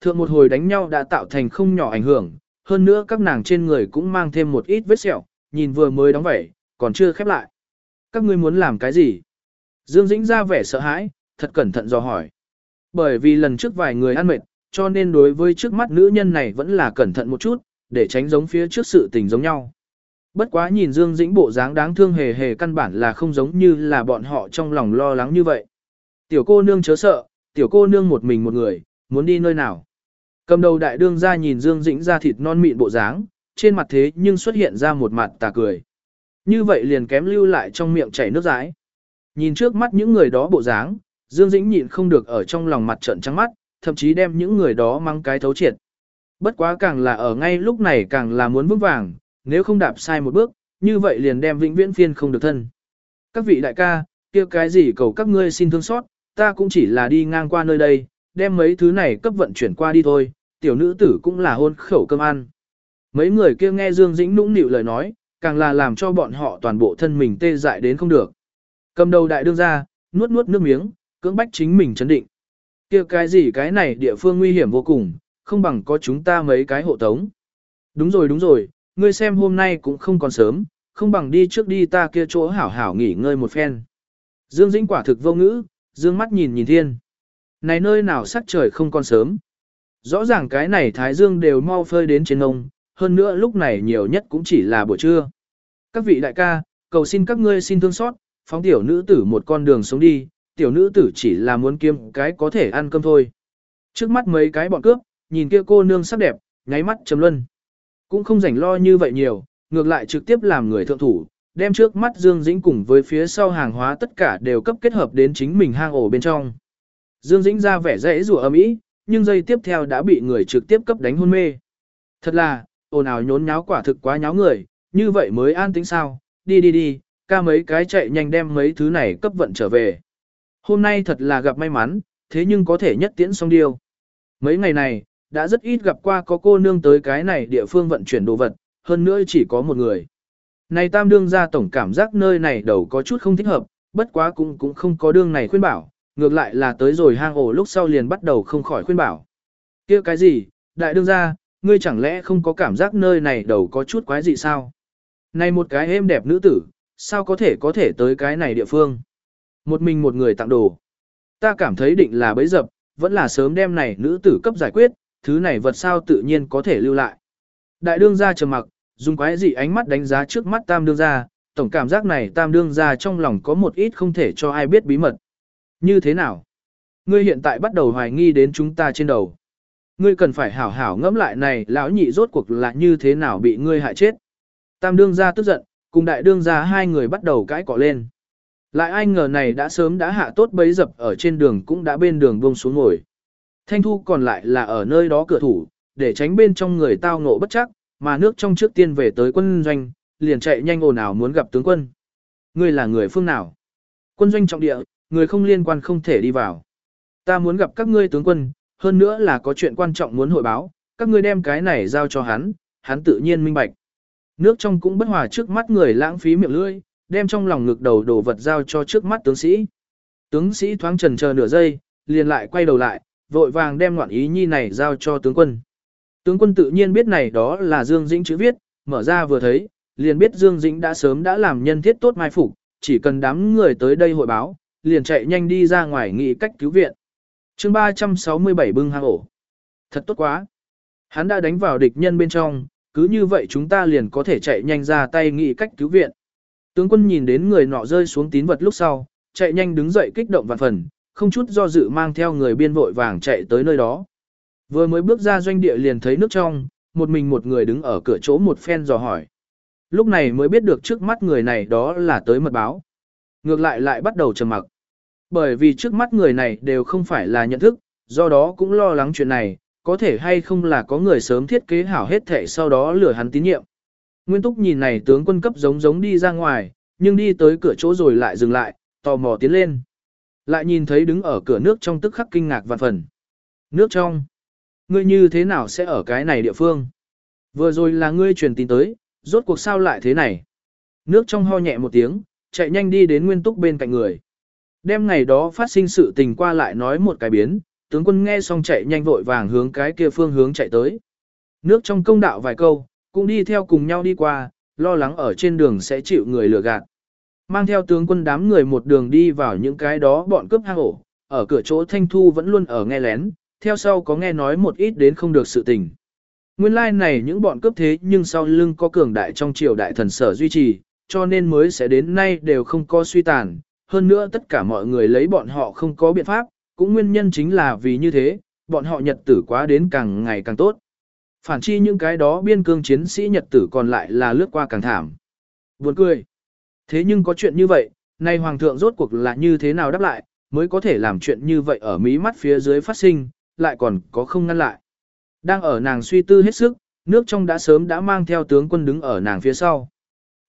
Thượng một hồi đánh nhau đã tạo thành không nhỏ ảnh hưởng, hơn nữa các nàng trên người cũng mang thêm một ít vết sẹo, nhìn vừa mới đóng vẩy, còn chưa khép lại. Các ngươi muốn làm cái gì? Dương Dĩnh ra vẻ sợ hãi, thật cẩn thận dò hỏi. Bởi vì lần trước vài người ăn mệt, cho nên đối với trước mắt nữ nhân này vẫn là cẩn thận một chút, để tránh giống phía trước sự tình giống nhau. Bất quá nhìn Dương Dĩnh bộ dáng đáng thương hề hề căn bản là không giống như là bọn họ trong lòng lo lắng như vậy. Tiểu cô nương chớ sợ, tiểu cô nương một mình một người, muốn đi nơi nào. Cầm đầu đại đương ra nhìn Dương Dĩnh ra thịt non mịn bộ dáng, trên mặt thế nhưng xuất hiện ra một mặt tà cười. Như vậy liền kém lưu lại trong miệng chảy nước rãi. Nhìn trước mắt những người đó bộ dáng, Dương Dĩnh nhịn không được ở trong lòng mặt trận trắng mắt, thậm chí đem những người đó mang cái thấu triệt. Bất quá càng là ở ngay lúc này càng là muốn vững vàng, nếu không đạp sai một bước, như vậy liền đem vĩnh viễn phiên không được thân. Các vị đại ca, kia cái gì cầu các ngươi xin thương xót, ta cũng chỉ là đi ngang qua nơi đây, đem mấy thứ này cấp vận chuyển qua đi thôi, tiểu nữ tử cũng là hôn khẩu cơm ăn. Mấy người kia nghe Dương Dĩnh nũng nịu lời nói, càng là làm cho bọn họ toàn bộ thân mình tê dại đến không được. Cầm đầu đại đương ra, nuốt nuốt nước miếng, cưỡng bách chính mình chấn định. kia cái gì cái này địa phương nguy hiểm vô cùng, không bằng có chúng ta mấy cái hộ tống. Đúng rồi đúng rồi, ngươi xem hôm nay cũng không còn sớm, không bằng đi trước đi ta kia chỗ hảo hảo nghỉ ngơi một phen. Dương Dĩnh quả thực vô ngữ, dương mắt nhìn nhìn thiên. Này nơi nào sắc trời không còn sớm. Rõ ràng cái này Thái Dương đều mau phơi đến trên ông, hơn nữa lúc này nhiều nhất cũng chỉ là buổi trưa. Các vị đại ca, cầu xin các ngươi xin thương xót, phóng tiểu nữ tử một con đường sống đi, tiểu nữ tử chỉ là muốn kiếm cái có thể ăn cơm thôi. Trước mắt mấy cái bọn cướp, nhìn kia cô nương sắc đẹp, nháy mắt trầm luân. Cũng không rảnh lo như vậy nhiều, ngược lại trực tiếp làm người thượng thủ, đem trước mắt Dương Dĩnh cùng với phía sau hàng hóa tất cả đều cấp kết hợp đến chính mình hang ổ bên trong. Dương Dĩnh ra vẻ dễ rùa ấm ý, nhưng giây tiếp theo đã bị người trực tiếp cấp đánh hôn mê. Thật là, ồn ào nhốn nháo quả thực quá nháo người, như vậy mới an tính sao, đi đi đi, ca mấy cái chạy nhanh đem mấy thứ này cấp vận trở về. Hôm nay thật là gặp may mắn, thế nhưng có thể nhất tiễn xong điều. Mấy ngày này, đã rất ít gặp qua có cô nương tới cái này địa phương vận chuyển đồ vật, hơn nữa chỉ có một người. Này tam đương ra tổng cảm giác nơi này đầu có chút không thích hợp, bất quá cũng cũng không có đương này khuyên bảo, ngược lại là tới rồi hang ổ lúc sau liền bắt đầu không khỏi khuyên bảo. kia cái gì, đại đương gia, ngươi chẳng lẽ không có cảm giác nơi này đầu có chút quái gì sao? Này một cái êm đẹp nữ tử, sao có thể có thể tới cái này địa phương? Một mình một người tặng đồ. Ta cảm thấy định là bấy dập, vẫn là sớm đem này nữ tử cấp giải quyết, thứ này vật sao tự nhiên có thể lưu lại. Đại đương gia trầm mặc, dùng quái dị ánh mắt đánh giá trước mắt tam đương gia, tổng cảm giác này tam đương gia trong lòng có một ít không thể cho ai biết bí mật. Như thế nào? Ngươi hiện tại bắt đầu hoài nghi đến chúng ta trên đầu. Ngươi cần phải hảo hảo ngẫm lại này lão nhị rốt cuộc là như thế nào bị ngươi hại chết. Tam đương gia tức giận, cùng đại đương gia hai người bắt đầu cãi cọ lên. Lại ai ngờ này đã sớm đã hạ tốt bấy dập ở trên đường cũng đã bên đường buông xuống ngồi. Thanh thu còn lại là ở nơi đó cửa thủ, để tránh bên trong người tao ngộ bất chắc, mà nước trong trước tiên về tới quân doanh, liền chạy nhanh ồn ào muốn gặp tướng quân. Ngươi là người phương nào? Quân doanh trọng địa, người không liên quan không thể đi vào. Ta muốn gặp các ngươi tướng quân, hơn nữa là có chuyện quan trọng muốn hội báo, các ngươi đem cái này giao cho hắn, hắn tự nhiên minh bạch. Nước trong cũng bất hòa trước mắt người lãng phí miệng lưỡi, đem trong lòng ngực đầu đồ vật giao cho trước mắt tướng sĩ. Tướng sĩ thoáng trần chờ nửa giây, liền lại quay đầu lại, vội vàng đem ngoạn ý nhi này giao cho tướng quân. Tướng quân tự nhiên biết này đó là Dương Dĩnh chữ viết, mở ra vừa thấy, liền biết Dương Dĩnh đã sớm đã làm nhân thiết tốt mai phục, chỉ cần đám người tới đây hội báo, liền chạy nhanh đi ra ngoài nghị cách cứu viện. chương 367 bưng hang ổ. Thật tốt quá. Hắn đã đánh vào địch nhân bên trong, cứ như vậy chúng ta liền có thể chạy nhanh ra tay nghị cách cứu viện. Tướng quân nhìn đến người nọ rơi xuống tín vật lúc sau, chạy nhanh đứng dậy kích động vạn phần, không chút do dự mang theo người biên vội vàng chạy tới nơi đó. Vừa mới bước ra doanh địa liền thấy nước trong, một mình một người đứng ở cửa chỗ một phen dò hỏi. Lúc này mới biết được trước mắt người này đó là tới mật báo. Ngược lại lại bắt đầu trầm mặc. Bởi vì trước mắt người này đều không phải là nhận thức, do đó cũng lo lắng chuyện này, có thể hay không là có người sớm thiết kế hảo hết thể sau đó lừa hắn tín nhiệm. Nguyên Túc nhìn này tướng quân cấp giống giống đi ra ngoài, nhưng đi tới cửa chỗ rồi lại dừng lại, tò mò tiến lên. Lại nhìn thấy đứng ở cửa nước trong tức khắc kinh ngạc vạn phần. Nước trong. Ngươi như thế nào sẽ ở cái này địa phương? Vừa rồi là ngươi truyền tin tới, rốt cuộc sao lại thế này? Nước trong ho nhẹ một tiếng, chạy nhanh đi đến nguyên túc bên cạnh người. Đêm ngày đó phát sinh sự tình qua lại nói một cái biến, tướng quân nghe xong chạy nhanh vội vàng hướng cái kia phương hướng chạy tới. Nước trong công đạo vài câu, cũng đi theo cùng nhau đi qua, lo lắng ở trên đường sẽ chịu người lừa gạt. Mang theo tướng quân đám người một đường đi vào những cái đó bọn cướp hang ổ, ở cửa chỗ Thanh Thu vẫn luôn ở nghe lén, theo sau có nghe nói một ít đến không được sự tình. Nguyên lai like này những bọn cướp thế nhưng sau lưng có cường đại trong triều đại thần sở duy trì, cho nên mới sẽ đến nay đều không có suy tàn. Hơn nữa tất cả mọi người lấy bọn họ không có biện pháp, cũng nguyên nhân chính là vì như thế, bọn họ nhật tử quá đến càng ngày càng tốt. Phản chi những cái đó biên cương chiến sĩ nhật tử còn lại là lướt qua càng thảm. Buồn cười. Thế nhưng có chuyện như vậy, nay hoàng thượng rốt cuộc là như thế nào đáp lại, mới có thể làm chuyện như vậy ở mí mắt phía dưới phát sinh, lại còn có không ngăn lại. Đang ở nàng suy tư hết sức, nước trong đã sớm đã mang theo tướng quân đứng ở nàng phía sau.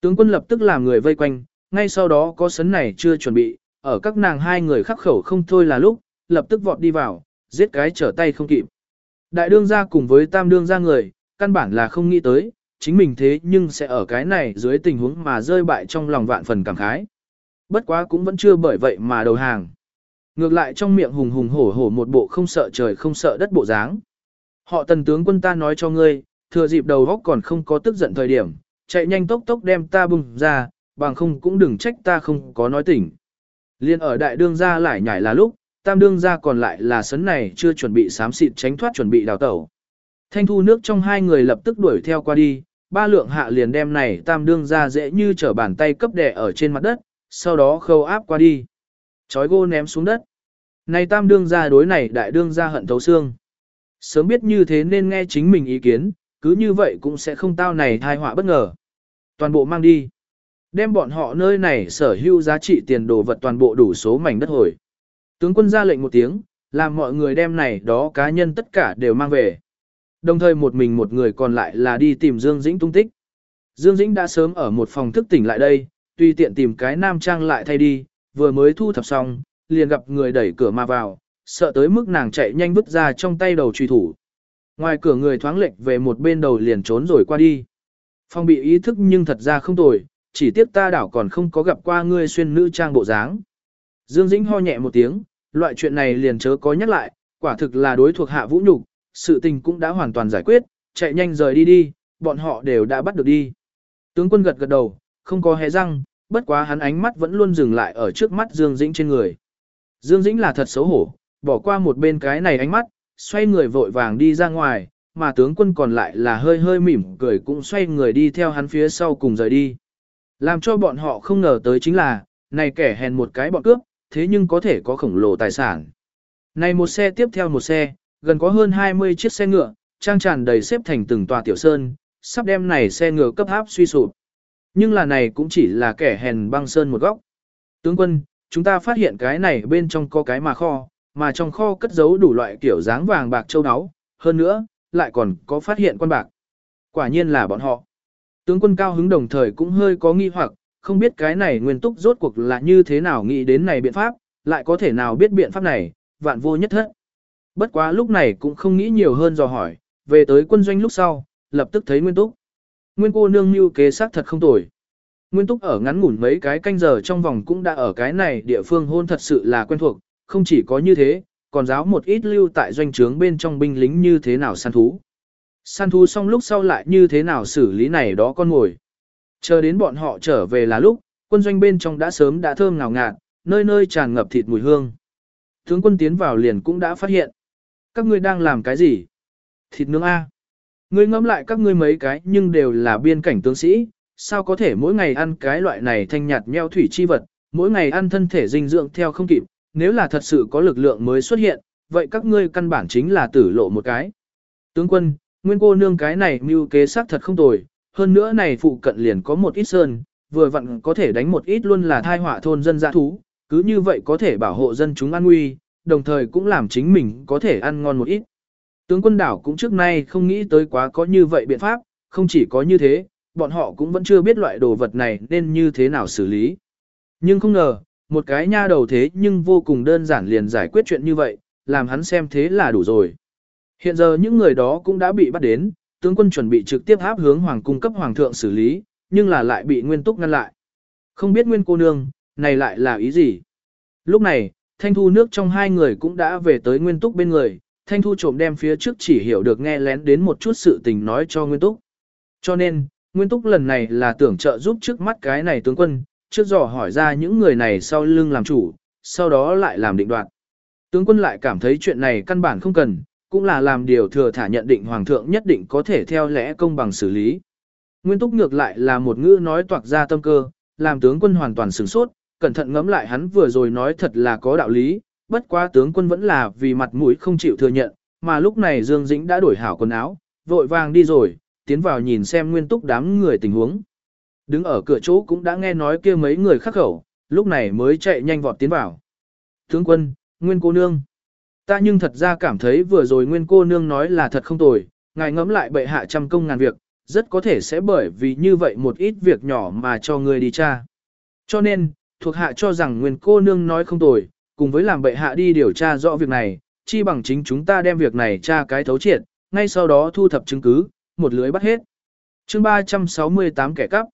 Tướng quân lập tức làm người vây quanh, ngay sau đó có sấn này chưa chuẩn bị, ở các nàng hai người khắc khẩu không thôi là lúc, lập tức vọt đi vào, giết cái trở tay không kịp. Đại đương gia cùng với tam đương gia người, căn bản là không nghĩ tới, chính mình thế nhưng sẽ ở cái này dưới tình huống mà rơi bại trong lòng vạn phần cảm khái. Bất quá cũng vẫn chưa bởi vậy mà đầu hàng. Ngược lại trong miệng hùng hùng hổ hổ một bộ không sợ trời không sợ đất bộ dáng. Họ tần tướng quân ta nói cho ngươi, thừa dịp đầu góc còn không có tức giận thời điểm, chạy nhanh tốc tốc đem ta bùng ra, bằng không cũng đừng trách ta không có nói tỉnh. Liên ở đại đương gia lại nhảy là lúc, tam đương gia còn lại là sấn này chưa chuẩn bị sám xịt tránh thoát chuẩn bị đào tẩu. Thanh thu nước trong hai người lập tức đuổi theo qua đi, ba lượng hạ liền đem này tam đương gia dễ như trở bàn tay cấp đè ở trên mặt đất, sau đó khâu áp qua đi. Chói gô ném xuống đất. Này tam đương gia đối này đại đương gia hận thấu xương. Sớm biết như thế nên nghe chính mình ý kiến, cứ như vậy cũng sẽ không tao này thai họa bất ngờ. Toàn bộ mang đi. Đem bọn họ nơi này sở hữu giá trị tiền đồ vật toàn bộ đủ số mảnh đất hồi. Tướng quân ra lệnh một tiếng, làm mọi người đem này đó cá nhân tất cả đều mang về. Đồng thời một mình một người còn lại là đi tìm Dương Dĩnh tung tích. Dương Dĩnh đã sớm ở một phòng thức tỉnh lại đây, tuy tiện tìm cái nam trang lại thay đi, vừa mới thu thập xong, liền gặp người đẩy cửa mà vào, sợ tới mức nàng chạy nhanh vứt ra trong tay đầu truy thủ. Ngoài cửa người thoáng lệch về một bên đầu liền trốn rồi qua đi. Phong bị ý thức nhưng thật ra không tồi, chỉ tiếc ta đảo còn không có gặp qua ngươi xuyên nữ trang bộ dáng. Dương Dĩnh ho nhẹ một tiếng, loại chuyện này liền chớ có nhắc lại, quả thực là đối thuộc hạ vũ nhục, sự tình cũng đã hoàn toàn giải quyết, chạy nhanh rời đi đi, bọn họ đều đã bắt được đi. Tướng quân gật gật đầu, không có hé răng, bất quá hắn ánh mắt vẫn luôn dừng lại ở trước mắt Dương Dĩnh trên người. Dương Dĩnh là thật xấu hổ, bỏ qua một bên cái này ánh mắt, xoay người vội vàng đi ra ngoài, mà tướng quân còn lại là hơi hơi mỉm cười cũng xoay người đi theo hắn phía sau cùng rời đi. Làm cho bọn họ không ngờ tới chính là, này kẻ hèn một cái bọn cướp, thế nhưng có thể có khổng lồ tài sản. Này một xe tiếp theo một xe, gần có hơn 20 chiếc xe ngựa, trang tràn đầy xếp thành từng tòa tiểu sơn, sắp đem này xe ngựa cấp áp suy sụp. Nhưng là này cũng chỉ là kẻ hèn băng sơn một góc. Tướng quân, chúng ta phát hiện cái này bên trong có cái mà kho, mà trong kho cất giấu đủ loại kiểu dáng vàng bạc châu áo, hơn nữa, lại còn có phát hiện quan bạc. Quả nhiên là bọn họ. Tướng quân cao hứng đồng thời cũng hơi có nghi hoặc, không biết cái này nguyên túc rốt cuộc là như thế nào nghĩ đến này biện pháp, lại có thể nào biết biện pháp này, vạn vô nhất thất. Bất quá lúc này cũng không nghĩ nhiều hơn dò hỏi, về tới quân doanh lúc sau, lập tức thấy nguyên túc. Nguyên cô nương mưu kế sát thật không tồi. Nguyên túc ở ngắn ngủn mấy cái canh giờ trong vòng cũng đã ở cái này địa phương hôn thật sự là quen thuộc, không chỉ có như thế, còn giáo một ít lưu tại doanh trướng bên trong binh lính như thế nào săn thú. Săn thú xong lúc sau lại như thế nào xử lý này đó con ngồi. Chờ đến bọn họ trở về là lúc, quân doanh bên trong đã sớm đã thơm ngào ngạt, nơi nơi tràn ngập thịt mùi hương. Tướng quân tiến vào liền cũng đã phát hiện. Các ngươi đang làm cái gì? Thịt nướng A. Ngươi ngẫm lại các ngươi mấy cái nhưng đều là biên cảnh tướng sĩ, sao có thể mỗi ngày ăn cái loại này thanh nhạt meo thủy chi vật, mỗi ngày ăn thân thể dinh dưỡng theo không kịp, nếu là thật sự có lực lượng mới xuất hiện, vậy các ngươi căn bản chính là tử lộ một cái. Tướng quân, nguyên cô nương cái này mưu kế sắc thật không tồi, hơn nữa này phụ cận liền có một ít sơn, vừa vặn có thể đánh một ít luôn là thai họa thôn dân dã thú, cứ như vậy có thể bảo hộ dân chúng an nguy, đồng thời cũng làm chính mình có thể ăn ngon một ít. Tướng quân đảo cũng trước nay không nghĩ tới quá có như vậy biện pháp, không chỉ có như thế, bọn họ cũng vẫn chưa biết loại đồ vật này nên như thế nào xử lý. Nhưng không ngờ, một cái nha đầu thế nhưng vô cùng đơn giản liền giải quyết chuyện như vậy, làm hắn xem thế là đủ rồi. Hiện giờ những người đó cũng đã bị bắt đến, tướng quân chuẩn bị trực tiếp áp hướng hoàng cung cấp hoàng thượng xử lý, nhưng là lại bị nguyên túc ngăn lại. Không biết nguyên cô nương, này lại là ý gì? Lúc này, thanh thu nước trong hai người cũng đã về tới nguyên túc bên người, thanh thu trộm đem phía trước chỉ hiểu được nghe lén đến một chút sự tình nói cho nguyên túc. Cho nên, nguyên túc lần này là tưởng trợ giúp trước mắt cái này tướng quân, trước dò hỏi ra những người này sau lưng làm chủ, sau đó lại làm định đoạt. Tướng quân lại cảm thấy chuyện này căn bản không cần, cũng là làm điều thừa thả nhận định hoàng thượng nhất định có thể theo lẽ công bằng xử lý. Nguyên túc ngược lại là một ngữ nói toạc ra tâm cơ, làm tướng quân hoàn toàn sửng sốt, cẩn thận ngẫm lại hắn vừa rồi nói thật là có đạo lý, bất quá tướng quân vẫn là vì mặt mũi không chịu thừa nhận, mà lúc này Dương Dĩnh đã đổi hảo quần áo, vội vàng đi rồi, tiến vào nhìn xem nguyên túc đám người tình huống. Đứng ở cửa chỗ cũng đã nghe nói kia mấy người khắc khẩu, lúc này mới chạy nhanh vọt tiến vào. Tướng quân, nguyên cô nương. Ta nhưng thật ra cảm thấy vừa rồi nguyên cô nương nói là thật không tồi, ngài ngẫm lại bệ hạ trăm công ngàn việc, rất có thể sẽ bởi vì như vậy một ít việc nhỏ mà cho người đi tra. Cho nên, thuộc hạ cho rằng nguyên cô nương nói không tồi, cùng với làm bệ hạ đi điều tra rõ việc này, chi bằng chính chúng ta đem việc này tra cái thấu triệt, ngay sau đó thu thập chứng cứ, một lưới bắt hết. chương 368 kẻ cắp.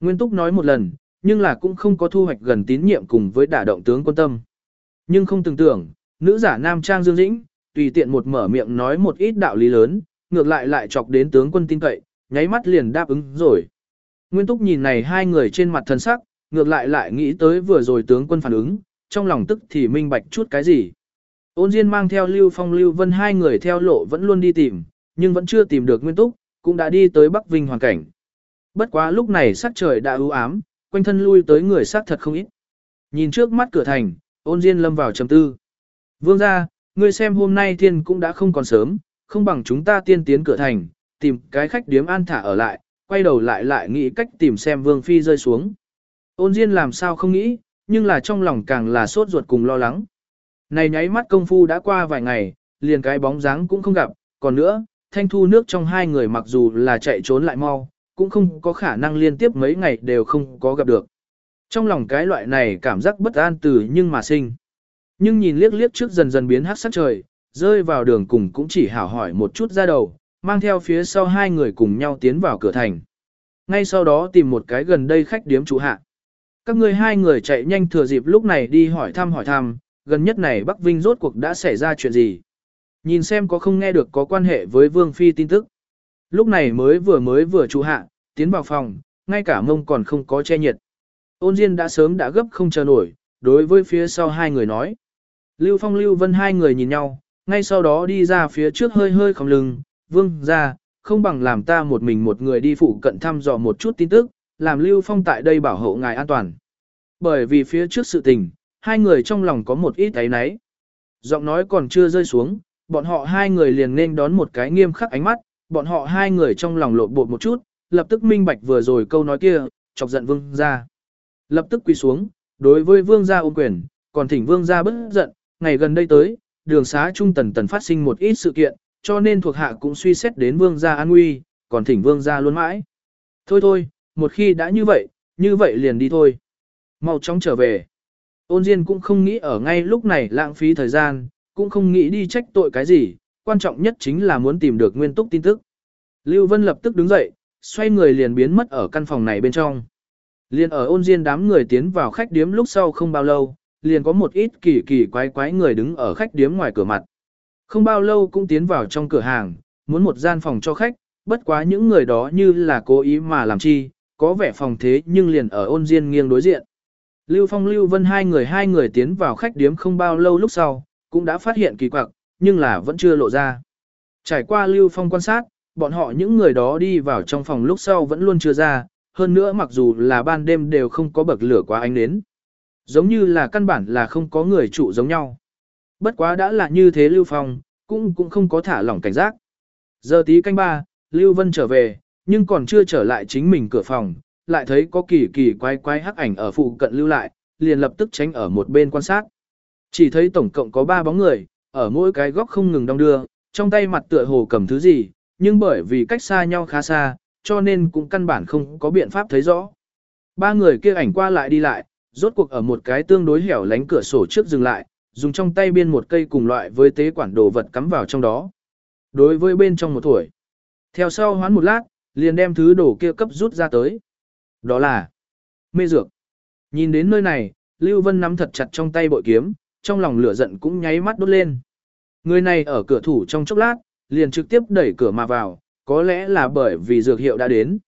Nguyên Túc nói một lần, nhưng là cũng không có thu hoạch gần tín nhiệm cùng với đả động tướng quân tâm. Nhưng không tưởng tưởng, nữ giả nam trang dương dĩnh, tùy tiện một mở miệng nói một ít đạo lý lớn, ngược lại lại chọc đến tướng quân tin cậy, nháy mắt liền đáp ứng rồi. Nguyên Túc nhìn này hai người trên mặt thân sắc, ngược lại lại nghĩ tới vừa rồi tướng quân phản ứng, trong lòng tức thì minh bạch chút cái gì. Ôn Diên mang theo Lưu Phong Lưu Vân hai người theo lộ vẫn luôn đi tìm, nhưng vẫn chưa tìm được Nguyên Túc, cũng đã đi tới Bắc Vinh hoàn cảnh. Bất quá lúc này sắc trời đã ưu ám, quanh thân lui tới người sắc thật không ít. Nhìn trước mắt cửa thành, ôn Diên lâm vào trầm tư. Vương gia, ngươi xem hôm nay thiên cũng đã không còn sớm, không bằng chúng ta tiên tiến cửa thành, tìm cái khách điếm an thả ở lại, quay đầu lại lại nghĩ cách tìm xem Vương Phi rơi xuống. Ôn Diên làm sao không nghĩ, nhưng là trong lòng càng là sốt ruột cùng lo lắng. Này nháy mắt công phu đã qua vài ngày, liền cái bóng dáng cũng không gặp, còn nữa, thanh thu nước trong hai người mặc dù là chạy trốn lại mau, cũng không có khả năng liên tiếp mấy ngày đều không có gặp được. Trong lòng cái loại này cảm giác bất an từ nhưng mà sinh. Nhưng nhìn liếc liếc trước dần dần biến hát sắc trời, rơi vào đường cùng cũng chỉ hảo hỏi một chút ra đầu, mang theo phía sau hai người cùng nhau tiến vào cửa thành. Ngay sau đó tìm một cái gần đây khách điếm chủ hạ. Các người hai người chạy nhanh thừa dịp lúc này đi hỏi thăm hỏi thăm, gần nhất này Bắc Vinh rốt cuộc đã xảy ra chuyện gì. Nhìn xem có không nghe được có quan hệ với Vương Phi tin tức. Lúc này mới vừa mới vừa chủ hạ, tiến vào phòng, ngay cả mông còn không có che nhiệt. Ôn Diên đã sớm đã gấp không chờ nổi, đối với phía sau hai người nói. Lưu Phong Lưu Vân hai người nhìn nhau, ngay sau đó đi ra phía trước hơi hơi khom lưng, vương ra, không bằng làm ta một mình một người đi phụ cận thăm dò một chút tin tức, làm Lưu Phong tại đây bảo hộ ngài an toàn. Bởi vì phía trước sự tình, hai người trong lòng có một ít ấy náy. Giọng nói còn chưa rơi xuống, bọn họ hai người liền nên đón một cái nghiêm khắc ánh mắt, bọn họ hai người trong lòng lộn bột một chút, lập tức minh bạch vừa rồi câu nói kia, chọc giận vương ra. Lập tức quỳ xuống, đối với vương gia ôm quyền, còn thỉnh vương gia bất giận, ngày gần đây tới, đường xá trung tần tần phát sinh một ít sự kiện, cho nên thuộc hạ cũng suy xét đến vương gia an nguy, còn thỉnh vương gia luôn mãi. Thôi thôi, một khi đã như vậy, như vậy liền đi thôi. Mau chóng trở về. Ôn Diên cũng không nghĩ ở ngay lúc này lãng phí thời gian, cũng không nghĩ đi trách tội cái gì, quan trọng nhất chính là muốn tìm được nguyên túc tin tức. Lưu Vân lập tức đứng dậy, xoay người liền biến mất ở căn phòng này bên trong. Liền ở ôn diên đám người tiến vào khách điếm lúc sau không bao lâu, liền có một ít kỳ kỳ quái quái người đứng ở khách điếm ngoài cửa mặt. Không bao lâu cũng tiến vào trong cửa hàng, muốn một gian phòng cho khách, bất quá những người đó như là cố ý mà làm chi, có vẻ phòng thế nhưng liền ở ôn diên nghiêng đối diện. Lưu Phong Lưu Vân hai người hai người tiến vào khách điếm không bao lâu lúc sau, cũng đã phát hiện kỳ quặc, nhưng là vẫn chưa lộ ra. Trải qua Lưu Phong quan sát, bọn họ những người đó đi vào trong phòng lúc sau vẫn luôn chưa ra, hơn nữa mặc dù là ban đêm đều không có bậc lửa quá ánh nến. Giống như là căn bản là không có người trụ giống nhau. Bất quá đã là như thế Lưu Phong, cũng cũng không có thả lỏng cảnh giác. Giờ tí canh ba, Lưu Vân trở về, nhưng còn chưa trở lại chính mình cửa phòng, lại thấy có kỳ kỳ quái quái hắc ảnh ở phụ cận lưu lại, liền lập tức tránh ở một bên quan sát. Chỉ thấy tổng cộng có ba bóng người, ở mỗi cái góc không ngừng đong đưa, trong tay mặt tựa hồ cầm thứ gì, nhưng bởi vì cách xa nhau khá xa, cho nên cũng căn bản không có biện pháp thấy rõ. Ba người kia ảnh qua lại đi lại, rốt cuộc ở một cái tương đối hẻo lánh cửa sổ trước dừng lại, dùng trong tay biên một cây cùng loại với tế quản đồ vật cắm vào trong đó. Đối với bên trong một tuổi. Theo sau hoán một lát, liền đem thứ đồ kia cấp rút ra tới. Đó là mê dược. Nhìn đến nơi này, Lưu Vân nắm thật chặt trong tay bội kiếm, trong lòng lửa giận cũng nháy mắt đốt lên. Người này ở cửa thủ trong chốc lát, liền trực tiếp đẩy cửa mà vào, có lẽ là bởi vì dược hiệu đã đến.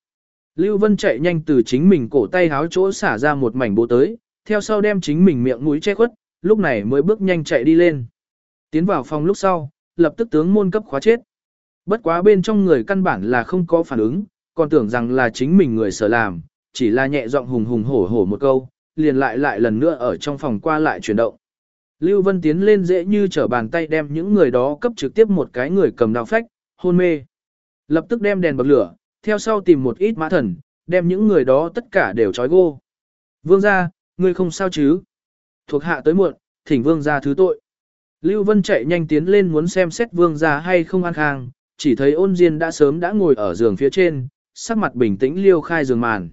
Lưu Vân chạy nhanh từ chính mình cổ tay háo chỗ xả ra một mảnh bố tới, theo sau đem chính mình miệng mũi che khuất, lúc này mới bước nhanh chạy đi lên. Tiến vào phòng lúc sau, lập tức tướng môn cấp khóa chết. Bất quá bên trong người căn bản là không có phản ứng, còn tưởng rằng là chính mình người sở làm, chỉ là nhẹ giọng hùng hùng hổ hổ một câu, liền lại lại lần nữa ở trong phòng qua lại chuyển động. Lưu Vân tiến lên dễ như trở bàn tay đem những người đó cấp trực tiếp một cái người cầm đao phách, hôn mê. Lập tức đem đèn bật lửa, theo sau tìm một ít mã thần, đem những người đó tất cả đều trói gô. Vương gia, ngươi không sao chứ? Thuộc hạ tới muộn, thỉnh vương gia thứ tội. Lưu Vân chạy nhanh tiến lên muốn xem xét vương gia hay không an khang, chỉ thấy ôn diên đã sớm đã ngồi ở giường phía trên, sắc mặt bình tĩnh liêu khai giường màn.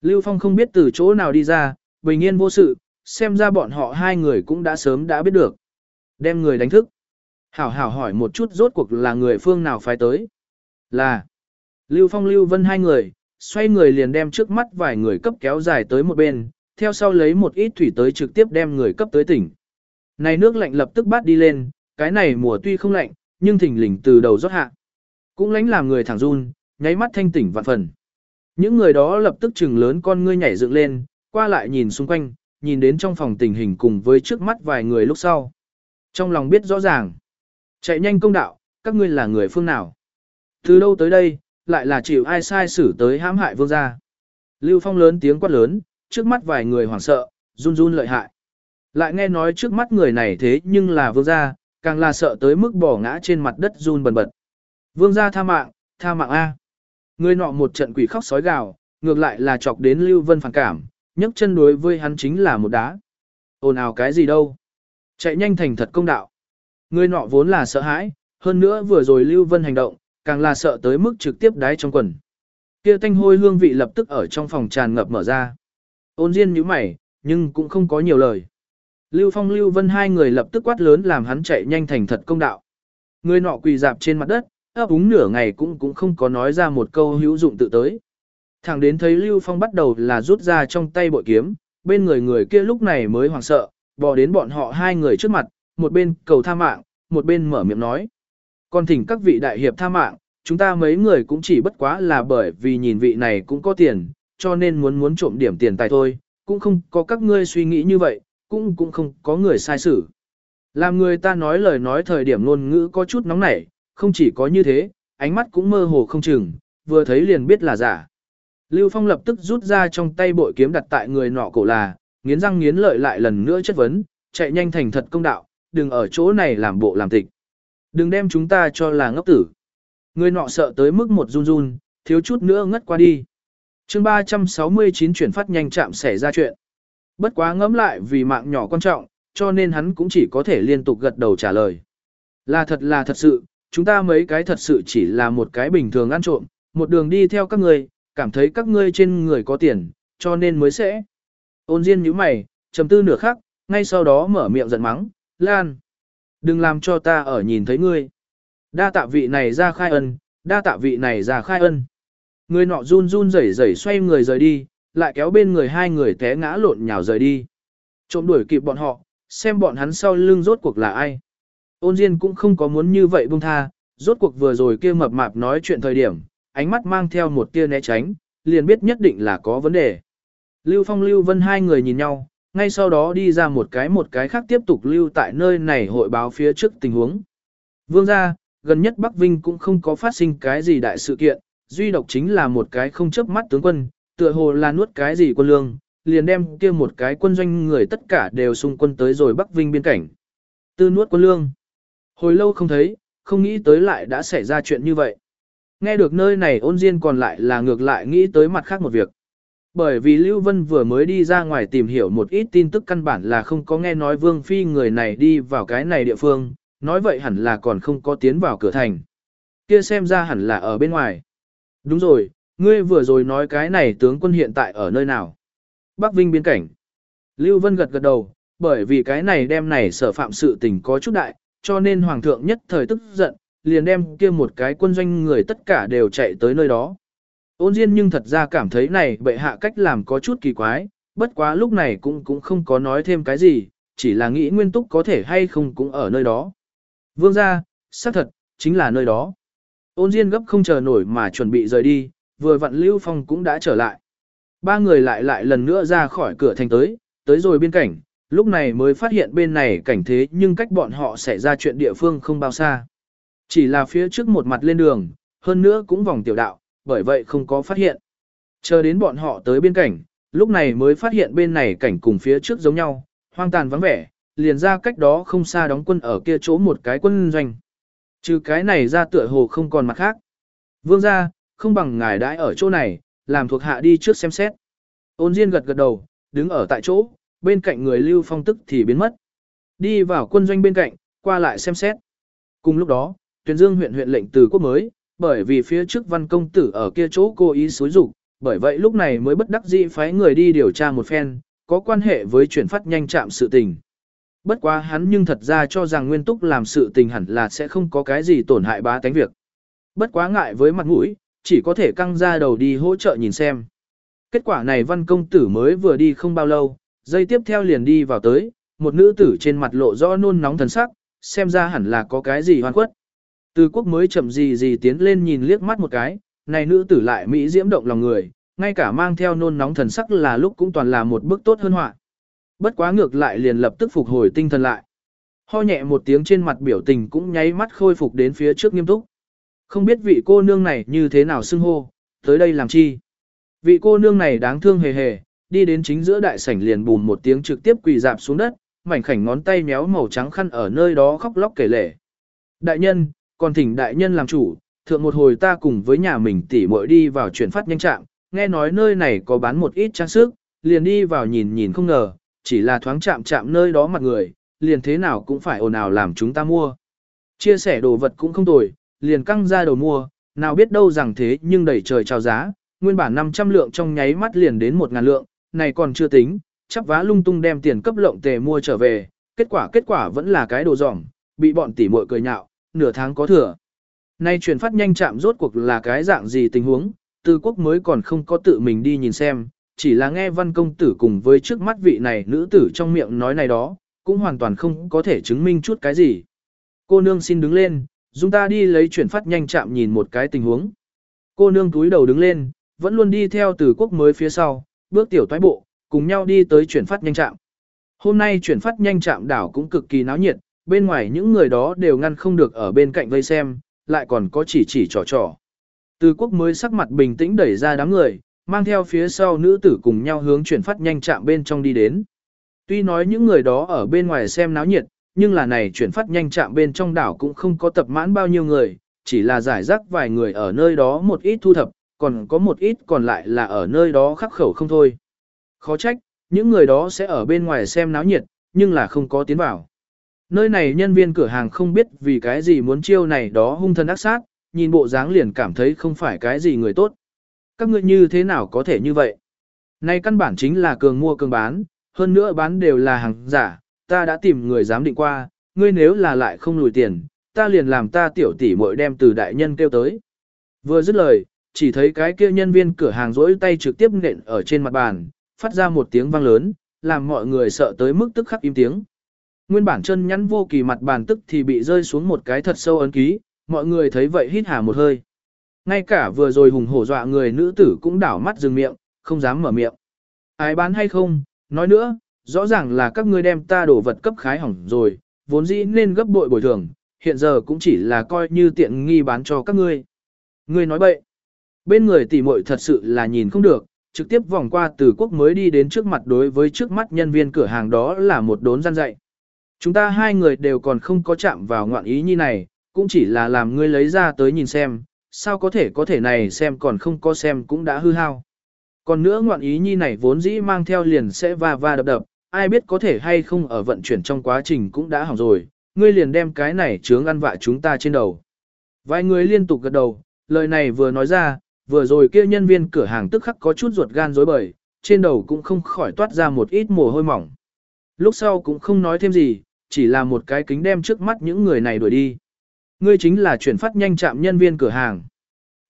Lưu Phong không biết từ chỗ nào đi ra, bình yên vô sự, xem ra bọn họ hai người cũng đã sớm đã biết được. Đem người đánh thức. Hảo hảo hỏi một chút rốt cuộc là người phương nào phải tới. Là Lưu Phong Lưu Vân hai người, xoay người liền đem trước mắt vài người cấp kéo dài tới một bên, theo sau lấy một ít thủy tới trực tiếp đem người cấp tới tỉnh. Này nước lạnh lập tức bát đi lên, cái này mùa tuy không lạnh, nhưng thỉnh lỉnh từ đầu rót hạ. Cũng lánh làm người thẳng run, nháy mắt thanh tỉnh vạn phần. Những người đó lập tức chừng lớn con ngươi nhảy dựng lên, qua lại nhìn xung quanh, nhìn đến trong phòng tình hình cùng với trước mắt vài người lúc sau. Trong lòng biết rõ ràng. Chạy nhanh công đạo, các ngươi là người phương nào? Từ đâu tới đây, lại là chịu ai sai xử tới hãm hại vương gia. Lưu Phong lớn tiếng quát lớn, trước mắt vài người hoảng sợ, run run lợi hại. Lại nghe nói trước mắt người này thế nhưng là vương gia, càng là sợ tới mức bỏ ngã trên mặt đất run bần bật. Vương gia tha mạng, tha mạng A. Người nọ một trận quỷ khóc sói gào, ngược lại là chọc đến Lưu Vân phản cảm, nhấc chân đối với hắn chính là một đá. Ồn ào cái gì đâu. Chạy nhanh thành thật công đạo. Người nọ vốn là sợ hãi, hơn nữa vừa rồi Lưu Vân hành động, càng là sợ tới mức trực tiếp đái trong quần. Kia thanh hôi hương vị lập tức ở trong phòng tràn ngập mở ra. Ôn Diên nhíu mày, nhưng cũng không có nhiều lời. Lưu Phong Lưu Vân hai người lập tức quát lớn làm hắn chạy nhanh thành thật công đạo. Người nọ quỳ dạp trên mặt đất, ấp úng nửa ngày cũng cũng không có nói ra một câu hữu dụng tự tới. Thẳng đến thấy Lưu Phong bắt đầu là rút ra trong tay bội kiếm, bên người người kia lúc này mới hoảng sợ, bò đến bọn họ hai người trước mặt, một bên cầu tha mạng, một bên mở miệng nói. Còn thỉnh các vị đại hiệp tha mạng, chúng ta mấy người cũng chỉ bất quá là bởi vì nhìn vị này cũng có tiền, cho nên muốn muốn trộm điểm tiền tài thôi, cũng không có các ngươi suy nghĩ như vậy, cũng cũng không có người sai xử. Làm người ta nói lời nói thời điểm ngôn ngữ có chút nóng nảy, không chỉ có như thế, ánh mắt cũng mơ hồ không chừng, vừa thấy liền biết là giả. Lưu Phong lập tức rút ra trong tay bội kiếm đặt tại người nọ cổ là, nghiến răng nghiến lợi lại lần nữa chất vấn, chạy nhanh thành thật công đạo, đừng ở chỗ này làm bộ làm tịch. Đừng đem chúng ta cho là ngốc tử. Người nọ sợ tới mức một run run, thiếu chút nữa ngất qua đi. chương 369 chuyển phát nhanh chạm xảy ra chuyện. Bất quá ngẫm lại vì mạng nhỏ quan trọng, cho nên hắn cũng chỉ có thể liên tục gật đầu trả lời. Là thật là thật sự, chúng ta mấy cái thật sự chỉ là một cái bình thường ăn trộm, một đường đi theo các ngươi, cảm thấy các ngươi trên người có tiền, cho nên mới sẽ. Ôn Diên nhíu mày, trầm tư nửa khắc, ngay sau đó mở miệng giận mắng, Lan. Đừng làm cho ta ở nhìn thấy ngươi. Đa tạ vị này ra khai ân, đa tạ vị này ra khai ân. Người nọ run run rẩy rẩy xoay người rời đi, lại kéo bên người hai người té ngã lộn nhào rời đi. Trộm đuổi kịp bọn họ, xem bọn hắn sau lưng rốt cuộc là ai. Ôn Diên cũng không có muốn như vậy buông tha, rốt cuộc vừa rồi kia mập mạp nói chuyện thời điểm, ánh mắt mang theo một tia né tránh, liền biết nhất định là có vấn đề. Lưu Phong Lưu Vân hai người nhìn nhau, ngay sau đó đi ra một cái một cái khác tiếp tục lưu tại nơi này hội báo phía trước tình huống. Vương gia, gần nhất Bắc Vinh cũng không có phát sinh cái gì đại sự kiện, duy độc chính là một cái không chấp mắt tướng quân, tựa hồ là nuốt cái gì quân lương, liền đem kia một cái quân doanh người tất cả đều xung quân tới rồi Bắc Vinh biên cảnh. Tư nuốt quân lương. Hồi lâu không thấy, không nghĩ tới lại đã xảy ra chuyện như vậy. Nghe được nơi này ôn diên còn lại là ngược lại nghĩ tới mặt khác một việc. Bởi vì Lưu Vân vừa mới đi ra ngoài tìm hiểu một ít tin tức căn bản là không có nghe nói Vương Phi người này đi vào cái này địa phương, nói vậy hẳn là còn không có tiến vào cửa thành. Kia xem ra hẳn là ở bên ngoài. Đúng rồi, ngươi vừa rồi nói cái này tướng quân hiện tại ở nơi nào? Bắc Vinh biên cảnh. Lưu Vân gật gật đầu, bởi vì cái này đem này sở phạm sự tình có chút đại, cho nên Hoàng thượng nhất thời tức giận, liền đem kia một cái quân doanh người tất cả đều chạy tới nơi đó. Ôn Diên nhưng thật ra cảm thấy này bệ hạ cách làm có chút kỳ quái, bất quá lúc này cũng cũng không có nói thêm cái gì, chỉ là nghĩ nguyên túc có thể hay không cũng ở nơi đó. Vương gia, xác thật, chính là nơi đó. Ôn Diên gấp không chờ nổi mà chuẩn bị rời đi, vừa vặn Lưu Phong cũng đã trở lại. Ba người lại lại lần nữa ra khỏi cửa thành tới, tới rồi biên cảnh, lúc này mới phát hiện bên này cảnh thế nhưng cách bọn họ xảy ra chuyện địa phương không bao xa. Chỉ là phía trước một mặt lên đường, hơn nữa cũng vòng tiểu đạo, bởi vậy không có phát hiện. Chờ đến bọn họ tới biên cảnh, lúc này mới phát hiện bên này cảnh cùng phía trước giống nhau, hoang tàn vắng vẻ, liền ra cách đó không xa đóng quân ở kia chỗ một cái quân doanh. Trừ cái này ra tựa hồ không còn mặt khác. Vương gia, không bằng ngài đãi ở chỗ này, làm thuộc hạ đi trước xem xét. Ôn Diên gật gật đầu, đứng ở tại chỗ, bên cạnh người Lưu Phong tức thì biến mất. Đi vào quân doanh bên cạnh, qua lại xem xét. Cùng lúc đó, Tuyền Dương huyện huyện lệnh từ quốc mới, bởi vì phía trước văn công tử ở kia chỗ cố ý xối rục, bởi vậy lúc này mới bất đắc dĩ phái người đi điều tra một phen, có quan hệ với chuyển phát nhanh chạm sự tình. Bất quá hắn nhưng thật ra cho rằng nguyên túc làm sự tình hẳn là sẽ không có cái gì tổn hại bá tánh việc. Bất quá ngại với mặt mũi, chỉ có thể căng ra đầu đi hỗ trợ nhìn xem. Kết quả này văn công tử mới vừa đi không bao lâu, dây tiếp theo liền đi vào tới, một nữ tử trên mặt lộ rõ nôn nóng thần sắc, xem ra hẳn là có cái gì hoan khuất. Từ quốc mới chậm gì gì tiến lên nhìn liếc mắt một cái, này nữ tử lại mỹ diễm động lòng người, ngay cả mang theo nôn nóng thần sắc là lúc cũng toàn là một bước tốt hơn họa. Bất quá ngược lại liền lập tức phục hồi tinh thần lại. Ho nhẹ một tiếng trên mặt biểu tình cũng nháy mắt khôi phục đến phía trước nghiêm túc. Không biết vị cô nương này như thế nào xưng hô, tới đây làm chi. Vị cô nương này đáng thương hề hề, đi đến chính giữa đại sảnh liền bùn một tiếng trực tiếp quỳ dạp xuống đất, mảnh khảnh ngón tay méo màu trắng khăn ở nơi đó khóc lóc kể lể. Đại nhân, còn thỉnh đại nhân làm chủ, thượng một hồi ta cùng với nhà mình tỉ muội đi vào chuyển phát nhanh trạm. nghe nói nơi này có bán một ít trang sức, liền đi vào nhìn nhìn không ngờ, chỉ là thoáng chạm chạm nơi đó mặt người, liền thế nào cũng phải ồn ào làm chúng ta mua. Chia sẻ đồ vật cũng không tồi, liền căng ra đầu mua, nào biết đâu rằng thế nhưng đẩy trời chào giá, nguyên bản 500 lượng trong nháy mắt liền đến 1.000 lượng, này còn chưa tính, chắp vá lung tung đem tiền cấp lộng tề mua trở về, kết quả kết quả vẫn là cái đồ dỏng, bị bọn tỉ muội cười nhạo, nửa tháng có thừa. Nay chuyển phát nhanh chạm rốt cuộc là cái dạng gì tình huống, tư quốc mới còn không có tự mình đi nhìn xem, chỉ là nghe văn công tử cùng với trước mắt vị này nữ tử trong miệng nói này đó, cũng hoàn toàn không có thể chứng minh chút cái gì. Cô nương xin đứng lên, chúng ta đi lấy chuyển phát nhanh chạm nhìn một cái tình huống. Cô nương túi đầu đứng lên, vẫn luôn đi theo từ quốc mới phía sau, bước tiểu toái bộ, cùng nhau đi tới chuyển phát nhanh chạm. Hôm nay chuyển phát nhanh chạm đảo cũng cực kỳ náo nhiệt, bên ngoài những người đó đều ngăn không được ở bên cạnh vây xem, lại còn có chỉ chỉ trò trò. Từ quốc mới sắc mặt bình tĩnh đẩy ra đám người, mang theo phía sau nữ tử cùng nhau hướng chuyển phát nhanh chạm bên trong đi đến. Tuy nói những người đó ở bên ngoài xem náo nhiệt, nhưng là này chuyển phát nhanh chạm bên trong đảo cũng không có tập mãn bao nhiêu người, chỉ là giải rác vài người ở nơi đó một ít thu thập, còn có một ít còn lại là ở nơi đó khắc khẩu không thôi. Khó trách, những người đó sẽ ở bên ngoài xem náo nhiệt, nhưng là không có tiến vào. Nơi này nhân viên cửa hàng không biết vì cái gì muốn chiêu này đó hung thân ác sát, nhìn bộ dáng liền cảm thấy không phải cái gì người tốt. Các ngươi như thế nào có thể như vậy? Này căn bản chính là cường mua cường bán, hơn nữa bán đều là hàng giả, ta đã tìm người dám định qua, ngươi nếu là lại không lùi tiền, ta liền làm ta tiểu tỷ muội đem từ đại nhân kêu tới. Vừa dứt lời, chỉ thấy cái kia nhân viên cửa hàng rỗi tay trực tiếp nện ở trên mặt bàn, phát ra một tiếng vang lớn, làm mọi người sợ tới mức tức khắc im tiếng. Nguyên bản chân nhắn vô kỳ mặt bàn tức thì bị rơi xuống một cái thật sâu ấn ký, mọi người thấy vậy hít hà một hơi. Ngay cả vừa rồi hùng hổ dọa người nữ tử cũng đảo mắt dừng miệng, không dám mở miệng. Ai bán hay không, nói nữa, rõ ràng là các ngươi đem ta đổ vật cấp khái hỏng rồi, vốn dĩ nên gấp bội bồi thường, hiện giờ cũng chỉ là coi như tiện nghi bán cho các ngươi. Ngươi nói bậy. Bên người tỷ muội thật sự là nhìn không được, trực tiếp vòng qua từ quốc mới đi đến trước mặt đối với trước mắt nhân viên cửa hàng đó là một đốn gian dạy. Chúng ta hai người đều còn không có chạm vào ngoạn ý như này, cũng chỉ là làm ngươi lấy ra tới nhìn xem, sao có thể có thể này xem còn không có xem cũng đã hư hao. Còn nữa ngoạn ý nhi này vốn dĩ mang theo liền sẽ va va đập đập, ai biết có thể hay không ở vận chuyển trong quá trình cũng đã hỏng rồi, ngươi liền đem cái này chướng ăn vạ chúng ta trên đầu. Vài người liên tục gật đầu, lời này vừa nói ra, vừa rồi kia nhân viên cửa hàng tức khắc có chút ruột gan rối bời, trên đầu cũng không khỏi toát ra một ít mồ hôi mỏng. Lúc sau cũng không nói thêm gì, chỉ là một cái kính đem trước mắt những người này đuổi đi. Ngươi chính là chuyển phát nhanh chạm nhân viên cửa hàng.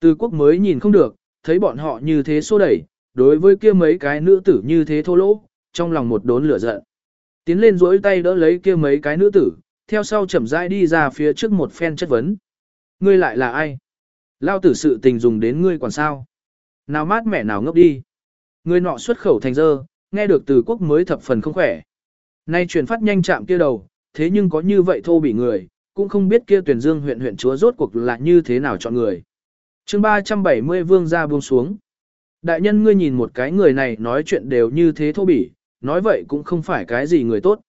Từ quốc mới nhìn không được, thấy bọn họ như thế xô đẩy, đối với kia mấy cái nữ tử như thế thô lỗ, trong lòng một đốn lửa giận. Tiến lên duỗi tay đỡ lấy kia mấy cái nữ tử, theo sau chậm rãi đi ra phía trước một phen chất vấn. Ngươi lại là ai? Lao tử sự tình dùng đến ngươi còn sao? Nào mát mẻ nào ngốc đi. Ngươi nọ xuất khẩu thành dơ, nghe được từ quốc mới thập phần không khỏe. Nay truyền phát nhanh chạm kia đầu, thế nhưng có như vậy thô bị người, cũng không biết kia tuyển dương huyện huyện chúa rốt cuộc là như thế nào chọn người. chương 370 vương ra buông xuống. Đại nhân ngươi nhìn một cái người này nói chuyện đều như thế thô bỉ, nói vậy cũng không phải cái gì người tốt.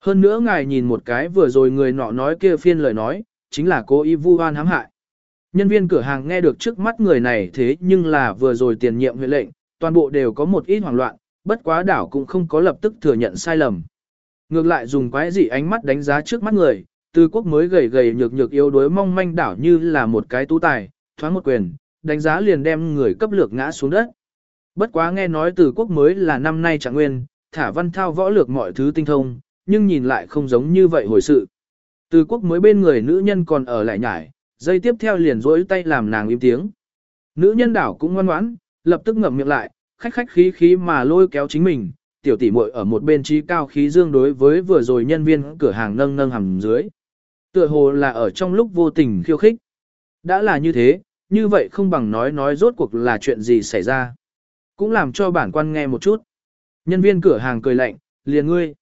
Hơn nữa ngài nhìn một cái vừa rồi người nọ nói kia phiên lời nói, chính là cô y vu hoan hãm hại. Nhân viên cửa hàng nghe được trước mắt người này thế nhưng là vừa rồi tiền nhiệm huyện lệnh, toàn bộ đều có một ít hoảng loạn, bất quá đảo cũng không có lập tức thừa nhận sai lầm. Ngược lại dùng quái dị ánh mắt đánh giá trước mắt người, từ quốc mới gầy gầy nhược nhược yếu đuối mong manh đảo như là một cái tú tài, thoáng một quyền, đánh giá liền đem người cấp lược ngã xuống đất. Bất quá nghe nói từ quốc mới là năm nay trạng nguyên, thả văn thao võ lược mọi thứ tinh thông, nhưng nhìn lại không giống như vậy hồi sự. Từ quốc mới bên người nữ nhân còn ở lại nhải, dây tiếp theo liền rỗi tay làm nàng im tiếng. Nữ nhân đảo cũng ngoan ngoãn, lập tức ngậm miệng lại, khách khách khí khí mà lôi kéo chính mình, tiểu tỷ muội ở một bên trí cao khí dương đối với vừa rồi nhân viên cửa hàng nâng nâng hầm dưới. Tựa hồ là ở trong lúc vô tình khiêu khích. Đã là như thế, như vậy không bằng nói nói rốt cuộc là chuyện gì xảy ra. Cũng làm cho bản quan nghe một chút. Nhân viên cửa hàng cười lạnh, liền ngươi.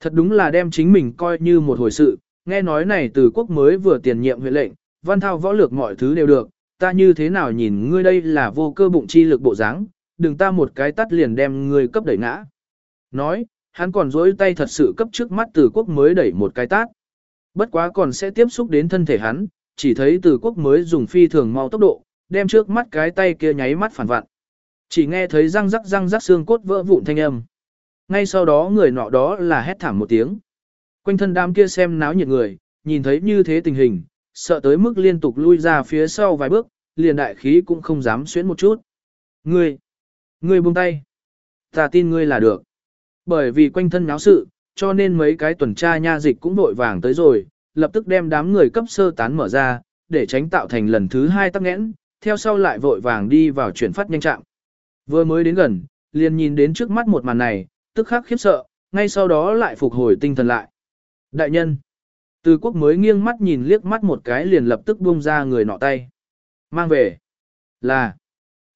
Thật đúng là đem chính mình coi như một hồi sự, nghe nói này từ quốc mới vừa tiền nhiệm huyện lệnh, văn thao võ lược mọi thứ đều được, ta như thế nào nhìn ngươi đây là vô cơ bụng chi lực bộ dáng, đừng ta một cái tắt liền đem ngươi cấp đẩy ngã. Nói, hắn còn dối tay thật sự cấp trước mắt từ quốc mới đẩy một cái tát. Bất quá còn sẽ tiếp xúc đến thân thể hắn, chỉ thấy từ quốc mới dùng phi thường mau tốc độ, đem trước mắt cái tay kia nháy mắt phản vặn. Chỉ nghe thấy răng rắc răng rắc xương cốt vỡ vụn thanh âm. Ngay sau đó người nọ đó là hét thảm một tiếng. Quanh thân đám kia xem náo nhiệt người, nhìn thấy như thế tình hình, sợ tới mức liên tục lui ra phía sau vài bước, liền đại khí cũng không dám xuyến một chút. Ngươi, ngươi buông tay. Ta tin ngươi là được. Bởi vì quanh thân náo sự, cho nên mấy cái tuần tra nha dịch cũng vội vàng tới rồi, lập tức đem đám người cấp sơ tán mở ra, để tránh tạo thành lần thứ hai tắc nghẽn, theo sau lại vội vàng đi vào chuyển phát nhanh trạng. Vừa mới đến gần, liền nhìn đến trước mắt một màn này, tức khắc khiếp sợ, ngay sau đó lại phục hồi tinh thần lại. Đại nhân, từ quốc mới nghiêng mắt nhìn liếc mắt một cái liền lập tức buông ra người nọ tay. Mang về. Là.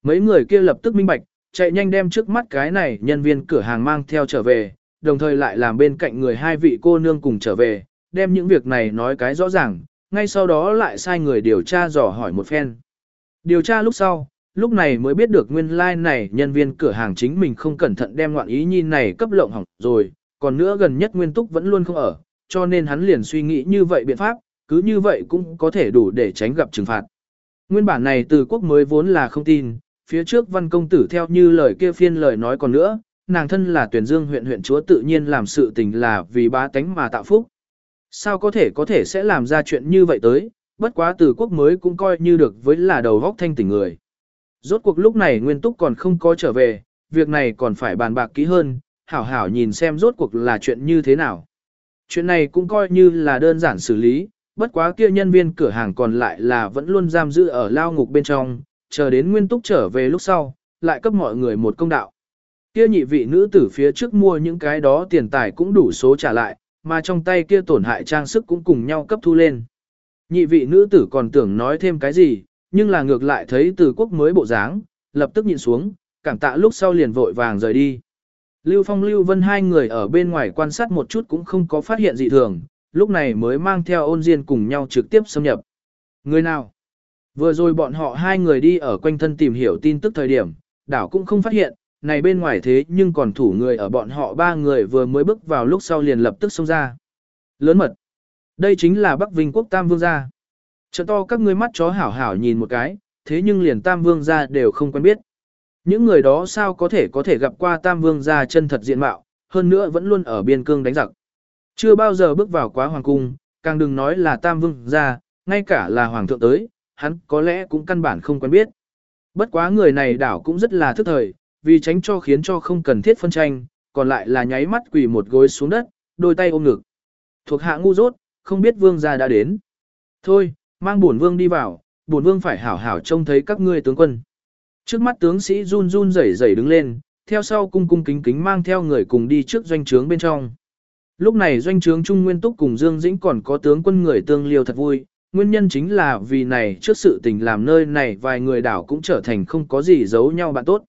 Mấy người kia lập tức minh bạch, chạy nhanh đem trước mắt cái này nhân viên cửa hàng mang theo trở về, đồng thời lại làm bên cạnh người hai vị cô nương cùng trở về, đem những việc này nói cái rõ ràng, ngay sau đó lại sai người điều tra dò hỏi một phen. Điều tra lúc sau, lúc này mới biết được nguyên lai like này nhân viên cửa hàng chính mình không cẩn thận đem ngoạn ý nhìn này cấp lộng hỏng rồi, còn nữa gần nhất nguyên túc vẫn luôn không ở, cho nên hắn liền suy nghĩ như vậy biện pháp, cứ như vậy cũng có thể đủ để tránh gặp trừng phạt. Nguyên bản này từ quốc mới vốn là không tin, phía trước văn công tử theo như lời kia phiên lời nói còn nữa, nàng thân là tuyển dương huyện huyện chúa tự nhiên làm sự tình là vì bá tánh mà tạo phúc. Sao có thể có thể sẽ làm ra chuyện như vậy tới, bất quá từ quốc mới cũng coi như được với là đầu góc thanh tỉnh người. Rốt cuộc lúc này nguyên túc còn không có trở về, việc này còn phải bàn bạc kỹ hơn, hảo hảo nhìn xem rốt cuộc là chuyện như thế nào. Chuyện này cũng coi như là đơn giản xử lý, bất quá kia nhân viên cửa hàng còn lại là vẫn luôn giam giữ ở lao ngục bên trong, chờ đến nguyên túc trở về lúc sau, lại cấp mọi người một công đạo. Kia nhị vị nữ tử phía trước mua những cái đó tiền tài cũng đủ số trả lại, mà trong tay kia tổn hại trang sức cũng cùng nhau cấp thu lên. Nhị vị nữ tử còn tưởng nói thêm cái gì, nhưng là ngược lại thấy từ quốc mới bộ dáng, lập tức nhìn xuống, cảm tạ lúc sau liền vội vàng rời đi. Lưu Phong Lưu Vân hai người ở bên ngoài quan sát một chút cũng không có phát hiện gì thường, lúc này mới mang theo ôn diên cùng nhau trực tiếp xâm nhập. Người nào? Vừa rồi bọn họ hai người đi ở quanh thân tìm hiểu tin tức thời điểm, đảo cũng không phát hiện, này bên ngoài thế nhưng còn thủ người ở bọn họ ba người vừa mới bước vào lúc sau liền lập tức xông ra. Lớn mật. Đây chính là Bắc Vinh quốc Tam Vương gia. Trợ to các ngươi mắt chó hảo hảo nhìn một cái, thế nhưng liền Tam Vương gia đều không quen biết. Những người đó sao có thể có thể gặp qua Tam Vương gia chân thật diện mạo, hơn nữa vẫn luôn ở biên cương đánh giặc. Chưa bao giờ bước vào quá hoàng cung, càng đừng nói là Tam Vương gia, ngay cả là hoàng thượng tới, hắn có lẽ cũng căn bản không quen biết. Bất quá người này đảo cũng rất là thức thời, vì tránh cho khiến cho không cần thiết phân tranh, còn lại là nháy mắt quỳ một gối xuống đất, đôi tay ôm ngực. Thuộc hạ ngu dốt, không biết vương gia đã đến. Thôi, mang bổn vương đi vào, bổn vương phải hảo hảo trông thấy các ngươi tướng quân. Trước mắt tướng sĩ run run rẩy rẩy đứng lên, theo sau cung cung kính kính mang theo người cùng đi trước doanh trướng bên trong. Lúc này doanh trướng Trung Nguyên Túc cùng Dương Dĩnh còn có tướng quân người tương liều thật vui, nguyên nhân chính là vì này trước sự tình làm nơi này vài người đảo cũng trở thành không có gì giấu nhau bạn tốt.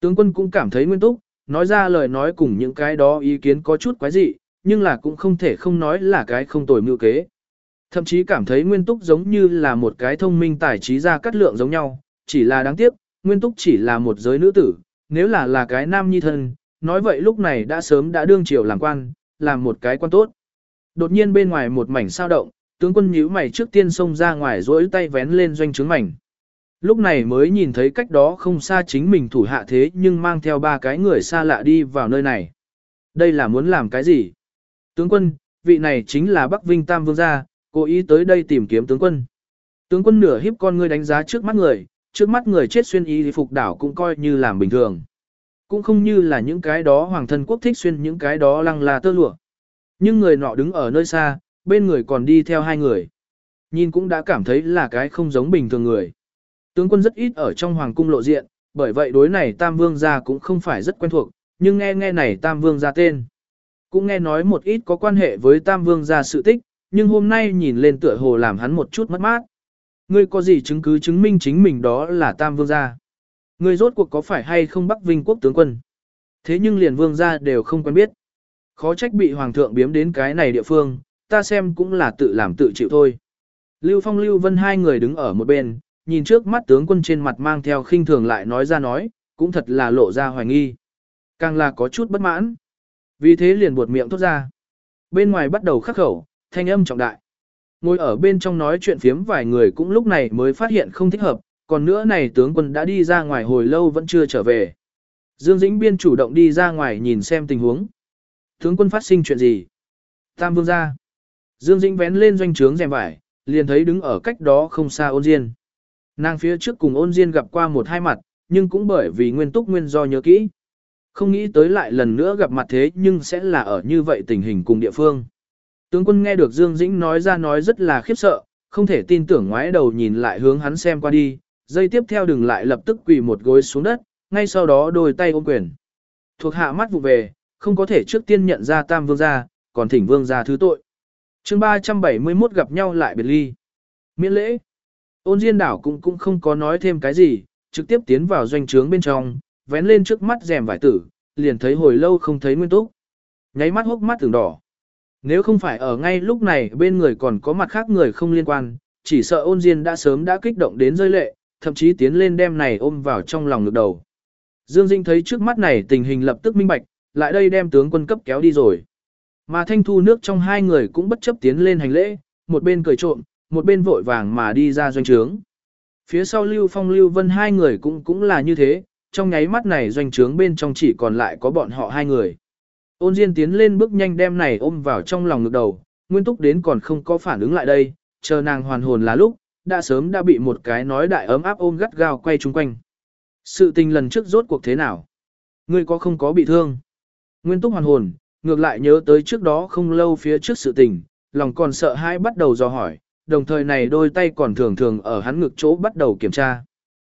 Tướng quân cũng cảm thấy Nguyên Túc, nói ra lời nói cùng những cái đó ý kiến có chút quái dị, nhưng là cũng không thể không nói là cái không tồi mưu kế. Thậm chí cảm thấy Nguyên Túc giống như là một cái thông minh tài trí ra cắt lượng giống nhau, chỉ là đáng tiếc, Nguyên Túc chỉ là một giới nữ tử, nếu là là cái nam nhi thân, nói vậy lúc này đã sớm đã đương triều làm quan, làm một cái quan tốt. Đột nhiên bên ngoài một mảnh sao động, tướng quân nhíu mày trước tiên xông ra ngoài rỗi tay vén lên doanh trướng mảnh. Lúc này mới nhìn thấy cách đó không xa chính mình thủ hạ thế nhưng mang theo ba cái người xa lạ đi vào nơi này. Đây là muốn làm cái gì? Tướng quân, vị này chính là Bắc Vinh Tam Vương gia, cố ý tới đây tìm kiếm tướng quân. Tướng quân nửa hiếp con ngươi đánh giá trước mắt người, trước mắt người chết xuyên y phục đảo cũng coi như làm bình thường. Cũng không như là những cái đó hoàng thân quốc thích xuyên những cái đó lăng là tơ lụa. Nhưng người nọ đứng ở nơi xa, bên người còn đi theo hai người. Nhìn cũng đã cảm thấy là cái không giống bình thường người. Tướng quân rất ít ở trong hoàng cung lộ diện, bởi vậy đối này Tam Vương gia cũng không phải rất quen thuộc, nhưng nghe nghe này Tam Vương gia tên. Cũng nghe nói một ít có quan hệ với Tam Vương gia sự tích, nhưng hôm nay nhìn lên tựa hồ làm hắn một chút mất mát. Ngươi có gì chứng cứ chứng minh chính mình đó là Tam Vương gia? Ngươi rốt cuộc có phải hay không Bắc Vinh quốc tướng quân? Thế nhưng liền Vương gia đều không quen biết. Khó trách bị Hoàng thượng biếm đến cái này địa phương, ta xem cũng là tự làm tự chịu thôi. Lưu Phong Lưu Vân hai người đứng ở một bên, nhìn trước mắt tướng quân trên mặt mang theo khinh thường lại nói ra nói, cũng thật là lộ ra hoài nghi. Càng là có chút bất mãn. Vì thế liền buột miệng thốt ra. Bên ngoài bắt đầu khắc khẩu, thanh âm trọng đại. Ngồi ở bên trong nói chuyện phiếm vài người cũng lúc này mới phát hiện không thích hợp, còn nữa này tướng quân đã đi ra ngoài hồi lâu vẫn chưa trở về. Dương Dĩnh Biên chủ động đi ra ngoài nhìn xem tình huống. Tướng quân phát sinh chuyện gì? Tam vương ra. Dương Dĩnh vén lên doanh trướng rèm vải, liền thấy đứng ở cách đó không xa ôn diên. Nàng phía trước cùng ôn diên gặp qua một hai mặt, nhưng cũng bởi vì nguyên túc nguyên do nhớ kỹ. Không nghĩ tới lại lần nữa gặp mặt thế nhưng sẽ là ở như vậy tình hình cùng địa phương. Tướng quân nghe được Dương Dĩnh nói ra nói rất là khiếp sợ, không thể tin tưởng ngoái đầu nhìn lại hướng hắn xem qua đi, dây tiếp theo đừng lại lập tức quỳ một gối xuống đất, ngay sau đó đôi tay ôm quyền. Thuộc hạ mắt vụ về, không có thể trước tiên nhận ra tam vương gia, còn thỉnh vương gia thứ tội chương 371 gặp nhau lại biệt ly. Miễn lễ. Ôn Diên đảo cũng cũng không có nói thêm cái gì, trực tiếp tiến vào doanh trướng bên trong, vén lên trước mắt rèm vải tử, liền thấy hồi lâu không thấy nguyên túc. Nháy mắt hốc mắt tưởng đỏ. Nếu không phải ở ngay lúc này bên người còn có mặt khác người không liên quan, chỉ sợ ôn Diên đã sớm đã kích động đến rơi lệ, thậm chí tiến lên đem này ôm vào trong lòng ngực đầu. Dương Dinh thấy trước mắt này tình hình lập tức minh bạch, lại đây đem tướng quân cấp kéo đi rồi. Mà thanh thu nước trong hai người cũng bất chấp tiến lên hành lễ, một bên cười trộm, một bên vội vàng mà đi ra doanh trướng. Phía sau Lưu Phong Lưu Vân hai người cũng cũng là như thế, trong nháy mắt này doanh trướng bên trong chỉ còn lại có bọn họ hai người. Ôn Diên tiến lên bước nhanh đem này ôm vào trong lòng ngực đầu, Nguyên Túc đến còn không có phản ứng lại đây, chờ nàng hoàn hồn là lúc, đã sớm đã bị một cái nói đại ấm áp ôm gắt gao quay chung quanh. Sự tình lần trước rốt cuộc thế nào? Ngươi có không có bị thương? Nguyên Túc hoàn hồn, ngược lại nhớ tới trước đó không lâu phía trước sự tình, lòng còn sợ hãi bắt đầu dò hỏi, đồng thời này đôi tay còn thường thường ở hắn ngực chỗ bắt đầu kiểm tra.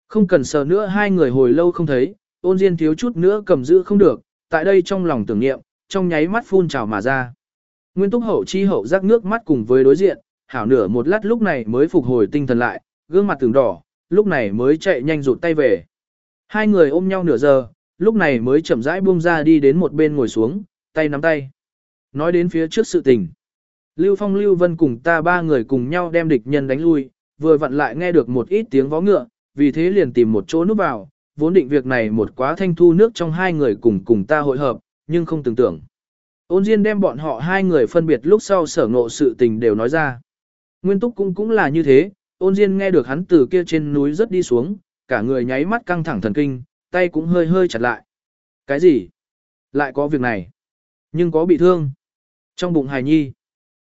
Không cần sợ nữa hai người hồi lâu không thấy, ôn diên thiếu chút nữa cầm giữ không được, tại đây trong lòng tưởng niệm, trong nháy mắt phun trào mà ra. Nguyên túc hậu chi hậu rắc nước mắt cùng với đối diện, hảo nửa một lát lúc này mới phục hồi tinh thần lại, gương mặt tưởng đỏ, lúc này mới chạy nhanh rụt tay về. Hai người ôm nhau nửa giờ, lúc này mới chậm rãi buông ra đi đến một bên ngồi xuống, tay nắm tay. Nói đến phía trước sự tình. Lưu Phong Lưu Vân cùng ta ba người cùng nhau đem địch nhân đánh lui, vừa vặn lại nghe được một ít tiếng vó ngựa, vì thế liền tìm một chỗ núp vào, vốn định việc này một quá thanh thu nước trong hai người cùng cùng ta hội hợp, nhưng không tưởng tưởng. Ôn Diên đem bọn họ hai người phân biệt lúc sau sở ngộ sự tình đều nói ra. Nguyên Túc cũng cũng là như thế, ôn Diên nghe được hắn từ kia trên núi rất đi xuống, cả người nháy mắt căng thẳng thần kinh, tay cũng hơi hơi chặt lại. Cái gì? Lại có việc này? Nhưng có bị thương? Trong bụng hài nhi.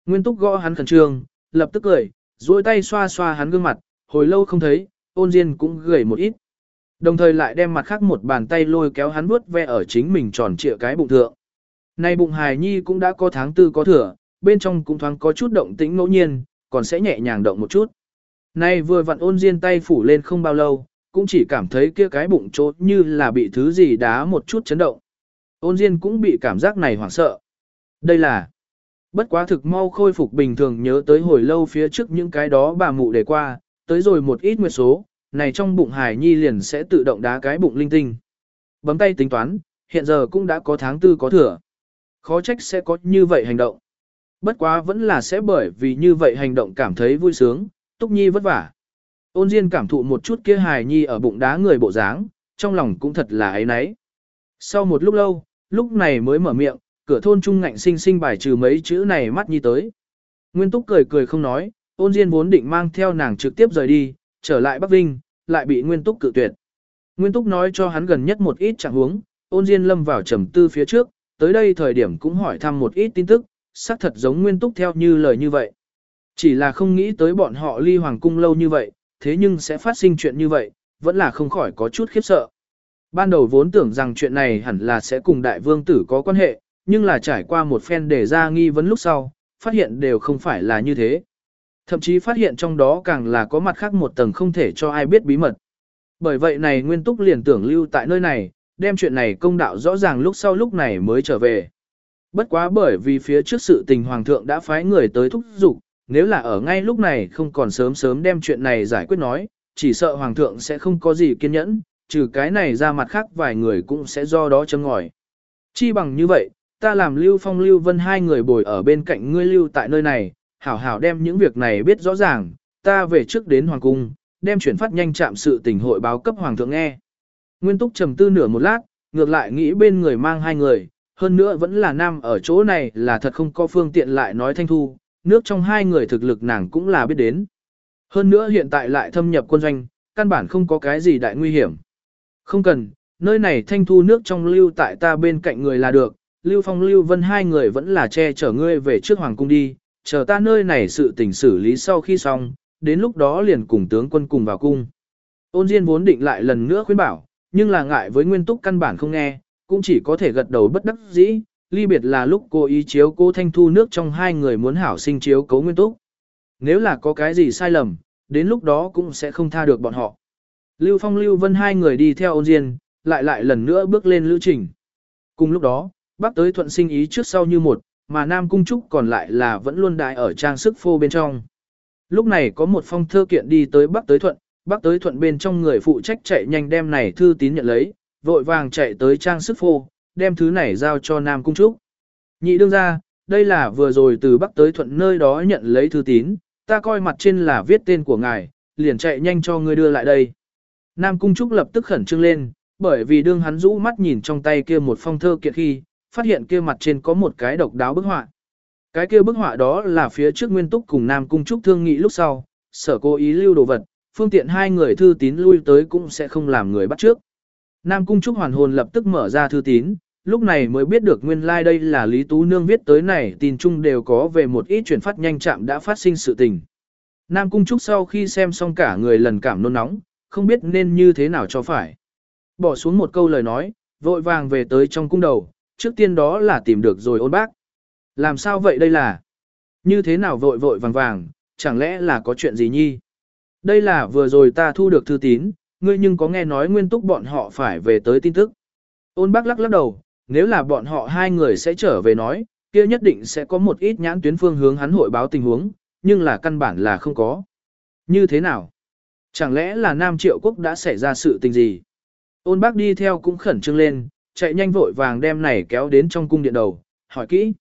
Nguyên túc gõ hắn khẩn trương, lập tức cười, duỗi tay xoa xoa hắn gương mặt, hồi lâu không thấy, ôn diên cũng gầy một ít. Đồng thời lại đem mặt khác một bàn tay lôi kéo hắn vuốt ve ở chính mình tròn trịa cái bụng thượng. Nay bụng hài nhi cũng đã có tháng tư có thừa, bên trong cũng thoáng có chút động tĩnh ngẫu nhiên, còn sẽ nhẹ nhàng động một chút. Nay vừa vặn ôn diên tay phủ lên không bao lâu, cũng chỉ cảm thấy kia cái bụng chốt như là bị thứ gì đá một chút chấn động. Ôn diên cũng bị cảm giác này hoảng sợ. Đây là Bất quá thực mau khôi phục bình thường nhớ tới hồi lâu phía trước những cái đó bà mụ để qua, tới rồi một ít nguyệt số, này trong bụng Hải Nhi liền sẽ tự động đá cái bụng linh tinh. Bấm tay tính toán, hiện giờ cũng đã có tháng tư có thừa. Khó trách sẽ có như vậy hành động. Bất quá vẫn là sẽ bởi vì như vậy hành động cảm thấy vui sướng, Túc Nhi vất vả. Ôn Diên cảm thụ một chút kia Hải Nhi ở bụng đá người bộ dáng, trong lòng cũng thật là ấy nấy. Sau một lúc lâu, lúc này mới mở miệng, cửa thôn trung ngạnh sinh sinh bài trừ mấy chữ này mắt nhi tới. Nguyên Túc cười cười không nói, ôn Diên vốn định mang theo nàng trực tiếp rời đi, trở lại Bắc Vinh, lại bị Nguyên Túc cự tuyệt. Nguyên Túc nói cho hắn gần nhất một ít trạng huống, ôn Diên lâm vào trầm tư phía trước, tới đây thời điểm cũng hỏi thăm một ít tin tức, xác thật giống Nguyên Túc theo như lời như vậy. Chỉ là không nghĩ tới bọn họ ly hoàng cung lâu như vậy, thế nhưng sẽ phát sinh chuyện như vậy, vẫn là không khỏi có chút khiếp sợ. Ban đầu vốn tưởng rằng chuyện này hẳn là sẽ cùng đại vương tử có quan hệ, nhưng là trải qua một phen để ra nghi vấn lúc sau, phát hiện đều không phải là như thế. Thậm chí phát hiện trong đó càng là có mặt khác một tầng không thể cho ai biết bí mật. Bởi vậy này Nguyên Túc liền tưởng lưu tại nơi này, đem chuyện này công đạo rõ ràng lúc sau lúc này mới trở về. Bất quá bởi vì phía trước sự tình Hoàng thượng đã phái người tới thúc giục, nếu là ở ngay lúc này không còn sớm sớm đem chuyện này giải quyết nói, chỉ sợ Hoàng thượng sẽ không có gì kiên nhẫn, trừ cái này ra mặt khác vài người cũng sẽ do đó châm ngòi. Chi bằng như vậy, ta làm Lưu Phong Lưu Vân hai người bồi ở bên cạnh ngươi lưu tại nơi này, hảo hảo đem những việc này biết rõ ràng, ta về trước đến Hoàng Cung, đem chuyển phát nhanh chạm sự tình hội báo cấp Hoàng thượng nghe. Nguyên Túc trầm tư nửa một lát, ngược lại nghĩ bên người mang hai người, hơn nữa vẫn là nam ở chỗ này là thật không có phương tiện lại nói thanh thu, nước trong hai người thực lực nàng cũng là biết đến. Hơn nữa hiện tại lại thâm nhập quân doanh, căn bản không có cái gì đại nguy hiểm. Không cần, nơi này thanh thu nước trong lưu tại ta bên cạnh người là được, lưu phong lưu vân hai người vẫn là che chở ngươi về trước hoàng cung đi, chờ ta nơi này sự tình xử lý sau khi xong, đến lúc đó liền cùng tướng quân cùng vào cung. Ôn Diên vốn định lại lần nữa khuyên bảo, nhưng là ngại với nguyên túc căn bản không nghe, cũng chỉ có thể gật đầu bất đắc dĩ, ly biệt là lúc cô ý chiếu cố thanh thu nước trong hai người muốn hảo sinh chiếu cố nguyên túc. Nếu là có cái gì sai lầm, đến lúc đó cũng sẽ không tha được bọn họ. Lưu Phong Lưu Vân hai người đi theo ôn diên, lại lại lần nữa bước lên lữ trình. Cùng lúc đó, bác tới thuận sinh ý trước sau như một, mà Nam Cung Trúc còn lại là vẫn luôn đại ở trang sức phô bên trong. Lúc này có một phong thơ kiện đi tới Bắc tới thuận, Bắc tới thuận bên trong người phụ trách chạy nhanh đem này thư tín nhận lấy, vội vàng chạy tới trang sức phô, đem thứ này giao cho Nam Cung Trúc. Nhị đương ra, đây là vừa rồi từ Bắc tới thuận nơi đó nhận lấy thư tín, ta coi mặt trên là viết tên của ngài, liền chạy nhanh cho ngươi đưa lại đây. Nam Cung Trúc lập tức khẩn trương lên, bởi vì đương hắn rũ mắt nhìn trong tay kia một phong thơ kiện khi, phát hiện kia mặt trên có một cái độc đáo bức họa. Cái kia bức họa đó là phía trước Nguyên Túc cùng Nam Cung Trúc thương nghị lúc sau, sở cố ý lưu đồ vật, phương tiện hai người thư tín lui tới cũng sẽ không làm người bắt trước. Nam Cung Trúc hoàn hồn lập tức mở ra thư tín, lúc này mới biết được nguyên lai like đây là Lý Tú Nương viết tới này tin chung đều có về một ít chuyển phát nhanh chạm đã phát sinh sự tình. Nam Cung Trúc sau khi xem xong cả người lần cảm nôn nóng, không biết nên như thế nào cho phải. Bỏ xuống một câu lời nói, vội vàng về tới trong cung đầu, trước tiên đó là tìm được rồi ôn bác. Làm sao vậy đây là? Như thế nào vội vội vàng vàng, chẳng lẽ là có chuyện gì nhi? Đây là vừa rồi ta thu được thư tín, ngươi nhưng có nghe nói nguyên túc bọn họ phải về tới tin tức. Ôn bác lắc lắc đầu, nếu là bọn họ hai người sẽ trở về nói, kia nhất định sẽ có một ít nhãn tuyến phương hướng hắn hội báo tình huống, nhưng là căn bản là không có. Như thế nào? Chẳng lẽ là Nam Triệu Quốc đã xảy ra sự tình gì? Ôn bác đi theo cũng khẩn trương lên, chạy nhanh vội vàng đem này kéo đến trong cung điện đầu, hỏi kỹ.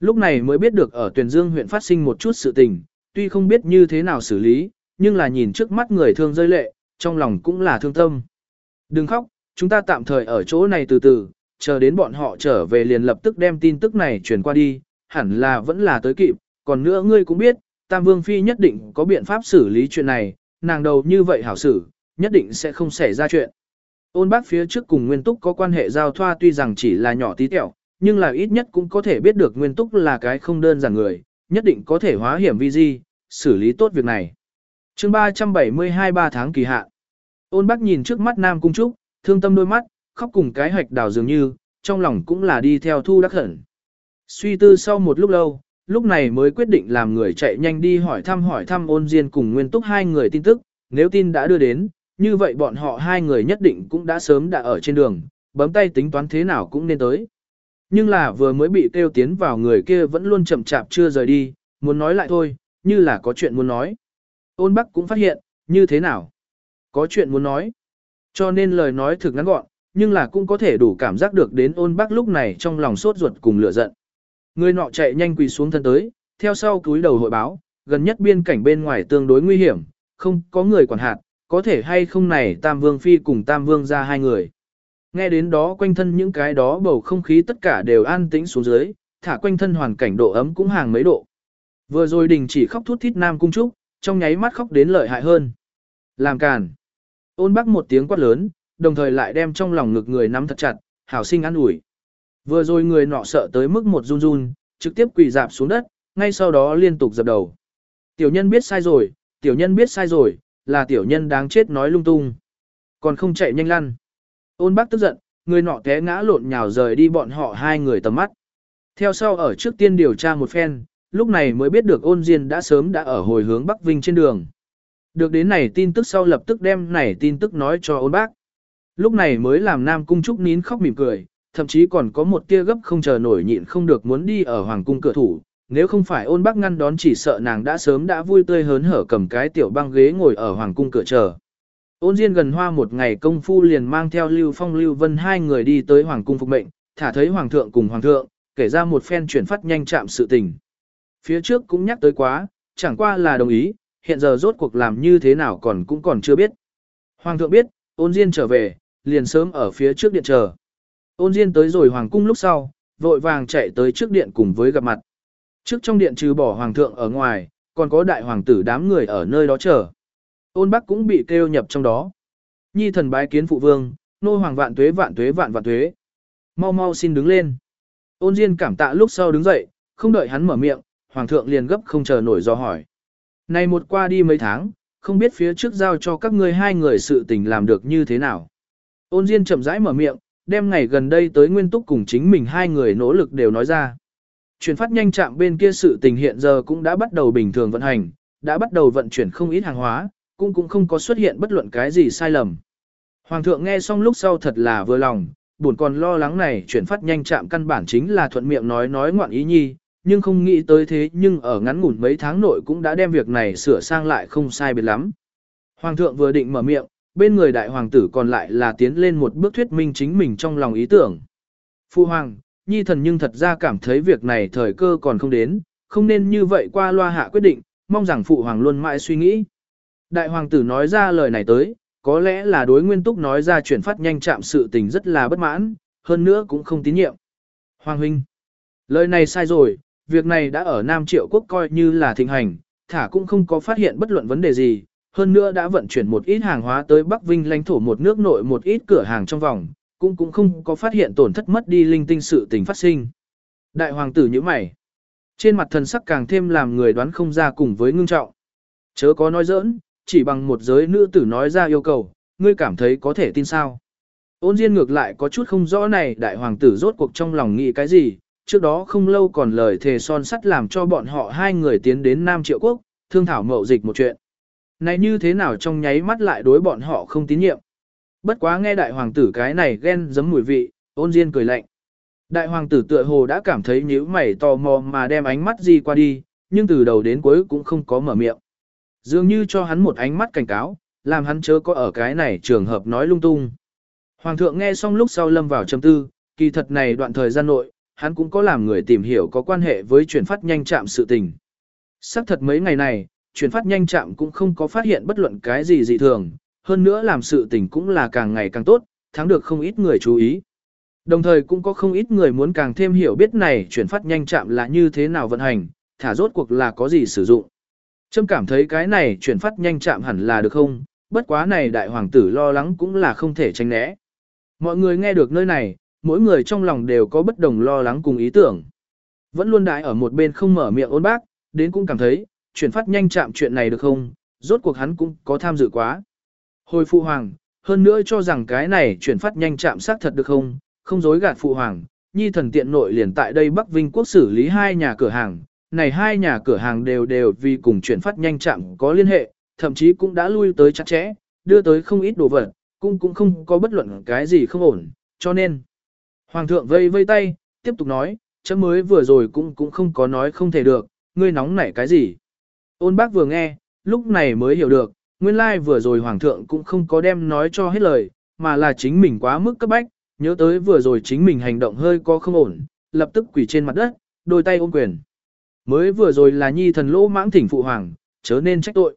Lúc này mới biết được ở Tuyền Dương huyện phát sinh một chút sự tình, tuy không biết như thế nào xử lý, nhưng là nhìn trước mắt người thương rơi lệ, trong lòng cũng là thương tâm. Đừng khóc, chúng ta tạm thời ở chỗ này từ từ, chờ đến bọn họ trở về liền lập tức đem tin tức này truyền qua đi, hẳn là vẫn là tới kịp, còn nữa ngươi cũng biết, Tam Vương Phi nhất định có biện pháp xử lý chuyện này, nàng đầu như vậy hảo xử, nhất định sẽ không xảy ra chuyện. Ôn bác phía trước cùng Nguyên Túc có quan hệ giao thoa tuy rằng chỉ là nhỏ tí tẹo, nhưng là ít nhất cũng có thể biết được Nguyên Túc là cái không đơn giản người, nhất định có thể hóa hiểm vi di, xử lý tốt việc này. chương 372 3 tháng kỳ hạn. Ôn bác nhìn trước mắt Nam Cung Trúc, thương tâm đôi mắt, khóc cùng cái hạch đào dường như, trong lòng cũng là đi theo thu đắc hận Suy tư sau một lúc lâu, lúc này mới quyết định làm người chạy nhanh đi hỏi thăm hỏi thăm ôn diên cùng nguyên túc hai người tin tức, nếu tin đã đưa đến, như vậy bọn họ hai người nhất định cũng đã sớm đã ở trên đường, bấm tay tính toán thế nào cũng nên tới. Nhưng là vừa mới bị kêu tiến vào người kia vẫn luôn chậm chạp chưa rời đi, muốn nói lại thôi, như là có chuyện muốn nói. Ôn Bắc cũng phát hiện, như thế nào? Có chuyện muốn nói. Cho nên lời nói thực ngắn gọn, nhưng là cũng có thể đủ cảm giác được đến ôn Bắc lúc này trong lòng sốt ruột cùng lửa giận. Người nọ chạy nhanh quỳ xuống thân tới, theo sau cúi đầu hội báo, gần nhất biên cảnh bên ngoài tương đối nguy hiểm, không có người quản hạt, có thể hay không này Tam Vương Phi cùng Tam Vương ra hai người. Nghe đến đó quanh thân những cái đó bầu không khí tất cả đều an tĩnh xuống dưới, thả quanh thân hoàn cảnh độ ấm cũng hàng mấy độ. Vừa rồi đình chỉ khóc thút thít Nam Cung Trúc, trong nháy mắt khóc đến lợi hại hơn. Làm càn. Ôn bắc một tiếng quát lớn, đồng thời lại đem trong lòng ngực người nắm thật chặt, hảo sinh an ủi. Vừa rồi người nọ sợ tới mức một run run, trực tiếp quỳ dạp xuống đất, ngay sau đó liên tục dập đầu. Tiểu nhân biết sai rồi, tiểu nhân biết sai rồi, là tiểu nhân đáng chết nói lung tung. Còn không chạy nhanh lăn. Ôn bác tức giận, người nọ té ngã lộn nhào rời đi bọn họ hai người tầm mắt. Theo sau ở trước tiên điều tra một phen, lúc này mới biết được ôn diên đã sớm đã ở hồi hướng Bắc Vinh trên đường. Được đến này tin tức sau lập tức đem này tin tức nói cho ôn bác. Lúc này mới làm Nam Cung Trúc nín khóc mỉm cười, thậm chí còn có một tia gấp không chờ nổi nhịn không được muốn đi ở Hoàng Cung cửa thủ. Nếu không phải ôn bác ngăn đón chỉ sợ nàng đã sớm đã vui tươi hớn hở cầm cái tiểu băng ghế ngồi ở Hoàng Cung cửa chờ. Ôn Diên gần hoa một ngày công phu liền mang theo Lưu Phong Lưu Vân hai người đi tới Hoàng Cung phục mệnh, thả thấy Hoàng thượng cùng Hoàng thượng, kể ra một phen chuyển phát nhanh chạm sự tình. Phía trước cũng nhắc tới quá, chẳng qua là đồng ý, hiện giờ rốt cuộc làm như thế nào còn cũng còn chưa biết. Hoàng thượng biết, ôn Diên trở về, liền sớm ở phía trước điện chờ. Ôn Diên tới rồi Hoàng Cung lúc sau, vội vàng chạy tới trước điện cùng với gặp mặt. Trước trong điện trừ bỏ Hoàng thượng ở ngoài, còn có đại hoàng tử đám người ở nơi đó chờ. Ôn Bắc cũng bị kêu nhập trong đó. Nhi thần bái kiến phụ vương, nô hoàng vạn tuế vạn tuế vạn vạn tuế. Mau mau xin đứng lên. Ôn Diên cảm tạ lúc sau đứng dậy, không đợi hắn mở miệng, hoàng thượng liền gấp không chờ nổi do hỏi. Này một qua đi mấy tháng, không biết phía trước giao cho các ngươi hai người sự tình làm được như thế nào. Ôn Diên chậm rãi mở miệng, đem ngày gần đây tới nguyên túc cùng chính mình hai người nỗ lực đều nói ra. Chuyển phát nhanh chạm bên kia sự tình hiện giờ cũng đã bắt đầu bình thường vận hành, đã bắt đầu vận chuyển không ít hàng hóa, cũng cũng không có xuất hiện bất luận cái gì sai lầm. Hoàng thượng nghe xong lúc sau thật là vừa lòng, buồn còn lo lắng này chuyển phát nhanh chạm căn bản chính là thuận miệng nói nói ngoạn ý nhi, nhưng không nghĩ tới thế nhưng ở ngắn ngủn mấy tháng nội cũng đã đem việc này sửa sang lại không sai biệt lắm. Hoàng thượng vừa định mở miệng, bên người đại hoàng tử còn lại là tiến lên một bước thuyết minh chính mình trong lòng ý tưởng. Phu hoàng, nhi thần nhưng thật ra cảm thấy việc này thời cơ còn không đến, không nên như vậy qua loa hạ quyết định, mong rằng phụ hoàng luôn mãi suy nghĩ. Đại hoàng tử nói ra lời này tới, có lẽ là đối nguyên túc nói ra chuyển phát nhanh chạm sự tình rất là bất mãn, hơn nữa cũng không tín nhiệm. Hoàng huynh, lời này sai rồi, việc này đã ở Nam Triệu Quốc coi như là thịnh hành, thả cũng không có phát hiện bất luận vấn đề gì, hơn nữa đã vận chuyển một ít hàng hóa tới Bắc Vinh lãnh thổ một nước nội một ít cửa hàng trong vòng, cũng cũng không có phát hiện tổn thất mất đi linh tinh sự tình phát sinh. Đại hoàng tử như mày, trên mặt thần sắc càng thêm làm người đoán không ra cùng với ngưng trọng. Chớ có nói giỡn, chỉ bằng một giới nữ tử nói ra yêu cầu, ngươi cảm thấy có thể tin sao. Ôn Diên ngược lại có chút không rõ này đại hoàng tử rốt cuộc trong lòng nghĩ cái gì, trước đó không lâu còn lời thề son sắt làm cho bọn họ hai người tiến đến Nam Triệu Quốc, thương thảo mậu dịch một chuyện. Này như thế nào trong nháy mắt lại đối bọn họ không tín nhiệm. Bất quá nghe đại hoàng tử cái này ghen giấm mùi vị, ôn Diên cười lạnh. Đại hoàng tử tựa hồ đã cảm thấy nhíu mày tò mò mà đem ánh mắt gì qua đi, nhưng từ đầu đến cuối cũng không có mở miệng. Dường như cho hắn một ánh mắt cảnh cáo, làm hắn chớ có ở cái này trường hợp nói lung tung. Hoàng thượng nghe xong lúc sau lâm vào trầm tư, kỳ thật này đoạn thời gian nội, hắn cũng có làm người tìm hiểu có quan hệ với chuyển phát nhanh chạm sự tình. Sắc thật mấy ngày này, chuyển phát nhanh chạm cũng không có phát hiện bất luận cái gì dị thường, hơn nữa làm sự tình cũng là càng ngày càng tốt, thắng được không ít người chú ý. Đồng thời cũng có không ít người muốn càng thêm hiểu biết này chuyển phát nhanh chạm là như thế nào vận hành, thả rốt cuộc là có gì sử dụng. Trâm cảm thấy cái này chuyển phát nhanh chạm hẳn là được không, bất quá này đại hoàng tử lo lắng cũng là không thể tránh né. Mọi người nghe được nơi này, mỗi người trong lòng đều có bất đồng lo lắng cùng ý tưởng. Vẫn luôn đại ở một bên không mở miệng ôn bác, đến cũng cảm thấy, chuyển phát nhanh chạm chuyện này được không, rốt cuộc hắn cũng có tham dự quá. Hồi phụ hoàng, hơn nữa cho rằng cái này chuyển phát nhanh chạm xác thật được không, không dối gạt phụ hoàng, nhi thần tiện nội liền tại đây Bắc Vinh quốc xử lý hai nhà cửa hàng, này hai nhà cửa hàng đều đều vì cùng chuyển phát nhanh chạm có liên hệ, thậm chí cũng đã lui tới chặt chẽ, đưa tới không ít đồ vật, cũng cũng không có bất luận cái gì không ổn, cho nên. Hoàng thượng vây vây tay, tiếp tục nói, chấm mới vừa rồi cũng cũng không có nói không thể được, ngươi nóng nảy cái gì. Ôn bác vừa nghe, lúc này mới hiểu được, nguyên lai vừa rồi hoàng thượng cũng không có đem nói cho hết lời, mà là chính mình quá mức cấp bách, nhớ tới vừa rồi chính mình hành động hơi có không ổn, lập tức quỳ trên mặt đất, đôi tay ôm quyền. Mới vừa rồi là nhi thần lỗ mãng thỉnh phụ hoàng, chớ nên trách tội.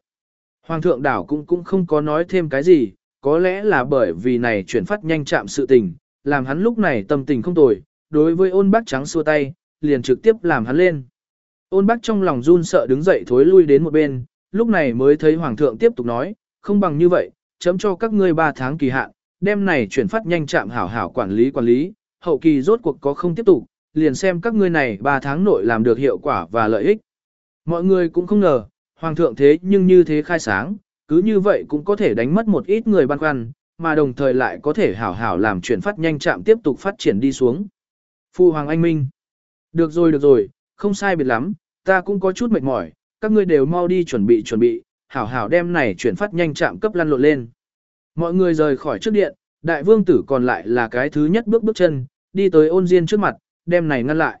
Hoàng thượng đảo cũng cũng không có nói thêm cái gì, có lẽ là bởi vì này chuyển phát nhanh chạm sự tình, làm hắn lúc này tâm tình không tồi, đối với ôn bác trắng xua tay, liền trực tiếp làm hắn lên. Ôn bác trong lòng run sợ đứng dậy thối lui đến một bên, lúc này mới thấy hoàng thượng tiếp tục nói, không bằng như vậy, chấm cho các ngươi 3 tháng kỳ hạn, đêm này chuyển phát nhanh chạm hảo hảo quản lý quản lý, hậu kỳ rốt cuộc có không tiếp tục, liền xem các ngươi này 3 tháng nội làm được hiệu quả và lợi ích. Mọi người cũng không ngờ, hoàng thượng thế nhưng như thế khai sáng, cứ như vậy cũng có thể đánh mất một ít người băn khoăn, mà đồng thời lại có thể hảo hảo làm chuyển phát nhanh chạm tiếp tục phát triển đi xuống. Phu Hoàng Anh Minh. Được rồi được rồi, không sai biệt lắm, ta cũng có chút mệt mỏi, các ngươi đều mau đi chuẩn bị chuẩn bị, hảo hảo đem này chuyển phát nhanh chạm cấp lăn lộn lên. Mọi người rời khỏi trước điện, đại vương tử còn lại là cái thứ nhất bước bước chân, đi tới ôn diên trước mặt, đem này ngăn lại.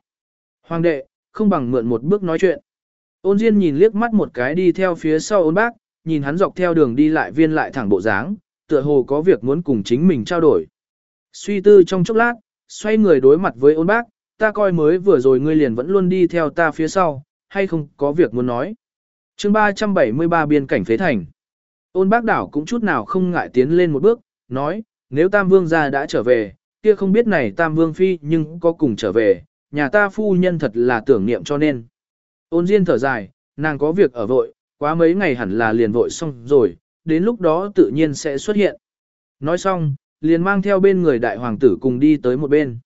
Hoàng đệ, không bằng mượn một bước nói chuyện. Ôn diên nhìn liếc mắt một cái đi theo phía sau ôn bác, nhìn hắn dọc theo đường đi lại viên lại thẳng bộ dáng, tựa hồ có việc muốn cùng chính mình trao đổi. Suy tư trong chốc lát, xoay người đối mặt với ôn bác, ta coi mới vừa rồi ngươi liền vẫn luôn đi theo ta phía sau, hay không có việc muốn nói. chương 373 biên cảnh phế thành. Ôn bác đảo cũng chút nào không ngại tiến lên một bước, nói, nếu Tam Vương gia đã trở về, kia không biết này Tam Vương Phi nhưng có cùng trở về, nhà ta phu nhân thật là tưởng niệm cho nên. Ôn Diên thở dài, nàng có việc ở vội, quá mấy ngày hẳn là liền vội xong rồi, đến lúc đó tự nhiên sẽ xuất hiện. Nói xong, liền mang theo bên người đại hoàng tử cùng đi tới một bên.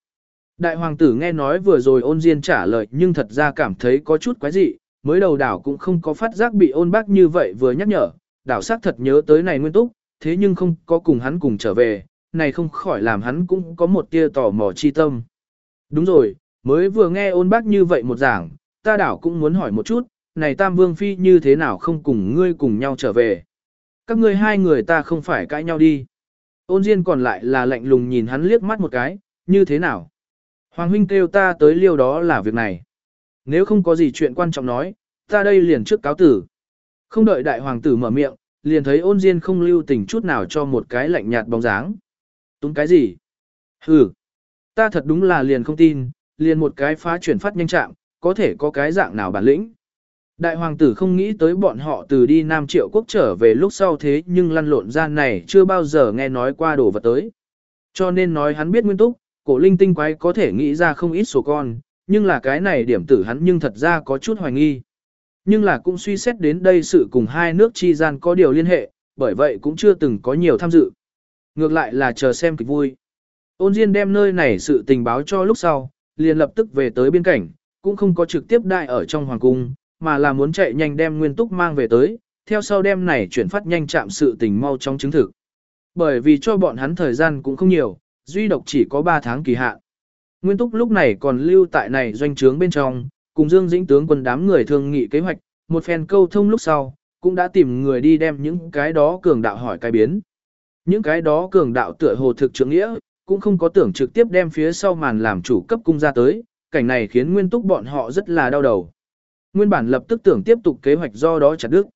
Đại hoàng tử nghe nói vừa rồi ôn diên trả lời nhưng thật ra cảm thấy có chút quái dị, mới đầu đảo cũng không có phát giác bị ôn bác như vậy vừa nhắc nhở, đảo xác thật nhớ tới này nguyên túc, thế nhưng không có cùng hắn cùng trở về, này không khỏi làm hắn cũng có một tia tò mò chi tâm. Đúng rồi, mới vừa nghe ôn bác như vậy một giảng, ta đảo cũng muốn hỏi một chút, này Tam Vương Phi như thế nào không cùng ngươi cùng nhau trở về. Các ngươi hai người ta không phải cãi nhau đi. Ôn Diên còn lại là lạnh lùng nhìn hắn liếc mắt một cái, như thế nào? Hoàng huynh kêu ta tới liêu đó là việc này. Nếu không có gì chuyện quan trọng nói, ta đây liền trước cáo tử. Không đợi đại hoàng tử mở miệng, liền thấy ôn Diên không lưu tình chút nào cho một cái lạnh nhạt bóng dáng. Túng cái gì? Hừ, ta thật đúng là liền không tin, liền một cái phá chuyển phát nhanh chạm, có thể có cái dạng nào bản lĩnh. Đại hoàng tử không nghĩ tới bọn họ từ đi Nam Triệu Quốc trở về lúc sau thế nhưng lăn lộn ra này chưa bao giờ nghe nói qua đồ vật tới. Cho nên nói hắn biết nguyên túc, cổ linh tinh quái có thể nghĩ ra không ít số con, nhưng là cái này điểm tử hắn nhưng thật ra có chút hoài nghi. Nhưng là cũng suy xét đến đây sự cùng hai nước chi gian có điều liên hệ, bởi vậy cũng chưa từng có nhiều tham dự. Ngược lại là chờ xem kịch vui. Ôn Diên đem nơi này sự tình báo cho lúc sau, liền lập tức về tới biên cảnh, cũng không có trực tiếp đại ở trong hoàng cung, mà là muốn chạy nhanh đem nguyên túc mang về tới, theo sau đem này chuyển phát nhanh chạm sự tình mau trong chứng thực. Bởi vì cho bọn hắn thời gian cũng không nhiều, duy độc chỉ có 3 tháng kỳ hạn. Nguyên túc lúc này còn lưu tại này doanh trướng bên trong, cùng Dương Dĩnh tướng quân đám người thương nghị kế hoạch, một phen câu thông lúc sau, cũng đã tìm người đi đem những cái đó cường đạo hỏi cái biến. Những cái đó cường đạo tựa hồ thực trưởng nghĩa, cũng không có tưởng trực tiếp đem phía sau màn làm chủ cấp cung ra tới, cảnh này khiến nguyên túc bọn họ rất là đau đầu. Nguyên bản lập tức tưởng tiếp tục kế hoạch do đó chặt đứt.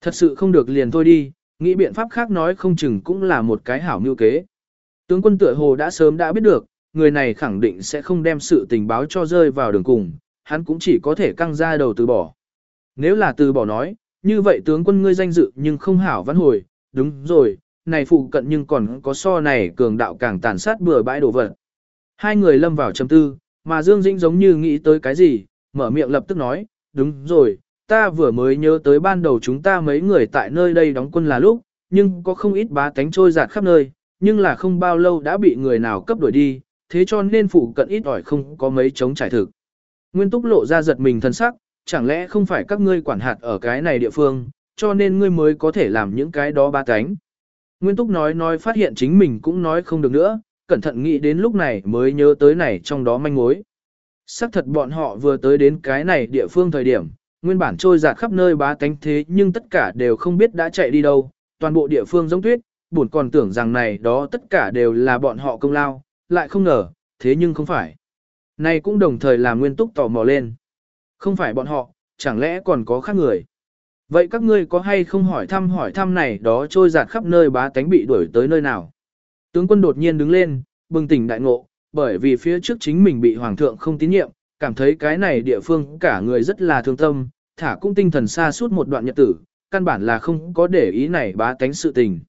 Thật sự không được liền thôi đi, nghĩ biện pháp khác nói không chừng cũng là một cái hảo mưu kế. Tướng quân tựa hồ đã sớm đã biết được, người này khẳng định sẽ không đem sự tình báo cho rơi vào đường cùng, hắn cũng chỉ có thể căng ra đầu từ bỏ. Nếu là từ bỏ nói, như vậy tướng quân ngươi danh dự nhưng không hảo văn hồi, đúng rồi, này phụ cận nhưng còn có so này cường đạo càng tàn sát bừa bãi đồ vật. Hai người lâm vào trầm tư, mà Dương Dĩnh giống như nghĩ tới cái gì, mở miệng lập tức nói, đúng rồi, ta vừa mới nhớ tới ban đầu chúng ta mấy người tại nơi đây đóng quân là lúc, nhưng có không ít bá tánh trôi giạt khắp nơi, nhưng là không bao lâu đã bị người nào cấp đuổi đi, thế cho nên phụ cận ít ỏi không có mấy chống trải thực. Nguyên túc lộ ra giật mình thân sắc, chẳng lẽ không phải các ngươi quản hạt ở cái này địa phương, cho nên ngươi mới có thể làm những cái đó ba cánh. Nguyên túc nói nói phát hiện chính mình cũng nói không được nữa, cẩn thận nghĩ đến lúc này mới nhớ tới này trong đó manh mối. Sắc thật bọn họ vừa tới đến cái này địa phương thời điểm, nguyên bản trôi giạt khắp nơi bá tánh thế nhưng tất cả đều không biết đã chạy đi đâu, toàn bộ địa phương giống tuyết, buồn còn tưởng rằng này đó tất cả đều là bọn họ công lao, lại không ngờ, thế nhưng không phải. Này cũng đồng thời là nguyên túc tò mò lên. Không phải bọn họ, chẳng lẽ còn có khác người. Vậy các ngươi có hay không hỏi thăm hỏi thăm này đó trôi giạt khắp nơi bá tánh bị đuổi tới nơi nào. Tướng quân đột nhiên đứng lên, bừng tỉnh đại ngộ, bởi vì phía trước chính mình bị hoàng thượng không tín nhiệm, cảm thấy cái này địa phương cả người rất là thương tâm, thả cũng tinh thần xa suốt một đoạn nhật tử, căn bản là không có để ý này bá tánh sự tình.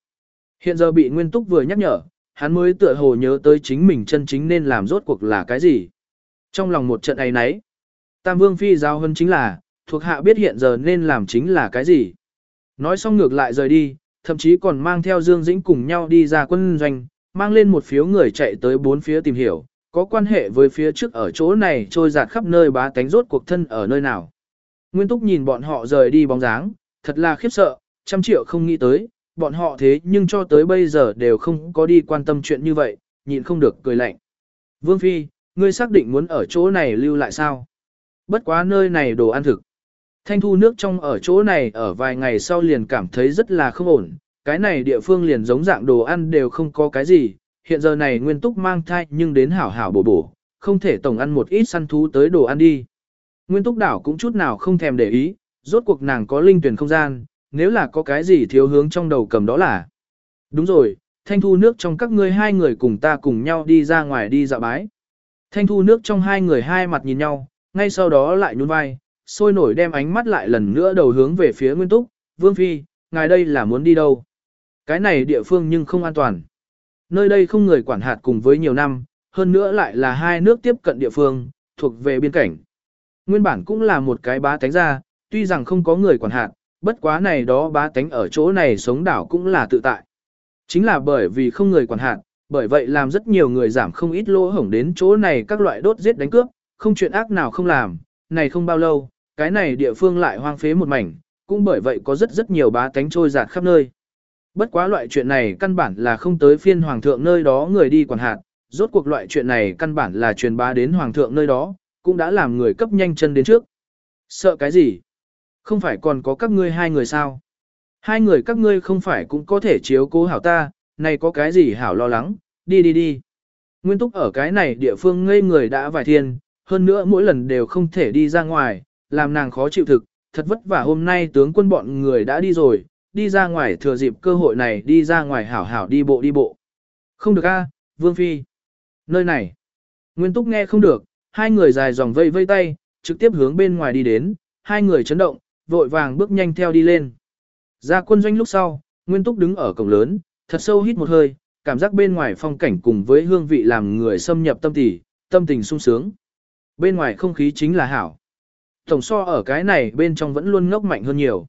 Hiện giờ bị Nguyên Túc vừa nhắc nhở, hắn mới tựa hồ nhớ tới chính mình chân chính nên làm rốt cuộc là cái gì. Trong lòng một trận ấy nấy, Tam Vương Phi giao hơn chính là, thuộc hạ biết hiện giờ nên làm chính là cái gì. Nói xong ngược lại rời đi, thậm chí còn mang theo Dương Dĩnh cùng nhau đi ra quân doanh, mang lên một phiếu người chạy tới bốn phía tìm hiểu, có quan hệ với phía trước ở chỗ này trôi giạt khắp nơi bá tánh rốt cuộc thân ở nơi nào. Nguyên Túc nhìn bọn họ rời đi bóng dáng, thật là khiếp sợ, trăm triệu không nghĩ tới, bọn họ thế nhưng cho tới bây giờ đều không có đi quan tâm chuyện như vậy, nhịn không được cười lạnh. Vương Phi, ngươi xác định muốn ở chỗ này lưu lại sao? Bất quá nơi này đồ ăn thực. Thanh thu nước trong ở chỗ này ở vài ngày sau liền cảm thấy rất là không ổn, cái này địa phương liền giống dạng đồ ăn đều không có cái gì, hiện giờ này nguyên túc mang thai nhưng đến hảo hảo bổ bổ, không thể tổng ăn một ít săn thú tới đồ ăn đi. Nguyên túc đảo cũng chút nào không thèm để ý, rốt cuộc nàng có linh tuyển không gian, nếu là có cái gì thiếu hướng trong đầu cầm đó là. Đúng rồi, thanh thu nước trong các ngươi hai người cùng ta cùng nhau đi ra ngoài đi dạo bái. Thanh thu nước trong hai người hai mặt nhìn nhau, ngay sau đó lại nhún vai, sôi nổi đem ánh mắt lại lần nữa đầu hướng về phía Nguyên Túc, Vương Phi, ngài đây là muốn đi đâu? Cái này địa phương nhưng không an toàn. Nơi đây không người quản hạt cùng với nhiều năm, hơn nữa lại là hai nước tiếp cận địa phương, thuộc về biên cảnh. Nguyên bản cũng là một cái bá tánh ra, tuy rằng không có người quản hạt, bất quá này đó bá tánh ở chỗ này sống đảo cũng là tự tại. Chính là bởi vì không người quản hạt, bởi vậy làm rất nhiều người giảm không ít lỗ hổng đến chỗ này các loại đốt giết đánh cướp, không chuyện ác nào không làm, này không bao lâu, cái này địa phương lại hoang phế một mảnh, cũng bởi vậy có rất rất nhiều bá tánh trôi giạt khắp nơi. Bất quá loại chuyện này căn bản là không tới phiên hoàng thượng nơi đó người đi quản hạt, rốt cuộc loại chuyện này căn bản là truyền bá đến hoàng thượng nơi đó, cũng đã làm người cấp nhanh chân đến trước. Sợ cái gì? Không phải còn có các ngươi hai người sao? Hai người các ngươi không phải cũng có thể chiếu cố hảo ta, này có cái gì hảo lo lắng, đi đi đi. Nguyên túc ở cái này địa phương ngây người đã vài thiên, hơn nữa mỗi lần đều không thể đi ra ngoài, làm nàng khó chịu thực, thật vất vả hôm nay tướng quân bọn người đã đi rồi, đi ra ngoài thừa dịp cơ hội này đi ra ngoài hảo hảo đi bộ đi bộ. Không được a, Vương Phi. Nơi này. Nguyên Túc nghe không được, hai người dài dòng vây vây tay, trực tiếp hướng bên ngoài đi đến, hai người chấn động, vội vàng bước nhanh theo đi lên. Ra quân doanh lúc sau, Nguyên Túc đứng ở cổng lớn, thật sâu hít một hơi, cảm giác bên ngoài phong cảnh cùng với hương vị làm người xâm nhập tâm tỷ, tâm tình sung sướng. Bên ngoài không khí chính là hảo. Tổng so ở cái này bên trong vẫn luôn ngốc mạnh hơn nhiều.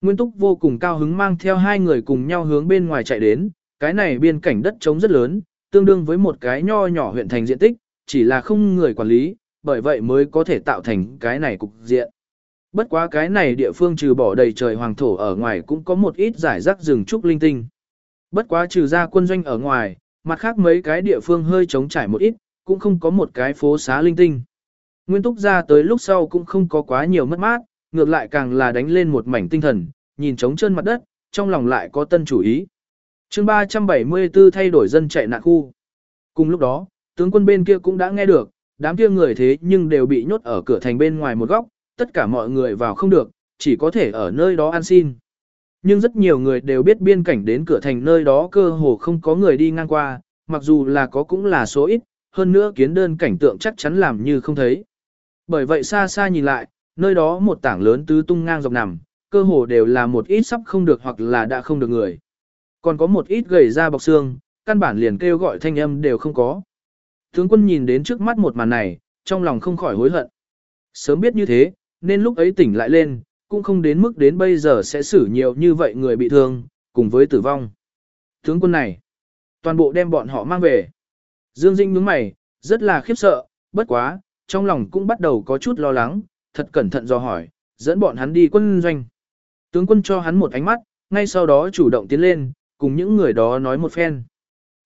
Nguyên Túc vô cùng cao hứng mang theo hai người cùng nhau hướng bên ngoài chạy đến, cái này biên cảnh đất trống rất lớn, tương đương với một cái nho nhỏ huyện thành diện tích, chỉ là không người quản lý, bởi vậy mới có thể tạo thành cái này cục diện. Bất quá cái này địa phương trừ bỏ đầy trời hoàng thổ ở ngoài cũng có một ít giải rác rừng trúc linh tinh. Bất quá trừ ra quân doanh ở ngoài, mặt khác mấy cái địa phương hơi trống trải một ít, cũng không có một cái phố xá linh tinh. Nguyên túc ra tới lúc sau cũng không có quá nhiều mất mát, ngược lại càng là đánh lên một mảnh tinh thần, nhìn trống chân mặt đất, trong lòng lại có tân chủ ý. chương 374 thay đổi dân chạy nạn khu. Cùng lúc đó, tướng quân bên kia cũng đã nghe được, đám kia người thế nhưng đều bị nhốt ở cửa thành bên ngoài một góc, tất cả mọi người vào không được, chỉ có thể ở nơi đó ăn xin. Nhưng rất nhiều người đều biết biên cảnh đến cửa thành nơi đó cơ hồ không có người đi ngang qua, mặc dù là có cũng là số ít, hơn nữa kiến đơn cảnh tượng chắc chắn làm như không thấy. Bởi vậy xa xa nhìn lại, nơi đó một tảng lớn tứ tung ngang dọc nằm, cơ hồ đều là một ít sắp không được hoặc là đã không được người. Còn có một ít gầy ra bọc xương, căn bản liền kêu gọi thanh âm đều không có. Tướng quân nhìn đến trước mắt một màn này, trong lòng không khỏi hối hận. Sớm biết như thế, nên lúc ấy tỉnh lại lên, cũng không đến mức đến bây giờ sẽ xử nhiều như vậy người bị thương, cùng với tử vong. Tướng quân này, toàn bộ đem bọn họ mang về. Dương Dinh nhướng mày, rất là khiếp sợ, bất quá, trong lòng cũng bắt đầu có chút lo lắng, thật cẩn thận do hỏi, dẫn bọn hắn đi quân doanh. Tướng quân cho hắn một ánh mắt, ngay sau đó chủ động tiến lên, cùng những người đó nói một phen.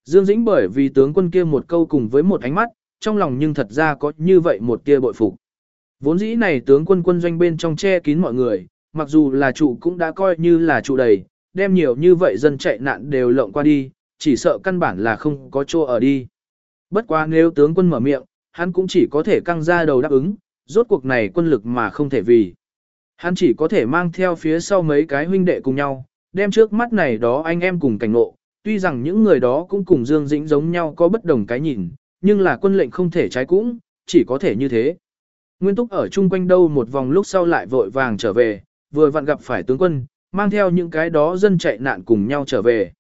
Dương Dĩnh bởi vì tướng quân kia một câu cùng với một ánh mắt, trong lòng nhưng thật ra có như vậy một tia bội phục. Vốn dĩ này tướng quân quân doanh bên trong che kín mọi người, mặc dù là trụ cũng đã coi như là trụ đầy, đem nhiều như vậy dân chạy nạn đều lộng qua đi, chỉ sợ căn bản là không có chỗ ở đi. Bất quá nếu tướng quân mở miệng, hắn cũng chỉ có thể căng ra đầu đáp ứng, rốt cuộc này quân lực mà không thể vì. Hắn chỉ có thể mang theo phía sau mấy cái huynh đệ cùng nhau, đem trước mắt này đó anh em cùng cảnh ngộ, tuy rằng những người đó cũng cùng Dương Dĩnh giống nhau có bất đồng cái nhìn, nhưng là quân lệnh không thể trái cũng, chỉ có thể như thế. Nguyên Túc ở chung quanh đâu một vòng lúc sau lại vội vàng trở về, vừa vặn gặp phải tướng quân, mang theo những cái đó dân chạy nạn cùng nhau trở về.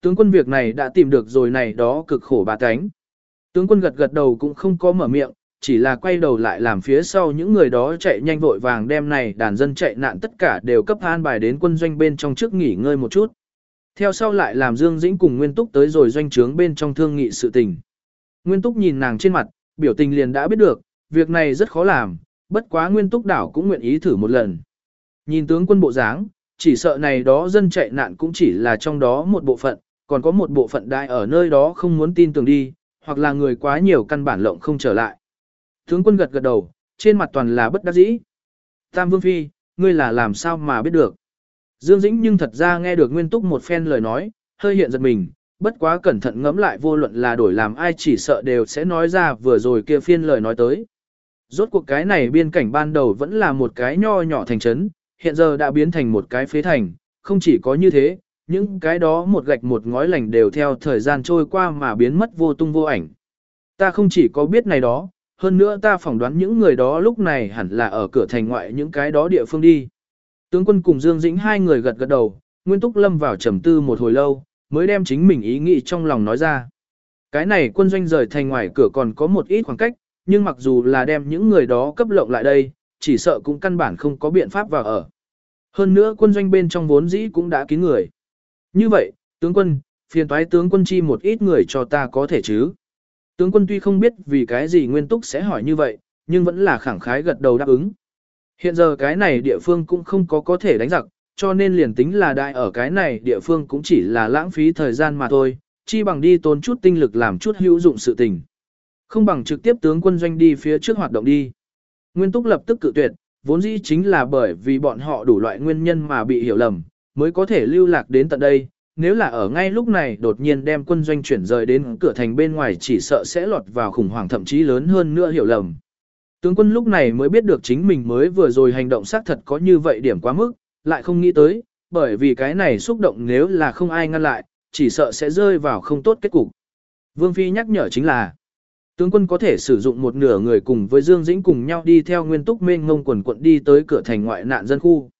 Tướng quân việc này đã tìm được rồi này đó cực khổ bà cánh. Tướng quân gật gật đầu cũng không có mở miệng, chỉ là quay đầu lại làm phía sau những người đó chạy nhanh vội vàng đem này đàn dân chạy nạn tất cả đều cấp an bài đến quân doanh bên trong trước nghỉ ngơi một chút. Theo sau lại làm Dương Dĩnh cùng Nguyên Túc tới rồi doanh trướng bên trong thương nghị sự tình. Nguyên Túc nhìn nàng trên mặt, biểu tình liền đã biết được, việc này rất khó làm, bất quá Nguyên Túc đảo cũng nguyện ý thử một lần. Nhìn tướng quân bộ dáng, chỉ sợ này đó dân chạy nạn cũng chỉ là trong đó một bộ phận, còn có một bộ phận đại ở nơi đó không muốn tin tưởng đi, hoặc là người quá nhiều căn bản lộng không trở lại. Tướng quân gật gật đầu, trên mặt toàn là bất đắc dĩ. Tam Vương Phi, ngươi là làm sao mà biết được. Dương Dĩnh nhưng thật ra nghe được Nguyên Túc một phen lời nói, hơi hiện giật mình, bất quá cẩn thận ngẫm lại vô luận là đổi làm ai chỉ sợ đều sẽ nói ra vừa rồi kia phiên lời nói tới. Rốt cuộc cái này biên cảnh ban đầu vẫn là một cái nho nhỏ thành trấn, hiện giờ đã biến thành một cái phế thành, không chỉ có như thế, những cái đó một gạch một ngói lành đều theo thời gian trôi qua mà biến mất vô tung vô ảnh. Ta không chỉ có biết này đó, hơn nữa ta phỏng đoán những người đó lúc này hẳn là ở cửa thành ngoại những cái đó địa phương đi. Tướng quân cùng Dương Dĩnh hai người gật gật đầu, Nguyên Túc lâm vào trầm tư một hồi lâu, mới đem chính mình ý nghĩ trong lòng nói ra. Cái này quân doanh rời thành ngoài cửa còn có một ít khoảng cách, nhưng mặc dù là đem những người đó cấp lộng lại đây, chỉ sợ cũng căn bản không có biện pháp vào ở. Hơn nữa quân doanh bên trong vốn dĩ cũng đã kín người. Như vậy, tướng quân, phiền toái tướng quân chi một ít người cho ta có thể chứ. Tướng quân tuy không biết vì cái gì Nguyên Túc sẽ hỏi như vậy, nhưng vẫn là khẳng khái gật đầu đáp ứng. Hiện giờ cái này địa phương cũng không có có thể đánh giặc, cho nên liền tính là đại ở cái này địa phương cũng chỉ là lãng phí thời gian mà thôi, chi bằng đi tốn chút tinh lực làm chút hữu dụng sự tình. Không bằng trực tiếp tướng quân doanh đi phía trước hoạt động đi. Nguyên Túc lập tức cự tuyệt, vốn dĩ chính là bởi vì bọn họ đủ loại nguyên nhân mà bị hiểu lầm, mới có thể lưu lạc đến tận đây. Nếu là ở ngay lúc này đột nhiên đem quân doanh chuyển rời đến cửa thành bên ngoài chỉ sợ sẽ lọt vào khủng hoảng thậm chí lớn hơn nữa hiểu lầm. Tướng quân lúc này mới biết được chính mình mới vừa rồi hành động xác thật có như vậy điểm quá mức, lại không nghĩ tới, bởi vì cái này xúc động nếu là không ai ngăn lại, chỉ sợ sẽ rơi vào không tốt kết cục. Vương Phi nhắc nhở chính là, tướng quân có thể sử dụng một nửa người cùng với Dương Dĩnh cùng nhau đi theo nguyên túc mênh ngông quần quận đi tới cửa thành ngoại nạn dân khu.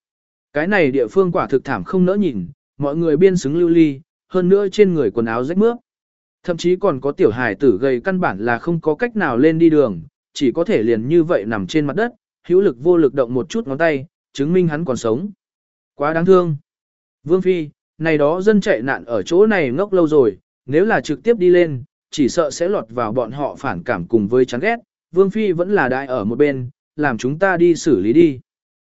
Cái này địa phương quả thực thảm không nỡ nhìn, mọi người biên xứng lưu ly, hơn nữa trên người quần áo rách mướp. Thậm chí còn có tiểu hài tử gầy căn bản là không có cách nào lên đi đường, chỉ có thể liền như vậy nằm trên mặt đất, hữu lực vô lực động một chút ngón tay, chứng minh hắn còn sống. Quá đáng thương. Vương Phi, này đó dân chạy nạn ở chỗ này ngốc lâu rồi, nếu là trực tiếp đi lên, chỉ sợ sẽ lọt vào bọn họ phản cảm cùng với chán ghét. Vương Phi vẫn là đại ở một bên, làm chúng ta đi xử lý đi.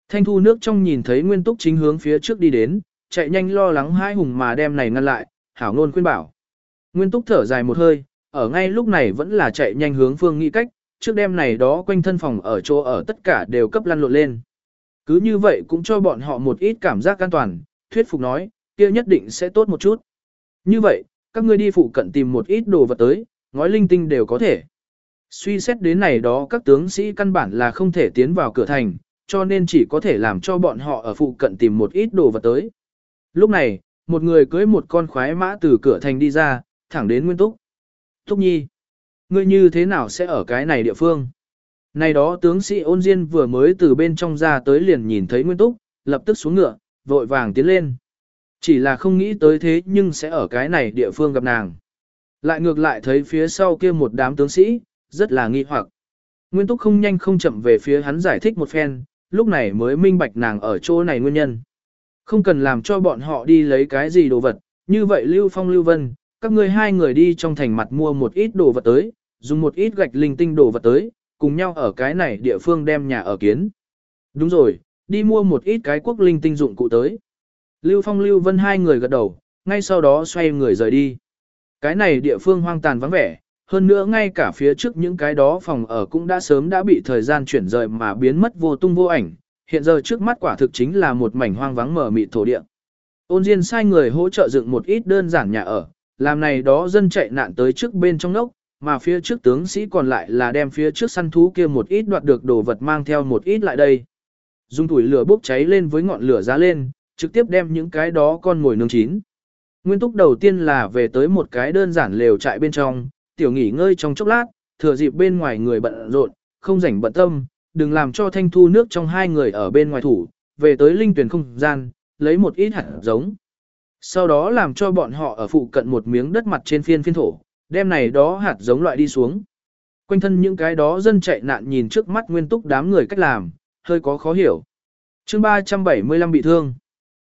Thanh thu nước trong nhìn thấy Nguyên Túc chính hướng phía trước đi đến, chạy nhanh lo lắng hai hùng mà đem này ngăn lại, hảo nôn khuyên bảo. Nguyên Túc thở dài một hơi, ở ngay lúc này vẫn là chạy nhanh hướng phương nghĩ cách, trước đêm này đó quanh thân phòng ở chỗ ở tất cả đều cấp lăn lộn lên. Cứ như vậy cũng cho bọn họ một ít cảm giác an toàn, thuyết phục nói, kia nhất định sẽ tốt một chút. Như vậy, các ngươi đi phụ cận tìm một ít đồ vật tới, ngói linh tinh đều có thể. Suy xét đến này đó các tướng sĩ căn bản là không thể tiến vào cửa thành, cho nên chỉ có thể làm cho bọn họ ở phụ cận tìm một ít đồ vật tới. Lúc này, một người cưới một con khoái mã từ cửa thành đi ra, thẳng đến Nguyên Túc. Túc Nhi, ngươi như thế nào sẽ ở cái này địa phương? Này đó tướng sĩ ôn diên vừa mới từ bên trong ra tới liền nhìn thấy Nguyên Túc, lập tức xuống ngựa, vội vàng tiến lên. Chỉ là không nghĩ tới thế nhưng sẽ ở cái này địa phương gặp nàng. Lại ngược lại thấy phía sau kia một đám tướng sĩ, rất là nghi hoặc. Nguyên Túc không nhanh không chậm về phía hắn giải thích một phen, lúc này mới minh bạch nàng ở chỗ này nguyên nhân. Không cần làm cho bọn họ đi lấy cái gì đồ vật, như vậy Lưu Phong Lưu Vân, các ngươi hai người đi trong thành mặt mua một ít đồ vật tới, dùng một ít gạch linh tinh đồ vật tới, cùng nhau ở cái này địa phương đem nhà ở kiến. Đúng rồi, đi mua một ít cái quốc linh tinh dụng cụ tới. Lưu Phong Lưu Vân hai người gật đầu, ngay sau đó xoay người rời đi. Cái này địa phương hoang tàn vắng vẻ, hơn nữa ngay cả phía trước những cái đó phòng ở cũng đã sớm đã bị thời gian chuyển rời mà biến mất vô tung vô ảnh, hiện giờ trước mắt quả thực chính là một mảnh hoang vắng mở mịt thổ địa. Ôn Diên sai người hỗ trợ dựng một ít đơn giản nhà ở, làm này đó dân chạy nạn tới trước bên trong nốc, mà phía trước tướng sĩ còn lại là đem phía trước săn thú kia một ít đoạt được đồ vật mang theo một ít lại đây. Dung tuổi lửa bốc cháy lên với ngọn lửa giá lên, trực tiếp đem những cái đó con ngồi nướng chín. Nguyên túc đầu tiên là về tới một cái đơn giản lều trại bên trong, tiểu nghỉ ngơi trong chốc lát, thừa dịp bên ngoài người bận rộn, không rảnh bận tâm, đừng làm cho thanh thu nước trong hai người ở bên ngoài thủ, về tới linh tuyển không gian, lấy một ít hạt giống. Sau đó làm cho bọn họ ở phụ cận một miếng đất mặt trên phiên phiên thổ, đem này đó hạt giống loại đi xuống. Quanh thân những cái đó dân chạy nạn nhìn trước mắt nguyên túc đám người cách làm, hơi có khó hiểu. chương 375 bị thương.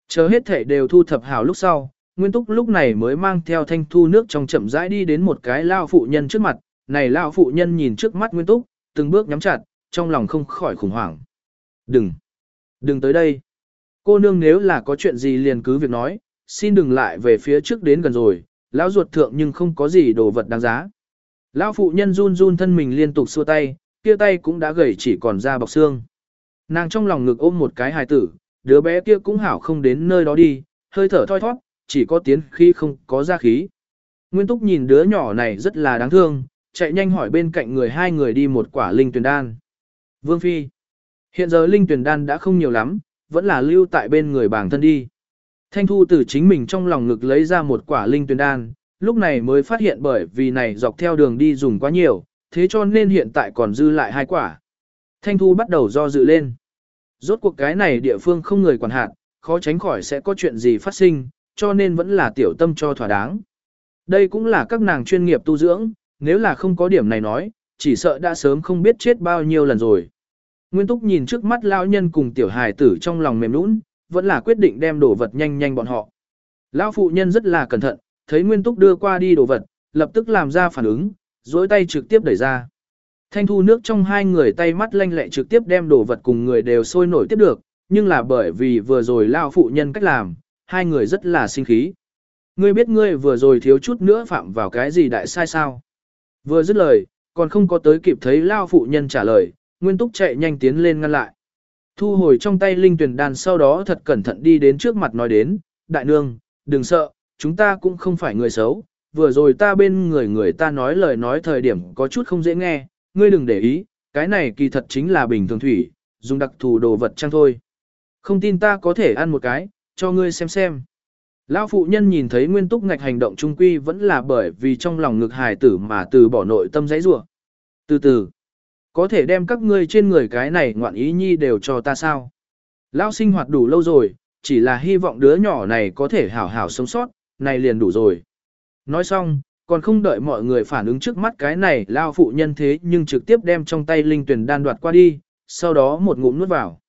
Chờ hết thể đều thu thập hảo lúc sau, Nguyên Túc lúc này mới mang theo thanh thu nước trong chậm rãi đi đến một cái lao phụ nhân trước mặt, này lao phụ nhân nhìn trước mắt Nguyên Túc, từng bước nhắm chặt, trong lòng không khỏi khủng hoảng. Đừng! Đừng tới đây! Cô nương nếu là có chuyện gì liền cứ việc nói, xin đừng lại về phía trước đến gần rồi, lão ruột thượng nhưng không có gì đồ vật đáng giá. Lão phụ nhân run run thân mình liên tục xua tay, kia tay cũng đã gầy chỉ còn da bọc xương. Nàng trong lòng ngực ôm một cái hài tử, đứa bé kia cũng hảo không đến nơi đó đi, hơi thở thoi thoát, chỉ có tiến khi không có ra khí. Nguyên Túc nhìn đứa nhỏ này rất là đáng thương, chạy nhanh hỏi bên cạnh người hai người đi một quả linh tuyển đan. Vương Phi. Hiện giờ linh tuyển đan đã không nhiều lắm, vẫn là lưu tại bên người bảng thân đi. Thanh Thu từ chính mình trong lòng ngực lấy ra một quả linh tuyển đan, lúc này mới phát hiện bởi vì này dọc theo đường đi dùng quá nhiều, thế cho nên hiện tại còn dư lại hai quả. Thanh Thu bắt đầu do dự lên. Rốt cuộc cái này địa phương không người quản hạt, khó tránh khỏi sẽ có chuyện gì phát sinh, cho nên vẫn là tiểu tâm cho thỏa đáng. Đây cũng là các nàng chuyên nghiệp tu dưỡng, nếu là không có điểm này nói, chỉ sợ đã sớm không biết chết bao nhiêu lần rồi. Nguyên Túc nhìn trước mắt lão nhân cùng tiểu hài tử trong lòng mềm nũng, vẫn là quyết định đem đồ vật nhanh nhanh bọn họ. Lão phụ nhân rất là cẩn thận, thấy Nguyên Túc đưa qua đi đồ vật, lập tức làm ra phản ứng, dối tay trực tiếp đẩy ra. Thanh thu nước trong hai người tay mắt lanh lẹ trực tiếp đem đồ vật cùng người đều sôi nổi tiếp được, nhưng là bởi vì vừa rồi lao phụ nhân cách làm, hai người rất là sinh khí. Ngươi biết ngươi vừa rồi thiếu chút nữa phạm vào cái gì đại sai sao? Vừa dứt lời, còn không có tới kịp thấy lao phụ nhân trả lời, Nguyên Túc chạy nhanh tiến lên ngăn lại. Thu hồi trong tay linh tuyển đàn sau đó thật cẩn thận đi đến trước mặt nói đến, đại nương, đừng sợ, chúng ta cũng không phải người xấu, vừa rồi ta bên người người ta nói lời nói thời điểm có chút không dễ nghe, ngươi đừng để ý, cái này kỳ thật chính là bình thường thủy, dùng đặc thù đồ vật trang thôi. Không tin ta có thể ăn một cái, cho ngươi xem xem. Lão phụ nhân nhìn thấy nguyên túc ngạch hành động trung quy vẫn là bởi vì trong lòng ngực hài tử mà từ bỏ nội tâm giấy rủa. Từ từ, có thể đem các ngươi trên người cái này ngoạn ý nhi đều cho ta sao? Lão sinh hoạt đủ lâu rồi, chỉ là hy vọng đứa nhỏ này có thể hảo hảo sống sót, này liền đủ rồi. Nói xong, còn không đợi mọi người phản ứng trước mắt cái này lao phụ nhân thế nhưng trực tiếp đem trong tay linh tuyển đan đoạt qua đi, sau đó một ngụm nuốt vào.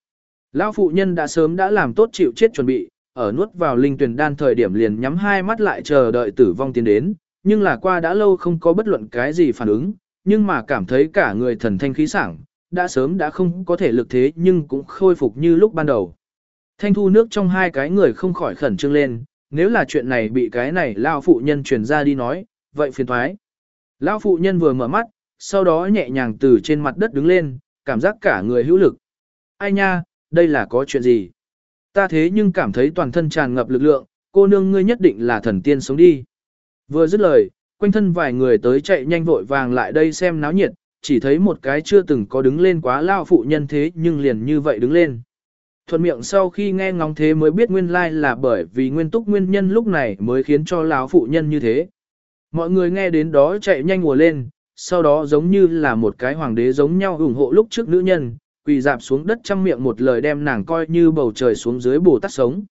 Lão phụ nhân đã sớm đã làm tốt chịu chết chuẩn bị, ở nuốt vào linh tuyển đan thời điểm liền nhắm hai mắt lại chờ đợi tử vong tiến đến, nhưng là qua đã lâu không có bất luận cái gì phản ứng, nhưng mà cảm thấy cả người thần thanh khí sảng, đã sớm đã không có thể lực thế nhưng cũng khôi phục như lúc ban đầu. Thanh thu nước trong hai cái người không khỏi khẩn trương lên, nếu là chuyện này bị cái này lao phụ nhân truyền ra đi nói, vậy phiền thoái. lão phụ nhân vừa mở mắt, sau đó nhẹ nhàng từ trên mặt đất đứng lên, cảm giác cả người hữu lực. Ai nha, đây là có chuyện gì? Ta thế nhưng cảm thấy toàn thân tràn ngập lực lượng, cô nương ngươi nhất định là thần tiên sống đi. Vừa dứt lời, quanh thân vài người tới chạy nhanh vội vàng lại đây xem náo nhiệt, chỉ thấy một cái chưa từng có đứng lên quá lao phụ nhân thế nhưng liền như vậy đứng lên. Thuận miệng sau khi nghe ngóng thế mới biết nguyên lai là bởi vì nguyên túc nguyên nhân lúc này mới khiến cho lão phụ nhân như thế. Mọi người nghe đến đó chạy nhanh mùa lên, sau đó giống như là một cái hoàng đế giống nhau ủng hộ lúc trước nữ nhân, quỳ dạp xuống đất chăm miệng một lời đem nàng coi như bầu trời xuống dưới bồ tát sống.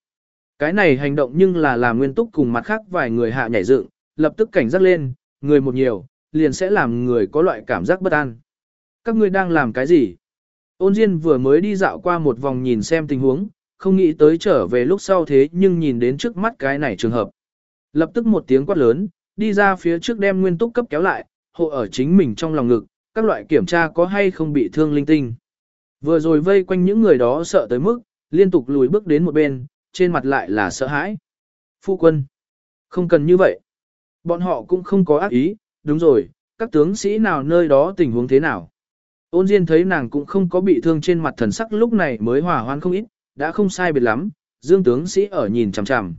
Cái này hành động nhưng là làm nguyên túc cùng mặt khác vài người hạ nhảy dựng, lập tức cảnh giác lên, người một nhiều, liền sẽ làm người có loại cảm giác bất an. Các ngươi đang làm cái gì? Ôn Diên vừa mới đi dạo qua một vòng nhìn xem tình huống, không nghĩ tới trở về lúc sau thế nhưng nhìn đến trước mắt cái này trường hợp. Lập tức một tiếng quát lớn, đi ra phía trước đem nguyên túc cấp kéo lại, hộ ở chính mình trong lòng ngực, các loại kiểm tra có hay không bị thương linh tinh. Vừa rồi vây quanh những người đó sợ tới mức, liên tục lùi bước đến một bên, trên mặt lại là sợ hãi. Phu quân, không cần như vậy. Bọn họ cũng không có ác ý, đúng rồi, các tướng sĩ nào nơi đó tình huống thế nào. Ôn Diên thấy nàng cũng không có bị thương trên mặt thần sắc lúc này mới hòa hoan không ít, đã không sai biệt lắm, dương tướng sĩ ở nhìn chằm chằm.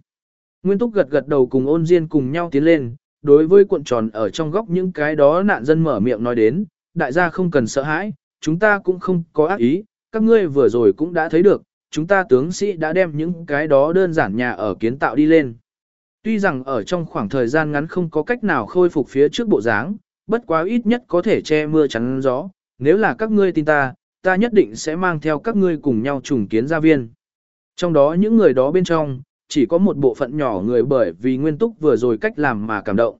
Nguyên Túc gật gật đầu cùng ôn Diên cùng nhau tiến lên, đối với cuộn tròn ở trong góc những cái đó nạn dân mở miệng nói đến, đại gia không cần sợ hãi, chúng ta cũng không có ác ý, các ngươi vừa rồi cũng đã thấy được, chúng ta tướng sĩ đã đem những cái đó đơn giản nhà ở kiến tạo đi lên. Tuy rằng ở trong khoảng thời gian ngắn không có cách nào khôi phục phía trước bộ dáng, bất quá ít nhất có thể che mưa chắn gió, nếu là các ngươi tin ta, ta nhất định sẽ mang theo các ngươi cùng nhau trùng kiến gia viên. Trong đó những người đó bên trong, chỉ có một bộ phận nhỏ người bởi vì Nguyên Túc vừa rồi cách làm mà cảm động.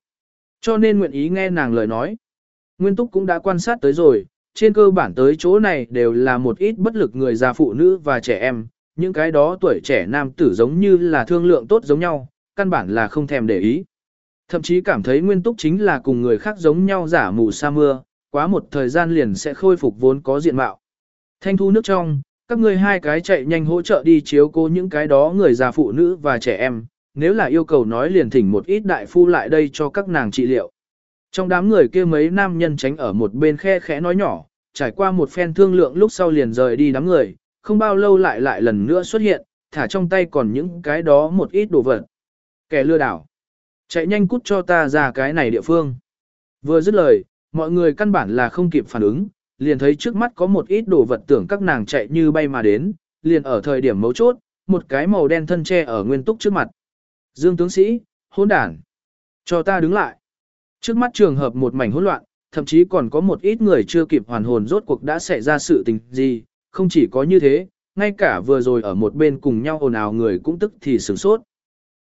Cho nên nguyện ý nghe nàng lời nói. Nguyên Túc cũng đã quan sát tới rồi, trên cơ bản tới chỗ này đều là một ít bất lực người già phụ nữ và trẻ em, những cái đó tuổi trẻ nam tử giống như là thương lượng tốt giống nhau, căn bản là không thèm để ý. Thậm chí cảm thấy Nguyên Túc chính là cùng người khác giống nhau giả mù sa mưa, quá một thời gian liền sẽ khôi phục vốn có diện mạo. Thanh thu nước trong, các ngươi hai cái chạy nhanh hỗ trợ đi chiếu cố những cái đó người già phụ nữ và trẻ em, nếu là yêu cầu nói liền thỉnh một ít đại phu lại đây cho các nàng trị liệu. Trong đám người kia mấy nam nhân tránh ở một bên khe khẽ nói nhỏ, trải qua một phen thương lượng lúc sau liền rời đi đám người, không bao lâu lại lại lần nữa xuất hiện, thả trong tay còn những cái đó một ít đồ vật. Kẻ lừa đảo. Chạy nhanh cút cho ta ra cái này địa phương. Vừa dứt lời, mọi người căn bản là không kịp phản ứng, liền thấy trước mắt có một ít đồ vật tưởng các nàng chạy như bay mà đến, liền ở thời điểm mấu chốt, một cái màu đen thân che ở nguyên túc trước mặt. Dương tướng sĩ, hỗn đản, cho ta đứng lại. Trước mắt trường hợp một mảnh hỗn loạn, thậm chí còn có một ít người chưa kịp hoàn hồn rốt cuộc đã xảy ra sự tình gì, không chỉ có như thế, ngay cả vừa rồi ở một bên cùng nhau ồn ào người cũng tức thì sửng sốt.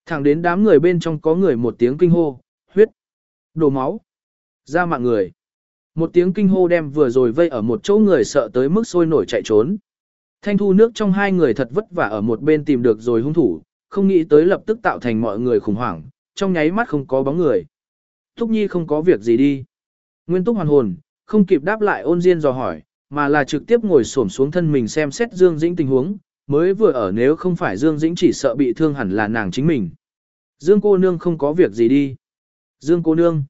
Thẳng đến đám người bên trong có người một tiếng kinh hô, huyết, đổ máu, ra mạng người. Một tiếng kinh hô đem vừa rồi vây ở một chỗ người sợ tới mức sôi nổi chạy trốn. Thanh thu nước trong hai người thật vất vả ở một bên tìm được rồi hung thủ, không nghĩ tới lập tức tạo thành mọi người khủng hoảng, trong nháy mắt không có bóng người. Túc Nhi không có việc gì đi. Nguyên Túc hoàn hồn, không kịp đáp lại ôn diên dò hỏi, mà là trực tiếp ngồi xổm xuống thân mình xem xét Dương Dĩnh tình huống, mới vừa ở nếu không phải Dương Dĩnh chỉ sợ bị thương hẳn là nàng chính mình. Dương cô nương không có việc gì đi. Dương cô nương.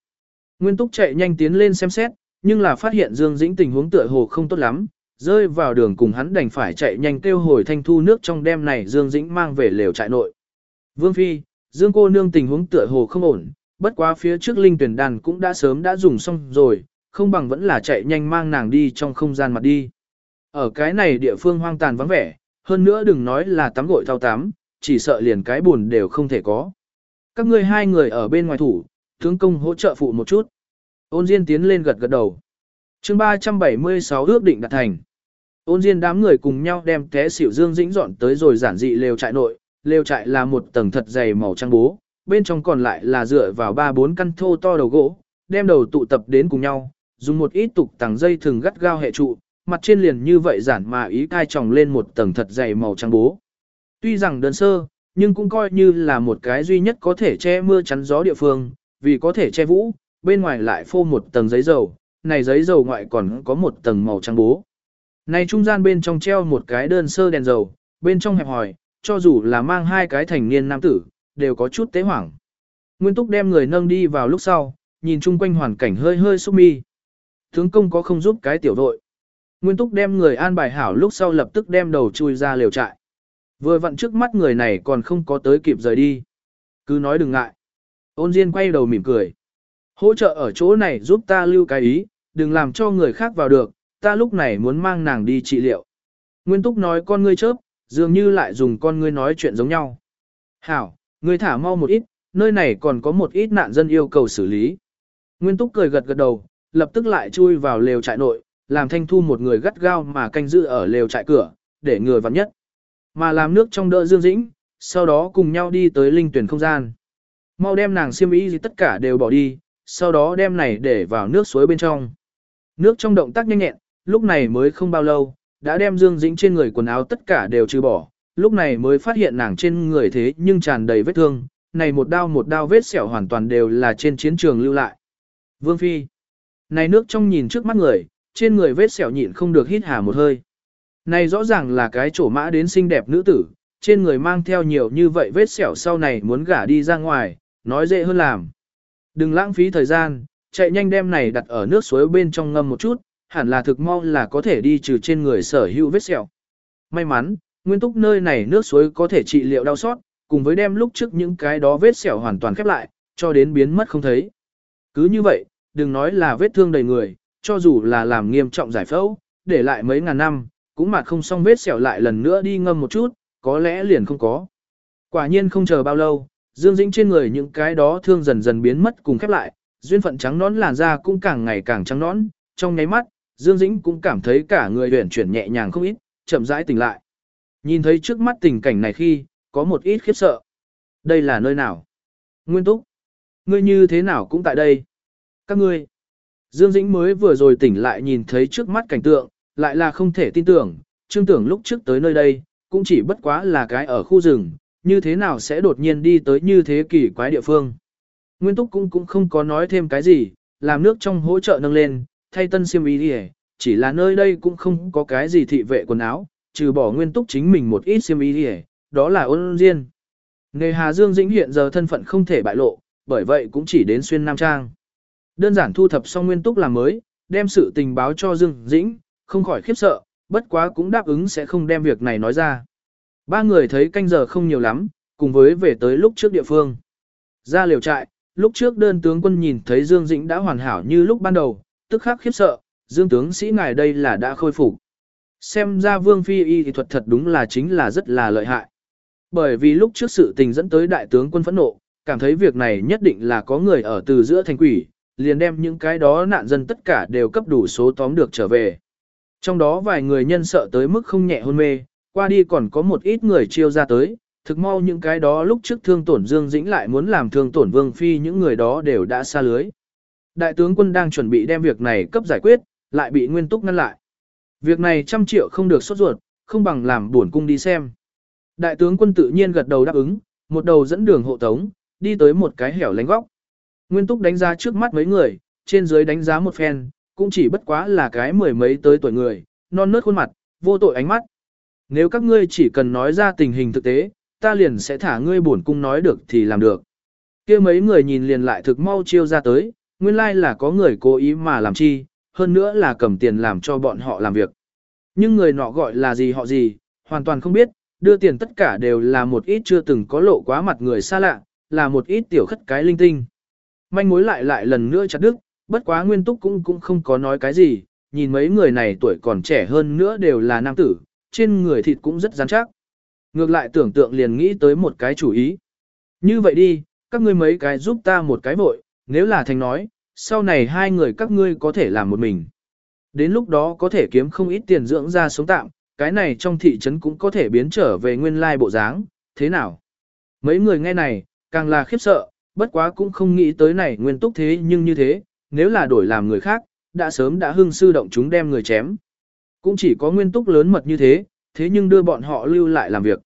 Nguyên Túc chạy nhanh tiến lên xem xét, nhưng là phát hiện Dương Dĩnh tình huống tựa hồ không tốt lắm, rơi vào đường cùng hắn đành phải chạy nhanh kêu hồi thanh thu nước trong đêm này Dương Dĩnh mang về lều trại nội. Vương Phi, Dương cô nương tình huống tựa hồ không ổn, bất quá phía trước linh tuyển đàn cũng đã sớm đã dùng xong rồi, không bằng vẫn là chạy nhanh mang nàng đi trong không gian mặt đi. Ở cái này địa phương hoang tàn vắng vẻ, hơn nữa đừng nói là tắm gội thao tắm, chỉ sợ liền cái buồn đều không thể có. Các ngươi hai người ở bên ngoài thủ, tướng công hỗ trợ phụ một chút. Ôn Diên tiến lên gật gật đầu. chương 376 ước định đạt thành. Ôn Diên đám người cùng nhau đem té xỉu Dương Dĩnh dọn tới rồi giản dị lều trại nội. Lều trại là một tầng thật dày màu trắng bố, bên trong còn lại là dựa vào ba bốn căn thô to đầu gỗ, đem đầu tụ tập đến cùng nhau, dùng một ít tục tầng dây thường gắt gao hệ trụ, mặt trên liền như vậy giản mà ý cai tròng lên một tầng thật dày màu trắng bố. Tuy rằng đơn sơ, nhưng cũng coi như là một cái duy nhất có thể che mưa chắn gió địa phương, vì có thể che vũ, bên ngoài lại phô một tầng giấy dầu, này giấy dầu ngoại còn có một tầng màu trắng bố. Này trung gian bên trong treo một cái đơn sơ đèn dầu, bên trong hẹp hỏi, cho dù là mang hai cái thành niên nam tử, đều có chút tế hoảng. Nguyên Túc đem người nâng đi vào lúc sau, nhìn chung quanh hoàn cảnh hơi hơi xúc mi. Tướng công có không giúp cái tiểu đội. Nguyên Túc đem người an bài hảo lúc sau lập tức đem đầu chui ra liều trại. Vừa vặn trước mắt người này còn không có tới kịp rời đi. Cứ nói đừng ngại. Ôn Diên quay đầu mỉm cười. Hỗ trợ ở chỗ này giúp ta lưu cái ý, đừng làm cho người khác vào được, ta lúc này muốn mang nàng đi trị liệu. Nguyên Túc nói con ngươi chớp, dường như lại dùng con ngươi nói chuyện giống nhau. Hảo, ngươi thả mau một ít, nơi này còn có một ít nạn dân yêu cầu xử lý. Nguyên Túc cười gật gật đầu, lập tức lại chui vào lều trại nội, làm thanh thu một người gắt gao mà canh giữ ở lều trại cửa, để người vặn nhất. Mà làm nước trong đỡ Dương Dĩnh, sau đó cùng nhau đi tới linh tuyển không gian. Mau đem nàng xiêm y gì tất cả đều bỏ đi, sau đó đem này để vào nước suối bên trong. Nước trong động tác nhanh nhẹn, lúc này mới không bao lâu, đã đem Dương Dĩnh trên người quần áo tất cả đều trừ bỏ, lúc này mới phát hiện nàng trên người thế nhưng tràn đầy vết thương, này một đao một đao vết sẹo hoàn toàn đều là trên chiến trường lưu lại. Vương Phi, này nước trong nhìn trước mắt người, trên người vết sẹo nhịn không được hít hà một hơi. Này rõ ràng là cái chỗ mã đến xinh đẹp nữ tử, trên người mang theo nhiều như vậy vết sẹo sau này muốn gả đi ra ngoài, nói dễ hơn làm. Đừng lãng phí thời gian, chạy nhanh đem này đặt ở nước suối bên trong ngâm một chút, hẳn là thực mau là có thể đi trừ trên người sở hữu vết sẹo. May mắn, nguyên túc nơi này nước suối có thể trị liệu đau sót, cùng với đem lúc trước những cái đó vết sẹo hoàn toàn khép lại, cho đến biến mất không thấy. Cứ như vậy, đừng nói là vết thương đầy người, cho dù là làm nghiêm trọng giải phẫu, để lại mấy ngàn năm, cũng mà không xong vết sẹo lại lần nữa đi ngâm một chút, có lẽ liền không có. Quả nhiên không chờ bao lâu, Dương Dĩnh trên người những cái đó thương dần dần biến mất cùng khép lại, duyên phận trắng nón làn da cũng càng ngày càng trắng nón, trong nháy mắt, Dương Dĩnh cũng cảm thấy cả người huyền chuyển nhẹ nhàng không ít, chậm rãi tỉnh lại. Nhìn thấy trước mắt tình cảnh này khi, có một ít khiếp sợ. Đây là nơi nào? Nguyên Túc. Ngươi như thế nào cũng tại đây? Các ngươi. Dương Dĩnh mới vừa rồi tỉnh lại nhìn thấy trước mắt cảnh tượng, lại là không thể tin tưởng, trương tưởng lúc trước tới nơi đây, cũng chỉ bất quá là cái ở khu rừng, như thế nào sẽ đột nhiên đi tới như thế kỷ quái địa phương. Nguyên Túc cũng cũng không có nói thêm cái gì, làm nước trong hỗ trợ nâng lên, thay tân xiêm y đi chỉ là nơi đây cũng không có cái gì thị vệ quần áo, trừ bỏ Nguyên Túc chính mình một ít xiêm y đi đó là ôn riêng. Nghề Hà Dương Dĩnh hiện giờ thân phận không thể bại lộ, bởi vậy cũng chỉ đến xuyên Nam Trang. Đơn giản thu thập xong Nguyên Túc làm mới, đem sự tình báo cho Dương Dĩnh, không khỏi khiếp sợ, bất quá cũng đáp ứng sẽ không đem việc này nói ra. Ba người thấy canh giờ không nhiều lắm, cùng với về tới lúc trước địa phương. Ra liều trại, lúc trước đơn tướng quân nhìn thấy Dương Dĩnh đã hoàn hảo như lúc ban đầu, tức khắc khiếp sợ, Dương tướng sĩ ngài đây là đã khôi phục. Xem ra Vương Phi y thì thuật thật đúng là chính là rất là lợi hại. Bởi vì lúc trước sự tình dẫn tới đại tướng quân phẫn nộ, cảm thấy việc này nhất định là có người ở từ giữa thành quỷ, liền đem những cái đó nạn dân tất cả đều cấp đủ số tóm được trở về. Trong đó vài người nhân sợ tới mức không nhẹ hôn mê, qua đi còn có một ít người chiêu ra tới, thực mau những cái đó lúc trước thương tổn Dương Dĩnh lại muốn làm thương tổn Vương Phi những người đó đều đã xa lưới. Đại tướng quân đang chuẩn bị đem việc này cấp giải quyết, lại bị Nguyên Túc ngăn lại. Việc này trăm triệu không được sốt ruột, không bằng làm buồn cung đi xem. Đại tướng quân tự nhiên gật đầu đáp ứng, một đầu dẫn đường hộ tống, đi tới một cái hẻo lánh góc. Nguyên Túc đánh giá trước mắt mấy người, trên dưới đánh giá một phen, cũng chỉ bất quá là cái mười mấy tới tuổi người, non nớt khuôn mặt, vô tội ánh mắt. Nếu các ngươi chỉ cần nói ra tình hình thực tế, ta liền sẽ thả ngươi bổn cung nói được thì làm được. kia mấy người nhìn liền lại thực mau chiêu ra tới, nguyên lai là có người cố ý mà làm chi, hơn nữa là cầm tiền làm cho bọn họ làm việc. Nhưng người nọ gọi là gì họ gì, hoàn toàn không biết, đưa tiền tất cả đều là một ít chưa từng có lộ quá mặt người xa lạ, là một ít tiểu khất cái linh tinh. Manh mối lại lại lần nữa chặt đứt, bất quá nguyên túc cũng cũng không có nói cái gì, nhìn mấy người này tuổi còn trẻ hơn nữa đều là nam tử, trên người thịt cũng rất rắn chắc. Ngược lại tưởng tượng liền nghĩ tới một cái chủ ý. Như vậy đi, các ngươi mấy cái giúp ta một cái vội, nếu là thành nói, sau này hai người các ngươi có thể làm một mình. Đến lúc đó có thể kiếm không ít tiền dưỡng ra sống tạm, cái này trong thị trấn cũng có thể biến trở về nguyên lai bộ dáng, thế nào? Mấy người nghe này, càng là khiếp sợ, bất quá cũng không nghĩ tới này nguyên túc thế nhưng như thế, nếu là đổi làm người khác, đã sớm đã hưng sư động chúng đem người chém. Cũng chỉ có nguyên túc lớn mật như thế, thế nhưng đưa bọn họ lưu lại làm việc.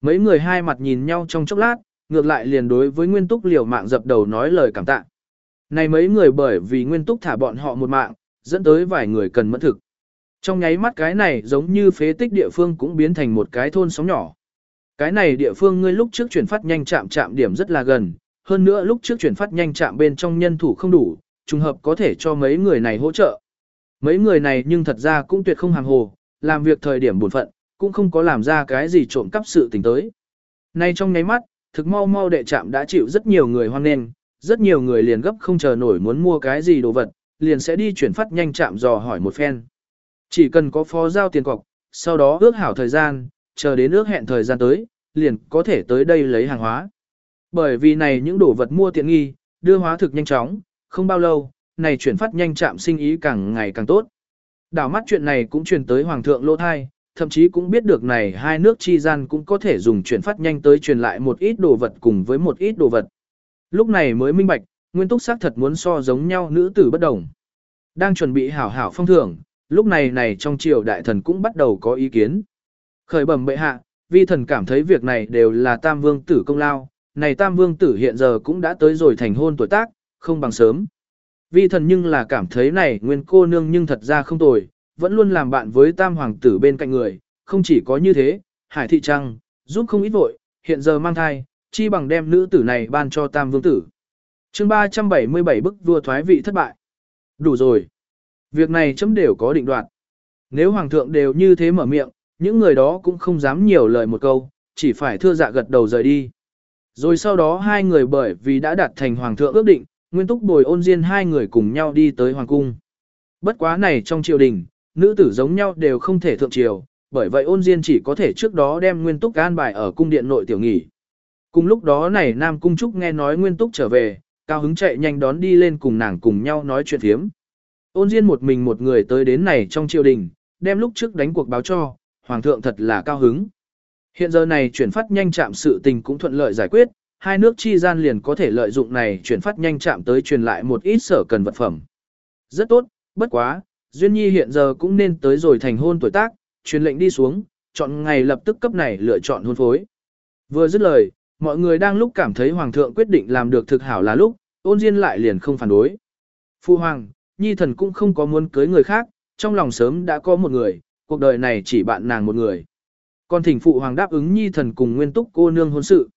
Mấy người hai mặt nhìn nhau trong chốc lát, ngược lại liền đối với nguyên túc liều mạng dập đầu nói lời cảm tạ. Này mấy người bởi vì nguyên túc thả bọn họ một mạng, dẫn tới vài người cần mẫn thực. Trong nháy mắt cái này giống như phế tích địa phương cũng biến thành một cái thôn sóng nhỏ. Cái này địa phương ngươi lúc trước chuyển phát nhanh chạm chạm điểm rất là gần, hơn nữa lúc trước chuyển phát nhanh chạm bên trong nhân thủ không đủ, trùng hợp có thể cho mấy người này hỗ trợ. Mấy người này nhưng thật ra cũng tuyệt không hàng hồ, làm việc thời điểm buồn phận, cũng không có làm ra cái gì trộm cắp sự tình tới. Nay trong nháy mắt, thực mau mau đệ chạm đã chịu rất nhiều người hoan nghênh, rất nhiều người liền gấp không chờ nổi muốn mua cái gì đồ vật, liền sẽ đi chuyển phát nhanh chạm dò hỏi một phen. Chỉ cần có phó giao tiền cọc, sau đó ước hảo thời gian, chờ đến ước hẹn thời gian tới, liền có thể tới đây lấy hàng hóa. Bởi vì này những đồ vật mua tiện nghi, đưa hóa thực nhanh chóng, không bao lâu, này chuyển phát nhanh chạm sinh ý càng ngày càng tốt. Đảo mắt chuyện này cũng truyền tới Hoàng thượng Lô Thai, thậm chí cũng biết được này hai nước chi gian cũng có thể dùng chuyển phát nhanh tới truyền lại một ít đồ vật cùng với một ít đồ vật. Lúc này mới minh bạch, nguyên túc xác thật muốn so giống nhau nữ tử bất đồng. Đang chuẩn bị hảo hảo phong thưởng, lúc này này trong triều đại thần cũng bắt đầu có ý kiến. Khởi bẩm bệ hạ, vi thần cảm thấy việc này đều là tam vương tử công lao, này tam vương tử hiện giờ cũng đã tới rồi thành hôn tuổi tác, không bằng sớm. Vi thần nhưng là cảm thấy này nguyên cô nương nhưng thật ra không tồi, vẫn luôn làm bạn với tam hoàng tử bên cạnh người, không chỉ có như thế, hải thị trăng, giúp không ít vội, hiện giờ mang thai, chi bằng đem nữ tử này ban cho tam vương tử. chương 377 bức vua thoái vị thất bại. Đủ rồi. Việc này chấm đều có định đoạt. Nếu hoàng thượng đều như thế mở miệng, những người đó cũng không dám nhiều lời một câu, chỉ phải thưa dạ gật đầu rời đi. Rồi sau đó hai người bởi vì đã đạt thành hoàng thượng ước định, Nguyên Túc bồi ôn diên hai người cùng nhau đi tới Hoàng Cung. Bất quá này trong triều đình, nữ tử giống nhau đều không thể thượng triều, bởi vậy ôn diên chỉ có thể trước đó đem Nguyên Túc an bài ở cung điện nội tiểu nghỉ. Cùng lúc đó này Nam Cung Trúc nghe nói Nguyên Túc trở về, cao hứng chạy nhanh đón đi lên cùng nàng cùng nhau nói chuyện thiếm. Ôn diên một mình một người tới đến này trong triều đình, đem lúc trước đánh cuộc báo cho, Hoàng thượng thật là cao hứng. Hiện giờ này chuyển phát nhanh chạm sự tình cũng thuận lợi giải quyết, hai nước chi gian liền có thể lợi dụng này chuyển phát nhanh chạm tới truyền lại một ít sở cần vật phẩm. Rất tốt, bất quá, Duyên Nhi hiện giờ cũng nên tới rồi thành hôn tuổi tác, truyền lệnh đi xuống, chọn ngày lập tức cấp này lựa chọn hôn phối. Vừa dứt lời, mọi người đang lúc cảm thấy Hoàng thượng quyết định làm được thực hảo là lúc, ôn diên lại liền không phản đối. Phu Hoàng, Nhi thần cũng không có muốn cưới người khác, trong lòng sớm đã có một người, cuộc đời này chỉ bạn nàng một người. Còn thỉnh Phụ Hoàng đáp ứng Nhi thần cùng nguyên túc cô nương hôn sự.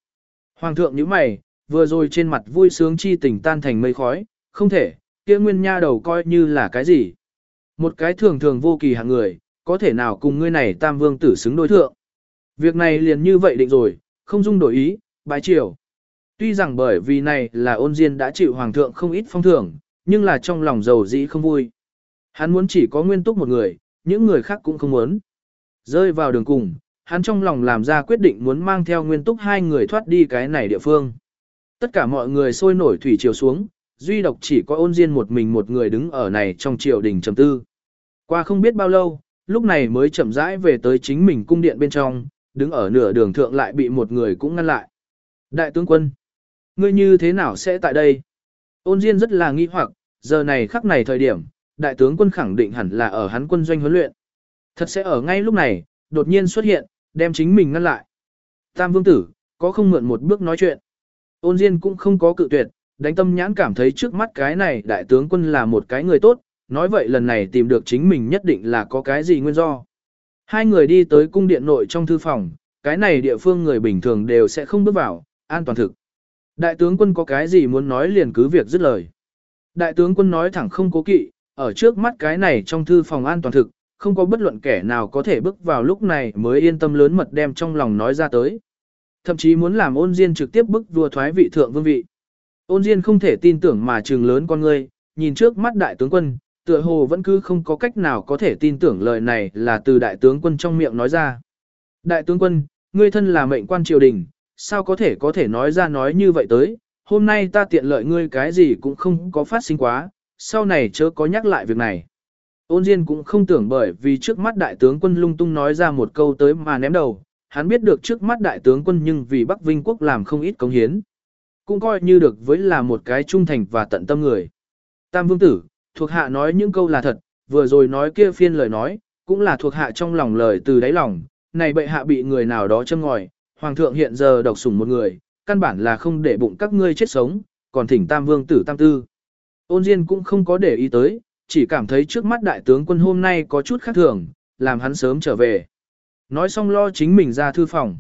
Hoàng thượng nhíu mày, vừa rồi trên mặt vui sướng chi tình tan thành mây khói, không thể, kia nguyên nha đầu coi như là cái gì. Một cái thường thường vô kỳ hạng người, có thể nào cùng ngươi này tam vương tử xứng đối thượng. Việc này liền như vậy định rồi, không dung đổi ý, bái triều. Tuy rằng bởi vì này là ôn diên đã chịu hoàng thượng không ít phong thưởng, nhưng là trong lòng giàu dĩ không vui. Hắn muốn chỉ có nguyên túc một người, những người khác cũng không muốn. Rơi vào đường cùng, hắn trong lòng làm ra quyết định muốn mang theo nguyên túc hai người thoát đi cái này địa phương. Tất cả mọi người sôi nổi thủy chiều xuống, duy độc chỉ có ôn diên một mình một người đứng ở này trong triều đình trầm tư. Qua không biết bao lâu, lúc này mới chậm rãi về tới chính mình cung điện bên trong, đứng ở nửa đường thượng lại bị một người cũng ngăn lại. Đại tướng quân, ngươi như thế nào sẽ tại đây? Ôn Diên rất là nghi hoặc, giờ này khắc này thời điểm, đại tướng quân khẳng định hẳn là ở hắn quân doanh huấn luyện. Thật sẽ ở ngay lúc này, đột nhiên xuất hiện, đem chính mình ngăn lại. Tam vương tử, có không mượn một bước nói chuyện. Ôn Diên cũng không có cự tuyệt, đánh tâm nhãn cảm thấy trước mắt cái này đại tướng quân là một cái người tốt, nói vậy lần này tìm được chính mình nhất định là có cái gì nguyên do. Hai người đi tới cung điện nội trong thư phòng, cái này địa phương người bình thường đều sẽ không bước vào, an toàn thực. Đại tướng quân có cái gì muốn nói liền cứ việc dứt lời. Đại tướng quân nói thẳng không cố kỵ, ở trước mắt cái này trong thư phòng an toàn thực, không có bất luận kẻ nào có thể bước vào lúc này mới yên tâm lớn mật đem trong lòng nói ra tới. Thậm chí muốn làm ôn diên trực tiếp bức vua thoái vị thượng vương vị. Ôn diên không thể tin tưởng mà trừng lớn con ngươi, nhìn trước mắt đại tướng quân, tựa hồ vẫn cứ không có cách nào có thể tin tưởng lời này là từ đại tướng quân trong miệng nói ra. Đại tướng quân, ngươi thân là mệnh quan triều đình, sao có thể có thể nói ra nói như vậy tới, hôm nay ta tiện lợi ngươi cái gì cũng không có phát sinh quá, sau này chớ có nhắc lại việc này. Ôn Diên cũng không tưởng bởi vì trước mắt đại tướng quân lung tung nói ra một câu tới mà ném đầu, hắn biết được trước mắt đại tướng quân nhưng vì Bắc Vinh quốc làm không ít công hiến. Cũng coi như được với là một cái trung thành và tận tâm người. Tam vương tử, thuộc hạ nói những câu là thật, vừa rồi nói kia phiên lời nói, cũng là thuộc hạ trong lòng lời từ đáy lòng, này bệ hạ bị người nào đó châm ngòi, hoàng thượng hiện giờ độc sủng một người, căn bản là không để bụng các ngươi chết sống, còn thỉnh tam vương tử tam tư. Ôn Diên cũng không có để ý tới, chỉ cảm thấy trước mắt đại tướng quân hôm nay có chút khác thường, làm hắn sớm trở về. Nói xong lo chính mình ra thư phòng.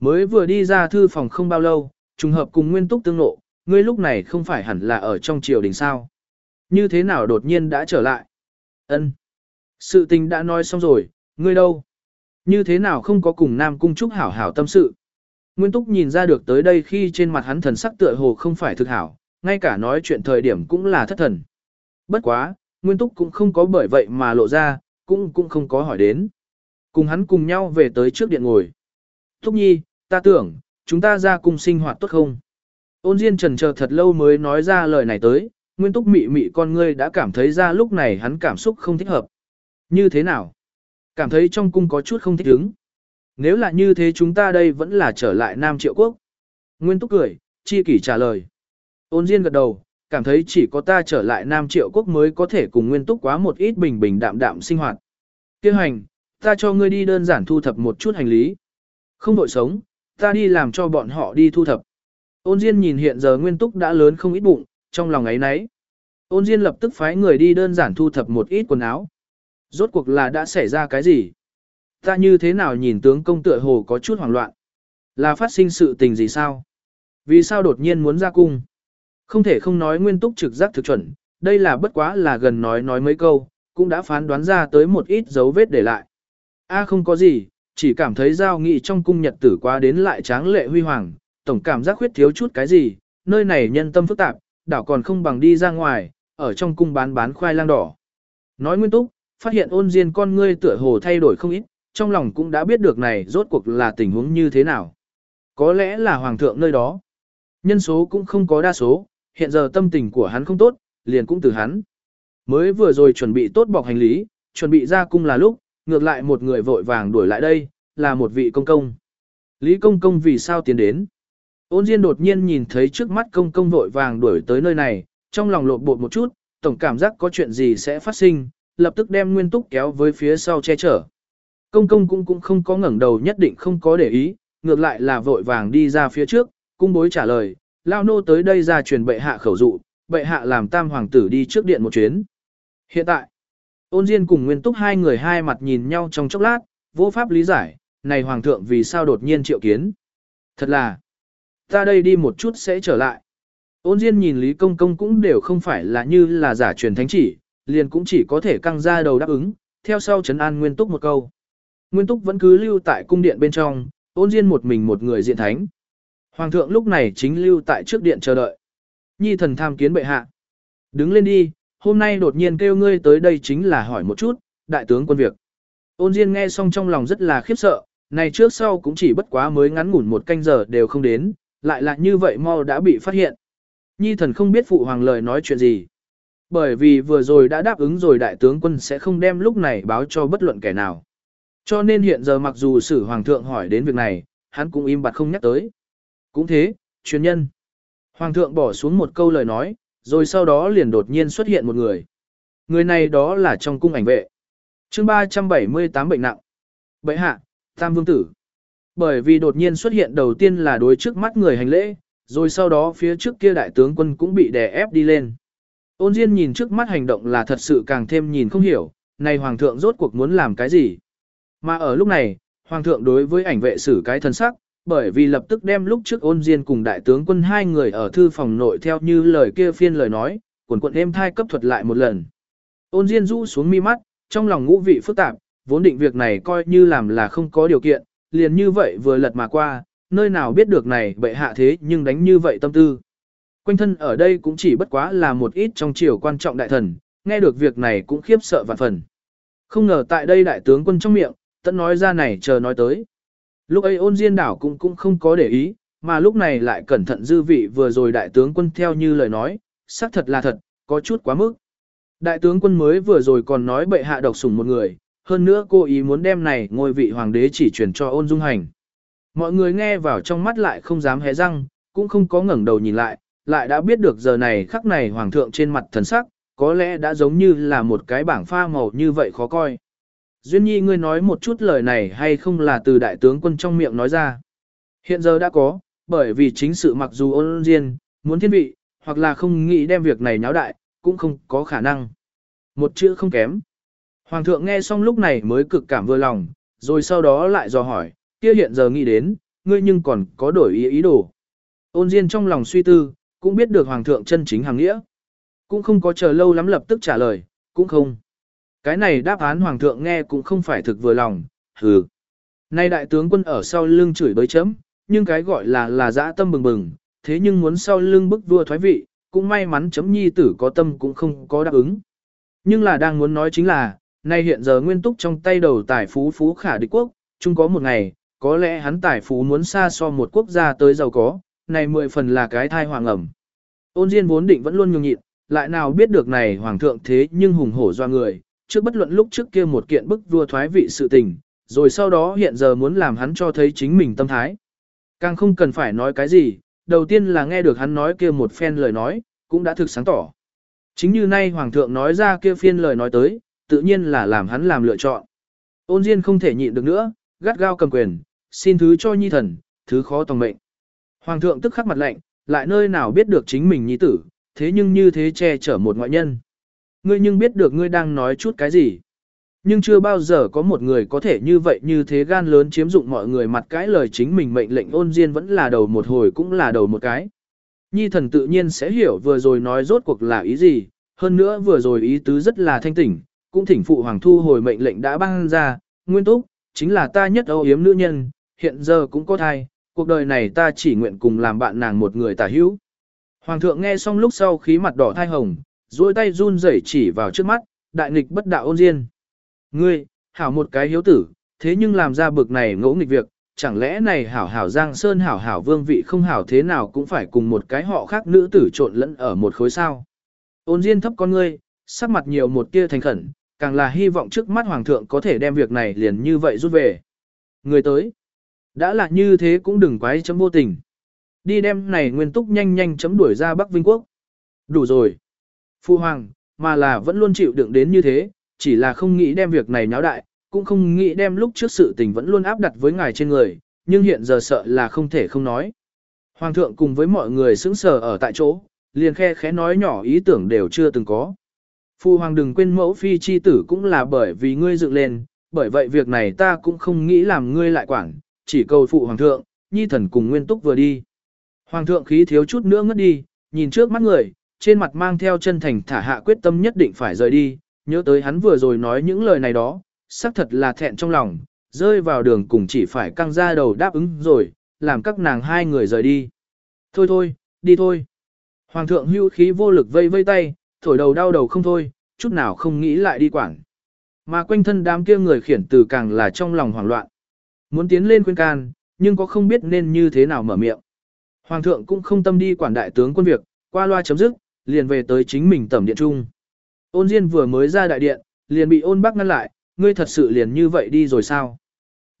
Mới vừa đi ra thư phòng không bao lâu, trùng hợp cùng nguyên túc tương lộ, ngươi lúc này không phải hẳn là ở trong triều đình sao. Như thế nào đột nhiên đã trở lại? Ân, Sự tình đã nói xong rồi, ngươi đâu? Như thế nào không có cùng Nam Cung Trúc hảo hảo tâm sự? Nguyên Túc nhìn ra được tới đây khi trên mặt hắn thần sắc tựa hồ không phải thực hảo, ngay cả nói chuyện thời điểm cũng là thất thần. Bất quá, Nguyên Túc cũng không có bởi vậy mà lộ ra, cũng cũng không có hỏi đến. Cùng hắn cùng nhau về tới trước điện ngồi. Túc Nhi, ta tưởng, chúng ta ra cùng sinh hoạt tốt không? Ôn Diên trần chờ thật lâu mới nói ra lời này tới, Nguyên Túc mị mị con ngươi đã cảm thấy ra lúc này hắn cảm xúc không thích hợp. Như thế nào? Cảm thấy trong cung có chút không thích ứng. Nếu là như thế chúng ta đây vẫn là trở lại Nam Triệu Quốc. Nguyên Túc cười, chi kỷ trả lời. Ôn Diên gật đầu, cảm thấy chỉ có ta trở lại Nam Triệu Quốc mới có thể cùng Nguyên Túc quá một ít bình bình đạm đạm sinh hoạt. Kêu hành, ta cho ngươi đi đơn giản thu thập một chút hành lý. Không đội sống, ta đi làm cho bọn họ đi thu thập. Ôn Diên nhìn hiện giờ Nguyên Túc đã lớn không ít bụng, trong lòng ấy nấy. Ôn Diên lập tức phái người đi đơn giản thu thập một ít quần áo. Rốt cuộc là đã xảy ra cái gì? Ta như thế nào nhìn tướng công tựa hồ có chút hoảng loạn? Là phát sinh sự tình gì sao? Vì sao đột nhiên muốn ra cung? Không thể không nói nguyên túc trực giác thực chuẩn, đây là bất quá là gần nói nói mấy câu, cũng đã phán đoán ra tới một ít dấu vết để lại. A à không có gì, chỉ cảm thấy giao nghị trong cung nhật tử qua đến lại tráng lệ huy hoàng, tổng cảm giác khuyết thiếu chút cái gì, nơi này nhân tâm phức tạp, đảo còn không bằng đi ra ngoài, ở trong cung bán bán khoai lang đỏ. Nói nguyên túc, phát hiện ôn diên con ngươi tựa hồ thay đổi không ít, trong lòng cũng đã biết được này rốt cuộc là tình huống như thế nào. Có lẽ là hoàng thượng nơi đó. Nhân số cũng không có đa số, hiện giờ tâm tình của hắn không tốt, liền cũng từ hắn. Mới vừa rồi chuẩn bị tốt bọc hành lý, chuẩn bị ra cung là lúc, ngược lại một người vội vàng đuổi lại đây, là một vị công công. Lý công công vì sao tiến đến? Ôn Diên đột nhiên nhìn thấy trước mắt công công vội vàng đuổi tới nơi này, trong lòng lộn bột một chút, tổng cảm giác có chuyện gì sẽ phát sinh, lập tức đem nguyên túc kéo với phía sau che chở. Công công cũng cũng không có ngẩng đầu nhất định không có để ý, ngược lại là vội vàng đi ra phía trước, cung bối trả lời, lao nô tới đây ra truyền bệ hạ khẩu dụ, bệ hạ làm tam hoàng tử đi trước điện một chuyến. Hiện tại, ôn diên cùng nguyên túc hai người hai mặt nhìn nhau trong chốc lát, vô pháp lý giải, này hoàng thượng vì sao đột nhiên triệu kiến. Thật là, ta đây đi một chút sẽ trở lại. Ôn diên nhìn Lý Công Công cũng đều không phải là như là giả truyền thánh chỉ, liền cũng chỉ có thể căng ra đầu đáp ứng, theo sau Trấn an Nguyên Túc một câu. Nguyên Túc vẫn cứ lưu tại cung điện bên trong, ôn diên một mình một người diện thánh. Hoàng thượng lúc này chính lưu tại trước điện chờ đợi. Nhi thần tham kiến bệ hạ. Đứng lên đi, hôm nay đột nhiên kêu ngươi tới đây chính là hỏi một chút, đại tướng quân việc. Ôn diên nghe xong trong lòng rất là khiếp sợ, này trước sau cũng chỉ bất quá mới ngắn ngủn một canh giờ đều không đến, lại là như vậy mau đã bị phát hiện. Nhi thần không biết phụ hoàng lời nói chuyện gì. Bởi vì vừa rồi đã đáp ứng rồi đại tướng quân sẽ không đem lúc này báo cho bất luận kẻ nào. Cho nên hiện giờ mặc dù sử hoàng thượng hỏi đến việc này, hắn cũng im bặt không nhắc tới. Cũng thế, chuyên nhân. Hoàng thượng bỏ xuống một câu lời nói, rồi sau đó liền đột nhiên xuất hiện một người. Người này đó là trong cung ảnh vệ. chương 378 bệnh nặng. Bệ hạ, Tam Vương Tử. Bởi vì đột nhiên xuất hiện đầu tiên là đối trước mắt người hành lễ, rồi sau đó phía trước kia đại tướng quân cũng bị đè ép đi lên. Ôn Diên nhìn trước mắt hành động là thật sự càng thêm nhìn không hiểu, này Hoàng thượng rốt cuộc muốn làm cái gì. Mà ở lúc này, Hoàng thượng đối với ảnh vệ xử cái thân sắc, bởi vì lập tức đem lúc trước ôn Diên cùng đại tướng quân hai người ở thư phòng nội theo như lời kia phiên lời nói, quần quận êm thai cấp thuật lại một lần. Ôn Diên rũ xuống mi mắt, trong lòng ngũ vị phức tạp, vốn định việc này coi như làm là không có điều kiện, liền như vậy vừa lật mà qua, nơi nào biết được này bệ hạ thế nhưng đánh như vậy tâm tư. Quanh thân ở đây cũng chỉ bất quá là một ít trong triều quan trọng đại thần, nghe được việc này cũng khiếp sợ vạn phần. Không ngờ tại đây đại tướng quân trong miệng, tận nói ra này chờ nói tới. Lúc ấy ôn diên đảo cũng cũng không có để ý, mà lúc này lại cẩn thận dư vị vừa rồi đại tướng quân theo như lời nói, xác thật là thật, có chút quá mức. Đại tướng quân mới vừa rồi còn nói bệ hạ độc sủng một người, hơn nữa cô ý muốn đem này ngôi vị hoàng đế chỉ truyền cho ôn dung hành. Mọi người nghe vào trong mắt lại không dám hé răng, cũng không có ngẩng đầu nhìn lại, lại đã biết được giờ này khắc này hoàng thượng trên mặt thần sắc, có lẽ đã giống như là một cái bảng pha màu như vậy khó coi. Duyên Nhi ngươi nói một chút lời này hay không là từ đại tướng quân trong miệng nói ra. Hiện giờ đã có, bởi vì chính sự mặc dù ôn diên, muốn thiên vị, hoặc là không nghĩ đem việc này nháo đại, cũng không có khả năng. Một chữ không kém. Hoàng thượng nghe xong lúc này mới cực cảm vừa lòng, rồi sau đó lại dò hỏi, kia hiện giờ nghĩ đến, ngươi nhưng còn có đổi ý ý đồ. Ôn Diên trong lòng suy tư, cũng biết được Hoàng thượng chân chính hàng nghĩa. Cũng không có chờ lâu lắm lập tức trả lời, cũng không. Cái này đáp án Hoàng thượng nghe cũng không phải thực vừa lòng, hừ. Nay đại tướng quân ở sau lưng chửi bới chấm, nhưng cái gọi là là dã tâm bừng bừng, thế nhưng muốn sau lưng bức vua thoái vị, cũng may mắn chấm nhi tử có tâm cũng không có đáp ứng. Nhưng là đang muốn nói chính là, nay hiện giờ nguyên túc trong tay đầu tài phú phú khả địch quốc, chung có một ngày, có lẽ hắn tài phú muốn xa so một quốc gia tới giàu có, này mười phần là cái thai hoàng ẩm. Ôn Diên vốn định vẫn luôn nhường nhịn, lại nào biết được này hoàng thượng thế nhưng hùng hổ do người, trước bất luận lúc trước kia một kiện bức vua thoái vị sự tình, rồi sau đó hiện giờ muốn làm hắn cho thấy chính mình tâm thái. Càng không cần phải nói cái gì, đầu tiên là nghe được hắn nói kia một phen lời nói, cũng đã thực sáng tỏ. Chính như nay hoàng thượng nói ra kia phiên lời nói tới, tự nhiên là làm hắn làm lựa chọn. Ôn Diên không thể nhịn được nữa, gắt gao cầm quyền, xin thứ cho nhi thần, thứ khó tòng mệnh. Hoàng thượng tức khắc mặt lạnh, lại nơi nào biết được chính mình nhi tử, thế nhưng như thế che chở một ngoại nhân. Ngươi nhưng biết được ngươi đang nói chút cái gì. Nhưng chưa bao giờ có một người có thể như vậy như thế gan lớn chiếm dụng mọi người mặt cái lời chính mình mệnh lệnh ôn diên vẫn là đầu một hồi cũng là đầu một cái. Nhi thần tự nhiên sẽ hiểu vừa rồi nói rốt cuộc là ý gì, hơn nữa vừa rồi ý tứ rất là thanh tỉnh, cũng thỉnh phụ hoàng thu hồi mệnh lệnh đã ban ra, nguyên túc, chính là ta nhất âu yếm nữ nhân, hiện giờ cũng có thai, cuộc đời này ta chỉ nguyện cùng làm bạn nàng một người tả hữu. Hoàng thượng nghe xong lúc sau khí mặt đỏ thai hồng, duỗi tay run rẩy chỉ vào trước mắt, đại nghịch bất đạo ôn diên. Ngươi, hảo một cái hiếu tử, thế nhưng làm ra bực này ngỗ nghịch việc, chẳng lẽ này hảo hảo giang sơn hảo hảo vương vị không hảo thế nào cũng phải cùng một cái họ khác nữ tử trộn lẫn ở một khối sao. Ôn diên thấp con ngươi, sắc mặt nhiều một tia thành khẩn, càng là hy vọng trước mắt hoàng thượng có thể đem việc này liền như vậy rút về. Người tới, đã là như thế cũng đừng quái chấm vô tình. Đi đem này nguyên túc nhanh nhanh chấm đuổi ra Bắc Vinh Quốc. Đủ rồi. Phu hoàng, mà là vẫn luôn chịu đựng đến như thế, chỉ là không nghĩ đem việc này nháo đại, cũng không nghĩ đem lúc trước sự tình vẫn luôn áp đặt với ngài trên người, nhưng hiện giờ sợ là không thể không nói. Hoàng thượng cùng với mọi người sững sờ ở tại chỗ, liền khe khẽ nói nhỏ ý tưởng đều chưa từng có. Phu hoàng đừng quên mẫu phi chi tử cũng là bởi vì ngươi dựng lên, bởi vậy việc này ta cũng không nghĩ làm ngươi lại quản, chỉ cầu phụ hoàng thượng, nhi thần cùng nguyên túc vừa đi. Hoàng thượng khí thiếu chút nữa ngất đi, nhìn trước mắt người, trên mặt mang theo chân thành thả hạ quyết tâm nhất định phải rời đi, nhớ tới hắn vừa rồi nói những lời này đó, xác thật là thẹn trong lòng, rơi vào đường cùng chỉ phải căng ra đầu đáp ứng rồi, làm các nàng hai người rời đi. Thôi thôi, đi thôi. Hoàng thượng hưu khí vô lực vây vây tay, thổi đầu đau đầu không thôi, chút nào không nghĩ lại đi quản. Mà quanh thân đám kia người khiển từ càng là trong lòng hoảng loạn. Muốn tiến lên khuyên can, nhưng có không biết nên như thế nào mở miệng. Hoàng thượng cũng không tâm đi quản đại tướng quân việc, qua loa chấm dứt, liền về tới chính mình tẩm điện trung. Ôn Diên vừa mới ra đại điện, liền bị ôn bác ngăn lại, ngươi thật sự liền như vậy đi rồi sao?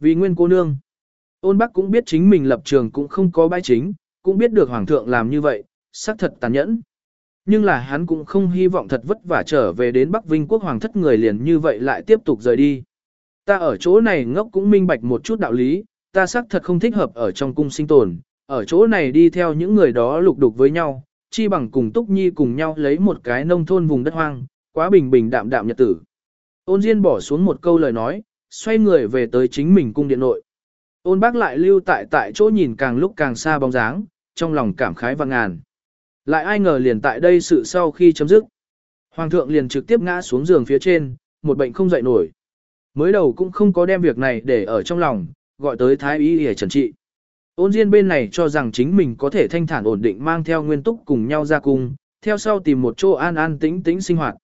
Vì nguyên cô nương. Ôn bác cũng biết chính mình lập trường cũng không có bãi chính, cũng biết được hoàng thượng làm như vậy, xác thật tàn nhẫn. Nhưng là hắn cũng không hy vọng thật vất vả trở về đến Bắc Vinh quốc hoàng thất người liền như vậy lại tiếp tục rời đi. Ta ở chỗ này ngốc cũng minh bạch một chút đạo lý, ta xác thật không thích hợp ở trong cung sinh tồn, ở chỗ này đi theo những người đó lục đục với nhau, chi bằng cùng Túc Nhi cùng nhau lấy một cái nông thôn vùng đất hoang, quá bình bình đạm đạm nhật tử. Ôn Diên bỏ xuống một câu lời nói, xoay người về tới chính mình cung điện nội. Ôn bác lại lưu tại tại chỗ nhìn càng lúc càng xa bóng dáng, trong lòng cảm khái và ngàn. Lại ai ngờ liền tại đây sự sau khi chấm dứt. Hoàng thượng liền trực tiếp ngã xuống giường phía trên, một bệnh không dậy nổi. Mới đầu cũng không có đem việc này để ở trong lòng, gọi tới thái y để trần trị. Ôn Diên bên này cho rằng chính mình có thể thanh thản ổn định mang theo nguyên túc cùng nhau ra cung, theo sau tìm một chỗ an an tĩnh tĩnh sinh hoạt.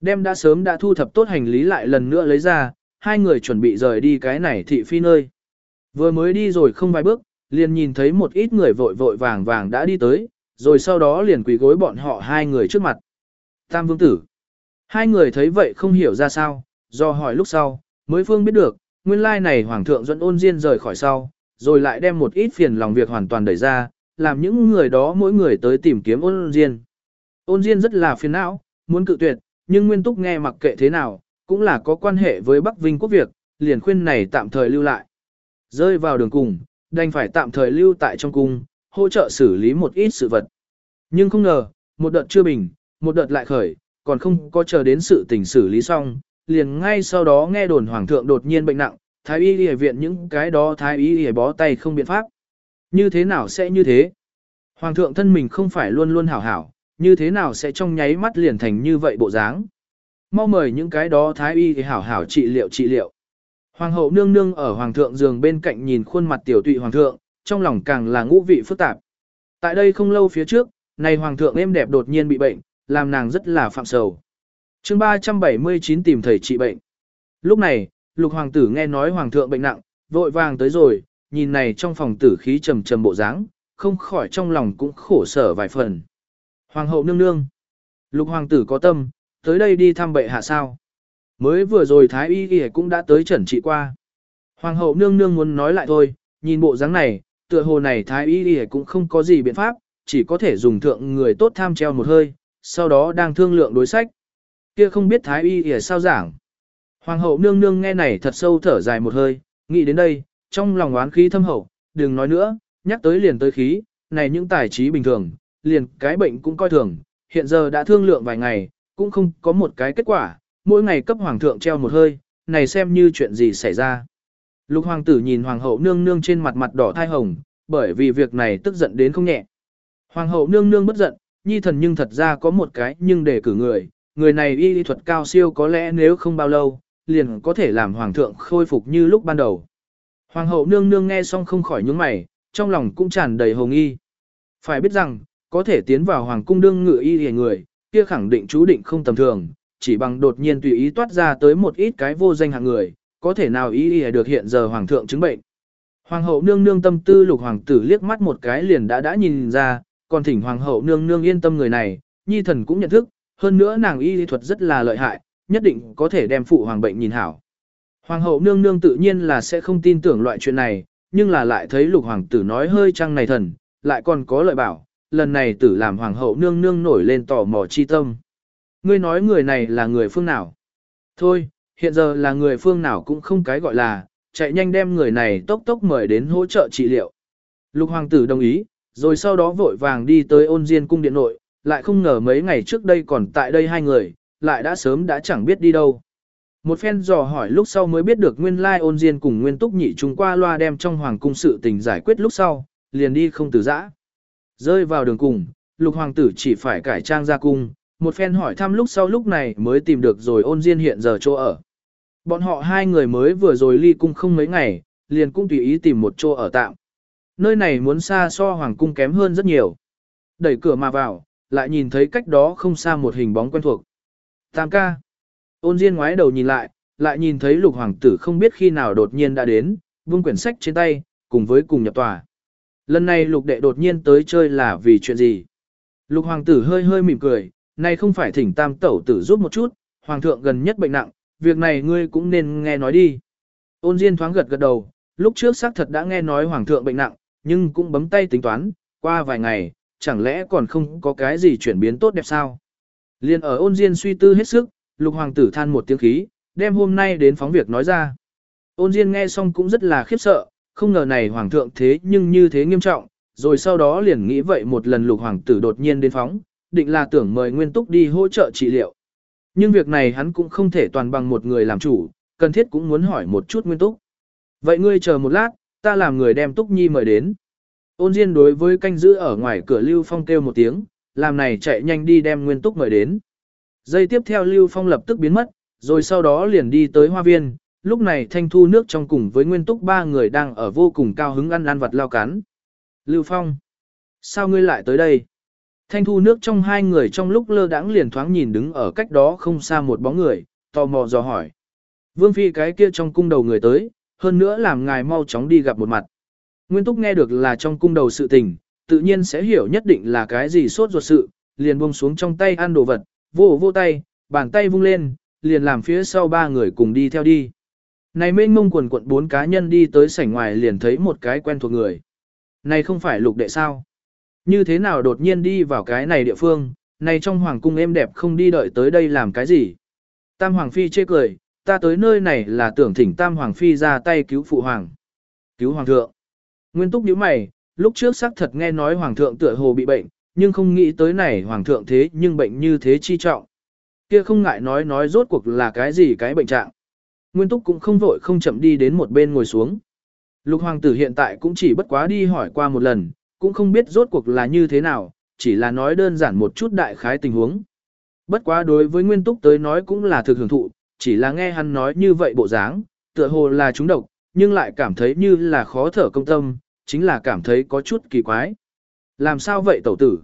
Đem đã sớm đã thu thập tốt hành lý lại lần nữa lấy ra, hai người chuẩn bị rời đi cái này thị phi nơi. Vừa mới đi rồi không vài bước, liền nhìn thấy một ít người vội vội vàng vàng đã đi tới, rồi sau đó liền quỳ gối bọn họ hai người trước mặt. Tam vương tử. Hai người thấy vậy không hiểu ra sao, do hỏi lúc sau, mới phương biết được, nguyên lai này hoàng thượng dẫn ôn diên rời khỏi sau, rồi lại đem một ít phiền lòng việc hoàn toàn đẩy ra, làm những người đó mỗi người tới tìm kiếm ôn diên. Ôn diên rất là phiền não, muốn cự tuyệt, nhưng Nguyên Túc nghe mặc kệ thế nào, cũng là có quan hệ với Bắc Vinh quốc việc, liền khuyên này tạm thời lưu lại. Rơi vào đường cùng, đành phải tạm thời lưu tại trong cung, hỗ trợ xử lý một ít sự vật. Nhưng không ngờ, một đợt chưa bình, một đợt lại khởi, còn không có chờ đến sự tình xử lý xong, liền ngay sau đó nghe đồn hoàng thượng đột nhiên bệnh nặng, thái y y viện những cái đó thái y y bó tay không biện pháp. Như thế nào sẽ như thế? Hoàng thượng thân mình không phải luôn luôn hảo hảo, như thế nào sẽ trong nháy mắt liền thành như vậy bộ dáng? Mau mời những cái đó thái y thì hảo hảo trị liệu trị liệu. Hoàng hậu nương nương ở hoàng thượng giường bên cạnh nhìn khuôn mặt tiểu tụy hoàng thượng, trong lòng càng là ngũ vị phức tạp. Tại đây không lâu phía trước, này hoàng thượng êm đẹp đột nhiên bị bệnh, làm nàng rất là phạm sầu. chương 379 tìm thầy trị bệnh. Lúc này, lục hoàng tử nghe nói hoàng thượng bệnh nặng, vội vàng tới rồi, nhìn này trong phòng tử khí trầm trầm bộ dáng, không khỏi trong lòng cũng khổ sở vài phần. Hoàng hậu nương nương. Lục hoàng tử có tâm, tới đây đi thăm bệ hạ sao. Mới vừa rồi thái y y cũng đã tới chuẩn trị qua. Hoàng hậu nương nương muốn nói lại thôi, nhìn bộ dáng này, tựa hồ này thái y y cũng không có gì biện pháp, chỉ có thể dùng thượng người tốt tham treo một hơi, sau đó đang thương lượng đối sách. Kia không biết thái y y sao giảng. Hoàng hậu nương nương nghe này thật sâu thở dài một hơi, nghĩ đến đây, trong lòng oán khí thâm hậu, đừng nói nữa, nhắc tới liền tới khí, này những tài trí bình thường, liền cái bệnh cũng coi thường, hiện giờ đã thương lượng vài ngày, cũng không có một cái kết quả, mỗi ngày cấp hoàng thượng treo một hơi, này xem như chuyện gì xảy ra. Lục hoàng tử nhìn hoàng hậu nương nương trên mặt mặt đỏ thai hồng, bởi vì việc này tức giận đến không nhẹ. Hoàng hậu nương nương bất giận, nhi thần nhưng thật ra có một cái nhưng để cử người, người này y lý thuật cao siêu có lẽ nếu không bao lâu, liền có thể làm hoàng thượng khôi phục như lúc ban đầu. Hoàng hậu nương nương nghe xong không khỏi nhướng mày, trong lòng cũng tràn đầy hồng y. Phải biết rằng, có thể tiến vào hoàng cung đương ngự y hề người, kia khẳng định chú định không tầm thường, chỉ bằng đột nhiên tùy ý toát ra tới một ít cái vô danh hạng người, có thể nào y hề được hiện giờ hoàng thượng chứng bệnh. Hoàng hậu nương nương tâm tư lục hoàng tử liếc mắt một cái liền đã đã nhìn ra, còn thỉnh hoàng hậu nương nương yên tâm người này, nhi thần cũng nhận thức, hơn nữa nàng y lý thuật rất là lợi hại, nhất định có thể đem phụ hoàng bệnh nhìn hảo. Hoàng hậu nương nương tự nhiên là sẽ không tin tưởng loại chuyện này, nhưng là lại thấy lục hoàng tử nói hơi trăng này thần, lại còn có lợi bảo, lần này tử làm hoàng hậu nương nương nổi lên tò mò chi tâm. Ngươi nói người này là người phương nào? Thôi, hiện giờ là người phương nào cũng không cái gọi là, chạy nhanh đem người này tốc tốc mời đến hỗ trợ trị liệu. Lục hoàng tử đồng ý, rồi sau đó vội vàng đi tới ôn diên cung điện nội, lại không ngờ mấy ngày trước đây còn tại đây hai người, lại đã sớm đã chẳng biết đi đâu. Một phen dò hỏi lúc sau mới biết được nguyên lai ôn diên cùng nguyên túc nhị chúng qua loa đem trong hoàng cung sự tình giải quyết lúc sau, liền đi không từ giã. Rơi vào đường cùng, lục hoàng tử chỉ phải cải trang ra cung, một phen hỏi thăm lúc sau lúc này mới tìm được rồi ôn diên hiện giờ chỗ ở. Bọn họ hai người mới vừa rồi ly cung không mấy ngày, liền cũng tùy ý tìm một chỗ ở tạm. Nơi này muốn xa so hoàng cung kém hơn rất nhiều. Đẩy cửa mà vào, lại nhìn thấy cách đó không xa một hình bóng quen thuộc. Tam ca. Ôn Diên ngoái đầu nhìn lại, lại nhìn thấy lục hoàng tử không biết khi nào đột nhiên đã đến, vương quyển sách trên tay, cùng với cùng nhập tòa. Lần này lục đệ đột nhiên tới chơi là vì chuyện gì? Lục hoàng tử hơi hơi mỉm cười, này không phải thỉnh tam tẩu tử giúp một chút, hoàng thượng gần nhất bệnh nặng, việc này ngươi cũng nên nghe nói đi. Ôn Diên thoáng gật gật đầu, lúc trước xác thật đã nghe nói hoàng thượng bệnh nặng, nhưng cũng bấm tay tính toán, qua vài ngày, chẳng lẽ còn không có cái gì chuyển biến tốt đẹp sao? Liên ở ôn Diên suy tư hết sức, lục hoàng tử than một tiếng khí, đem hôm nay đến phóng việc nói ra. Ôn Diên nghe xong cũng rất là khiếp sợ, không ngờ này hoàng thượng thế nhưng như thế nghiêm trọng, rồi sau đó liền nghĩ vậy một lần lục hoàng tử đột nhiên đến phóng, định là tưởng mời Nguyên Túc đi hỗ trợ trị liệu. Nhưng việc này hắn cũng không thể toàn bằng một người làm chủ, cần thiết cũng muốn hỏi một chút Nguyên Túc. Vậy ngươi chờ một lát, ta làm người đem Túc Nhi mời đến. Ôn Diên đối với canh giữ ở ngoài cửa Lưu Phong kêu một tiếng, làm này chạy nhanh đi đem Nguyên Túc mời đến. Giây tiếp theo Lưu Phong lập tức biến mất, rồi sau đó liền đi tới hoa viên, lúc này Thanh Thu nước trong cùng với Nguyên Túc ba người đang ở vô cùng cao hứng ăn ăn vật lao cắn. Lưu Phong, sao ngươi lại tới đây? Thanh Thu nước trong hai người trong lúc lơ đãng liền thoáng nhìn đứng ở cách đó không xa một bóng người, tò mò dò hỏi. Vương Phi cái kia trong cung đầu người tới, hơn nữa làm ngài mau chóng đi gặp một mặt. Nguyên Túc nghe được là trong cung đầu sự tình, tự nhiên sẽ hiểu nhất định là cái gì sốt ruột sự, liền buông xuống trong tay ăn đồ vật, vô vô tay, bàn tay vung lên, liền làm phía sau ba người cùng đi theo đi. Này mênh mông quần quận bốn cá nhân đi tới sảnh ngoài liền thấy một cái quen thuộc người. Này không phải lục đệ sao? Như thế nào đột nhiên đi vào cái này địa phương, này trong hoàng cung êm đẹp không đi đợi tới đây làm cái gì? Tam hoàng phi chê cười, ta tới nơi này là tưởng thỉnh tam hoàng phi ra tay cứu phụ hoàng. Cứu hoàng thượng. Nguyên túc nhíu mày, lúc trước xác thật nghe nói hoàng thượng tựa hồ bị bệnh, nhưng không nghĩ tới này hoàng thượng thế nhưng bệnh như thế chi trọng. Kia không ngại nói nói rốt cuộc là cái gì cái bệnh trạng. Nguyên túc cũng không vội không chậm đi đến một bên ngồi xuống. Lục hoàng tử hiện tại cũng chỉ bất quá đi hỏi qua một lần, cũng không biết rốt cuộc là như thế nào, chỉ là nói đơn giản một chút đại khái tình huống. Bất quá đối với nguyên túc tới nói cũng là thực hưởng thụ, chỉ là nghe hắn nói như vậy bộ dáng, tựa hồ là chúng độc, nhưng lại cảm thấy như là khó thở công tâm, chính là cảm thấy có chút kỳ quái. Làm sao vậy tẩu tử?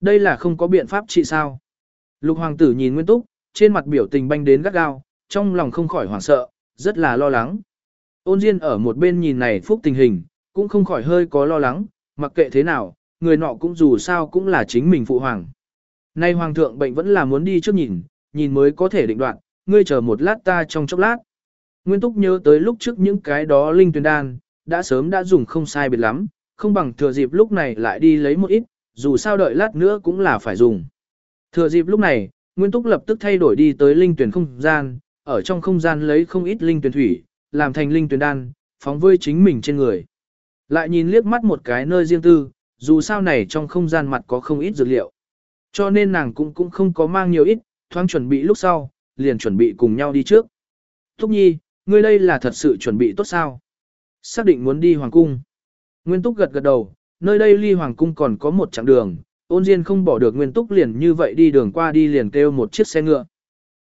Đây là không có biện pháp trị sao? Lục hoàng tử nhìn Nguyên Túc, trên mặt biểu tình banh đến gắt gao, trong lòng không khỏi hoảng sợ, rất là lo lắng. Ôn Diên ở một bên nhìn này phúc tình hình, cũng không khỏi hơi có lo lắng, mặc kệ thế nào, người nọ cũng dù sao cũng là chính mình phụ hoàng. Nay hoàng thượng bệnh vẫn là muốn đi trước nhìn, nhìn mới có thể định đoạn, ngươi chờ một lát ta trong chốc lát. Nguyên Túc nhớ tới lúc trước những cái đó linh tuyền đan, đã sớm đã dùng không sai biệt lắm, không bằng thừa dịp lúc này lại đi lấy một ít, dù sao đợi lát nữa cũng là phải dùng. Thừa dịp lúc này, Nguyên Túc lập tức thay đổi đi tới linh tuyển không gian, ở trong không gian lấy không ít linh tuyển thủy, làm thành linh tuyển đan, phóng vơi chính mình trên người. Lại nhìn liếc mắt một cái nơi riêng tư, dù sao này trong không gian mặt có không ít dược liệu. Cho nên nàng cũng cũng không có mang nhiều ít, thoáng chuẩn bị lúc sau, liền chuẩn bị cùng nhau đi trước. Thúc nhi, ngươi đây là thật sự chuẩn bị tốt sao? Xác định muốn đi hoàng cung. Nguyên túc gật gật đầu, nơi đây ly hoàng cung còn có một chặng đường, ôn diên không bỏ được nguyên túc liền như vậy đi đường qua đi liền kêu một chiếc xe ngựa.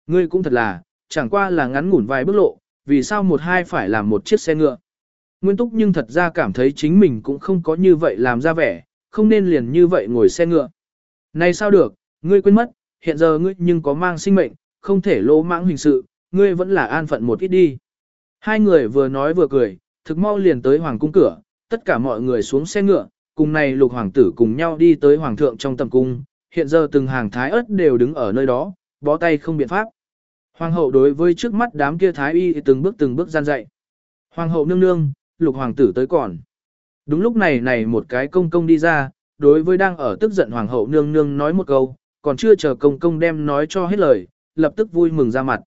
Ngươi cũng thật là, chẳng qua là ngắn ngủn vài bước lộ, vì sao một hai phải làm một chiếc xe ngựa. Nguyên túc nhưng thật ra cảm thấy chính mình cũng không có như vậy làm ra vẻ, không nên liền như vậy ngồi xe ngựa. Này sao được, ngươi quên mất, hiện giờ ngươi nhưng có mang sinh mệnh, không thể lỗ mãng hình sự, ngươi vẫn là an phận một ít đi. Hai người vừa nói vừa cười, thực mau liền tới hoàng cung cửa, tất cả mọi người xuống xe ngựa, cùng này lục hoàng tử cùng nhau đi tới hoàng thượng trong tầm cung, hiện giờ từng hàng thái ớt đều đứng ở nơi đó, bó tay không biện pháp. Hoàng hậu đối với trước mắt đám kia thái y từng bước từng bước gian dạy. Hoàng hậu nương nương, lục hoàng tử tới còn. Đúng lúc này này một cái công công đi ra, đối với đang ở tức giận hoàng hậu nương nương nói một câu, còn chưa chờ công công đem nói cho hết lời, lập tức vui mừng ra mặt.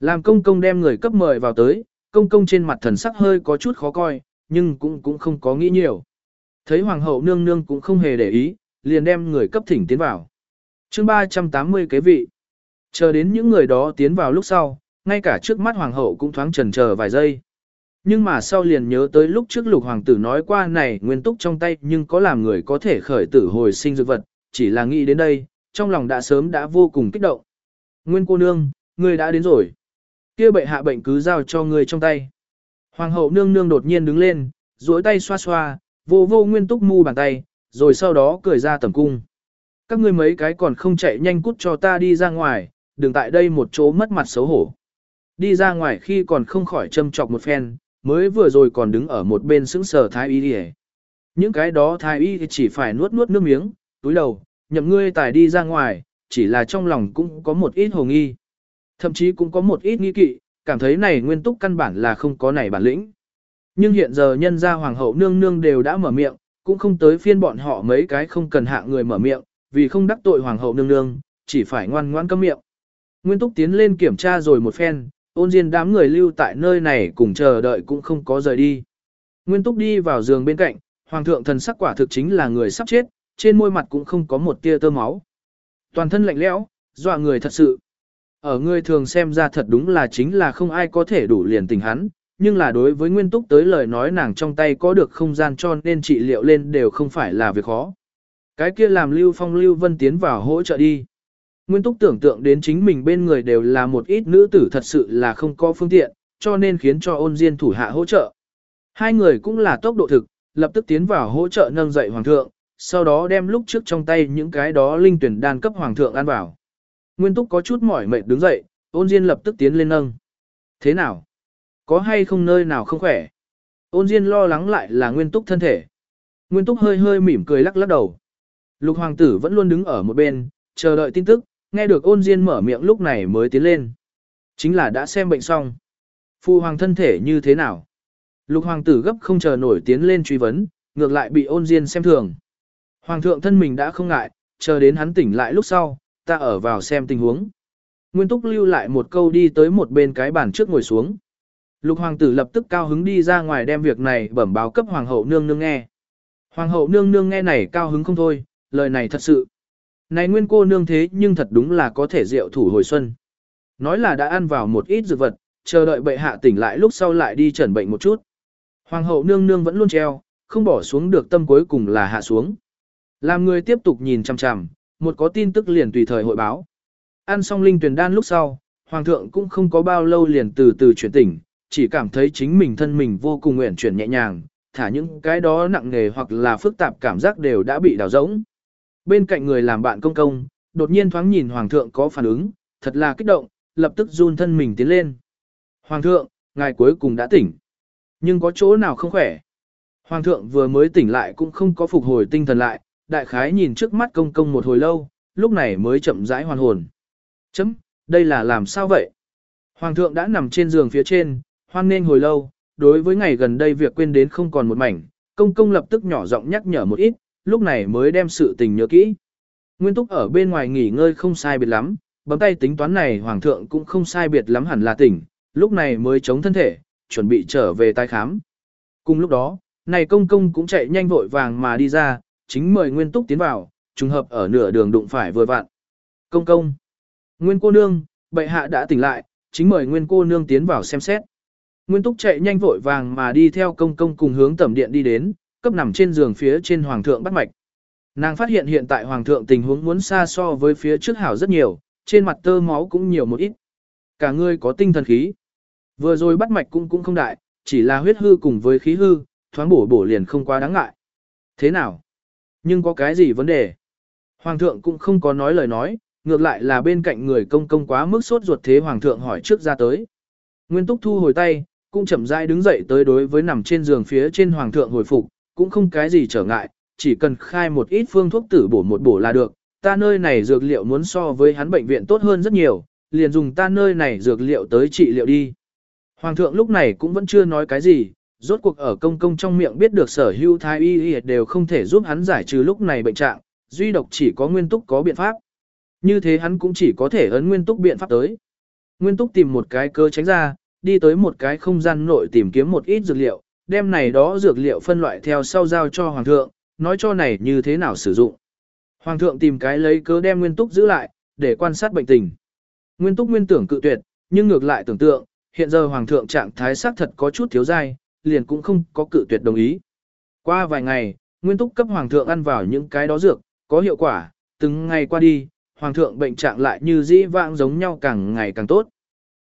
Làm công công đem người cấp mời vào tới, công công trên mặt thần sắc hơi có chút khó coi, nhưng cũng cũng không có nghĩ nhiều. Thấy hoàng hậu nương nương cũng không hề để ý, liền đem người cấp thỉnh tiến vào. chương 380 kế vị. Chờ đến những người đó tiến vào lúc sau, ngay cả trước mắt hoàng hậu cũng thoáng trần chờ vài giây. Nhưng mà sau liền nhớ tới lúc trước lục hoàng tử nói qua này nguyên túc trong tay nhưng có làm người có thể khởi tử hồi sinh dược vật, chỉ là nghĩ đến đây, trong lòng đã sớm đã vô cùng kích động. Nguyên cô nương, người đã đến rồi kia bệ hạ bệnh cứ giao cho ngươi trong tay. Hoàng hậu nương nương đột nhiên đứng lên, duỗi tay xoa xoa, vô vô nguyên túc mu bàn tay, rồi sau đó cười ra tầm cung. Các ngươi mấy cái còn không chạy nhanh cút cho ta đi ra ngoài, đừng tại đây một chỗ mất mặt xấu hổ. Đi ra ngoài khi còn không khỏi châm chọc một phen, mới vừa rồi còn đứng ở một bên sững sờ thái y đi Những cái đó thái y chỉ phải nuốt nuốt nước miếng, túi đầu, nhậm ngươi tài đi ra ngoài, chỉ là trong lòng cũng có một ít hồ nghi. Thậm chí cũng có một ít nghi kỵ, cảm thấy này nguyên túc căn bản là không có này bản lĩnh. Nhưng hiện giờ nhân gia hoàng hậu nương nương đều đã mở miệng, cũng không tới phiên bọn họ mấy cái không cần hạ người mở miệng, vì không đắc tội hoàng hậu nương nương, chỉ phải ngoan ngoãn câm miệng. Nguyên túc tiến lên kiểm tra rồi một phen, ôn diên đám người lưu tại nơi này cùng chờ đợi cũng không có rời đi. Nguyên túc đi vào giường bên cạnh, hoàng thượng thần sắc quả thực chính là người sắp chết, trên môi mặt cũng không có một tia tơ máu. Toàn thân lạnh lẽo, dọa người thật sự. Ở người thường xem ra thật đúng là chính là không ai có thể đủ liền tình hắn, nhưng là đối với nguyên túc tới lời nói nàng trong tay có được không gian cho nên trị liệu lên đều không phải là việc khó. Cái kia làm Lưu Phong Lưu Vân tiến vào hỗ trợ đi. Nguyên túc tưởng tượng đến chính mình bên người đều là một ít nữ tử thật sự là không có phương tiện, cho nên khiến cho ôn diên thủ hạ hỗ trợ. Hai người cũng là tốc độ thực, lập tức tiến vào hỗ trợ nâng dậy hoàng thượng, sau đó đem lúc trước trong tay những cái đó linh tuyển đan cấp hoàng thượng ăn vào. Nguyên túc có chút mỏi mệt đứng dậy, ôn diên lập tức tiến lên nâng. Thế nào? Có hay không nơi nào không khỏe? Ôn diên lo lắng lại là nguyên túc thân thể. Nguyên túc hơi hơi mỉm cười lắc lắc đầu. Lục hoàng tử vẫn luôn đứng ở một bên, chờ đợi tin tức, nghe được ôn diên mở miệng lúc này mới tiến lên. Chính là đã xem bệnh xong. Phu hoàng thân thể như thế nào? Lục hoàng tử gấp không chờ nổi tiến lên truy vấn, ngược lại bị ôn diên xem thường. Hoàng thượng thân mình đã không ngại, chờ đến hắn tỉnh lại lúc sau, ta ở vào xem tình huống. Nguyên túc lưu lại một câu đi tới một bên cái bàn trước ngồi xuống. Lục hoàng tử lập tức cao hứng đi ra ngoài đem việc này bẩm báo cấp hoàng hậu nương nương nghe. Hoàng hậu nương nương nghe này cao hứng không thôi, lời này thật sự. Này nguyên cô nương thế nhưng thật đúng là có thể rượu thủ hồi xuân. Nói là đã ăn vào một ít dược vật, chờ đợi bệ hạ tỉnh lại lúc sau lại đi chẩn bệnh một chút. Hoàng hậu nương nương vẫn luôn treo, không bỏ xuống được tâm cuối cùng là hạ xuống. Làm người tiếp tục nhìn chằm chằm, một có tin tức liền tùy thời hội báo. Ăn xong linh tuyển đan lúc sau, hoàng thượng cũng không có bao lâu liền từ từ chuyển tỉnh, chỉ cảm thấy chính mình thân mình vô cùng nguyện chuyển nhẹ nhàng, thả những cái đó nặng nề hoặc là phức tạp cảm giác đều đã bị đào rỗng. Bên cạnh người làm bạn công công, đột nhiên thoáng nhìn hoàng thượng có phản ứng, thật là kích động, lập tức run thân mình tiến lên. Hoàng thượng, ngài cuối cùng đã tỉnh. Nhưng có chỗ nào không khỏe? Hoàng thượng vừa mới tỉnh lại cũng không có phục hồi tinh thần lại, đại khái nhìn trước mắt công công một hồi lâu, lúc này mới chậm rãi hoàn hồn. Chấm, đây là làm sao vậy? Hoàng thượng đã nằm trên giường phía trên, hoan nên hồi lâu, đối với ngày gần đây việc quên đến không còn một mảnh, công công lập tức nhỏ giọng nhắc nhở một ít, lúc này mới đem sự tình nhớ kỹ. Nguyên túc ở bên ngoài nghỉ ngơi không sai biệt lắm, bấm tay tính toán này hoàng thượng cũng không sai biệt lắm hẳn là tỉnh, lúc này mới chống thân thể, chuẩn bị trở về tai khám. Cùng lúc đó, này công công cũng chạy nhanh vội vàng mà đi ra, chính mời Nguyên Túc tiến vào, trùng hợp ở nửa đường đụng phải vừa vặn. Công công. Nguyên cô nương, bệ hạ đã tỉnh lại, chính mời Nguyên cô nương tiến vào xem xét. Nguyên Túc chạy nhanh vội vàng mà đi theo công công cùng hướng tẩm điện đi đến, cấp nằm trên giường phía trên hoàng thượng bắt mạch. Nàng phát hiện hiện tại hoàng thượng tình huống muốn xa so với phía trước hảo rất nhiều, trên mặt tơ máu cũng nhiều một ít. Cả người có tinh thần khí. Vừa rồi bắt mạch cũng cũng không đại, chỉ là huyết hư cùng với khí hư, thoáng bổ bổ liền không quá đáng ngại. Thế nào? Nhưng có cái gì vấn đề? Hoàng thượng cũng không có nói lời nói, ngược lại là bên cạnh người công công quá mức sốt ruột thế hoàng thượng hỏi trước ra tới. Nguyên túc thu hồi tay, cũng chậm rãi đứng dậy tới đối với nằm trên giường phía trên hoàng thượng hồi phục, cũng không cái gì trở ngại, chỉ cần khai một ít phương thuốc tử bổ một bổ là được, ta nơi này dược liệu muốn so với hắn bệnh viện tốt hơn rất nhiều, liền dùng ta nơi này dược liệu tới trị liệu đi. Hoàng thượng lúc này cũng vẫn chưa nói cái gì, rốt cuộc ở công công trong miệng biết được sở hữu thái y y đều không thể giúp hắn giải trừ lúc này bệnh trạng, duy độc chỉ có nguyên túc có biện pháp. Như thế hắn cũng chỉ có thể ấn nguyên túc biện pháp tới. Nguyên túc tìm một cái cơ tránh ra, đi tới một cái không gian nội tìm kiếm một ít dược liệu, đem này đó dược liệu phân loại theo sau giao cho hoàng thượng, nói cho này như thế nào sử dụng. Hoàng thượng tìm cái lấy cớ đem nguyên túc giữ lại, để quan sát bệnh tình. Nguyên túc nguyên tưởng cự tuyệt, nhưng ngược lại tưởng tượng, hiện giờ hoàng thượng trạng thái xác thật có chút thiếu dai, liền cũng không có cự tuyệt đồng ý. Qua vài ngày, nguyên túc cấp hoàng thượng ăn vào những cái đó dược, có hiệu quả, từng ngày qua đi, hoàng thượng bệnh trạng lại như dĩ vãng giống nhau càng ngày càng tốt.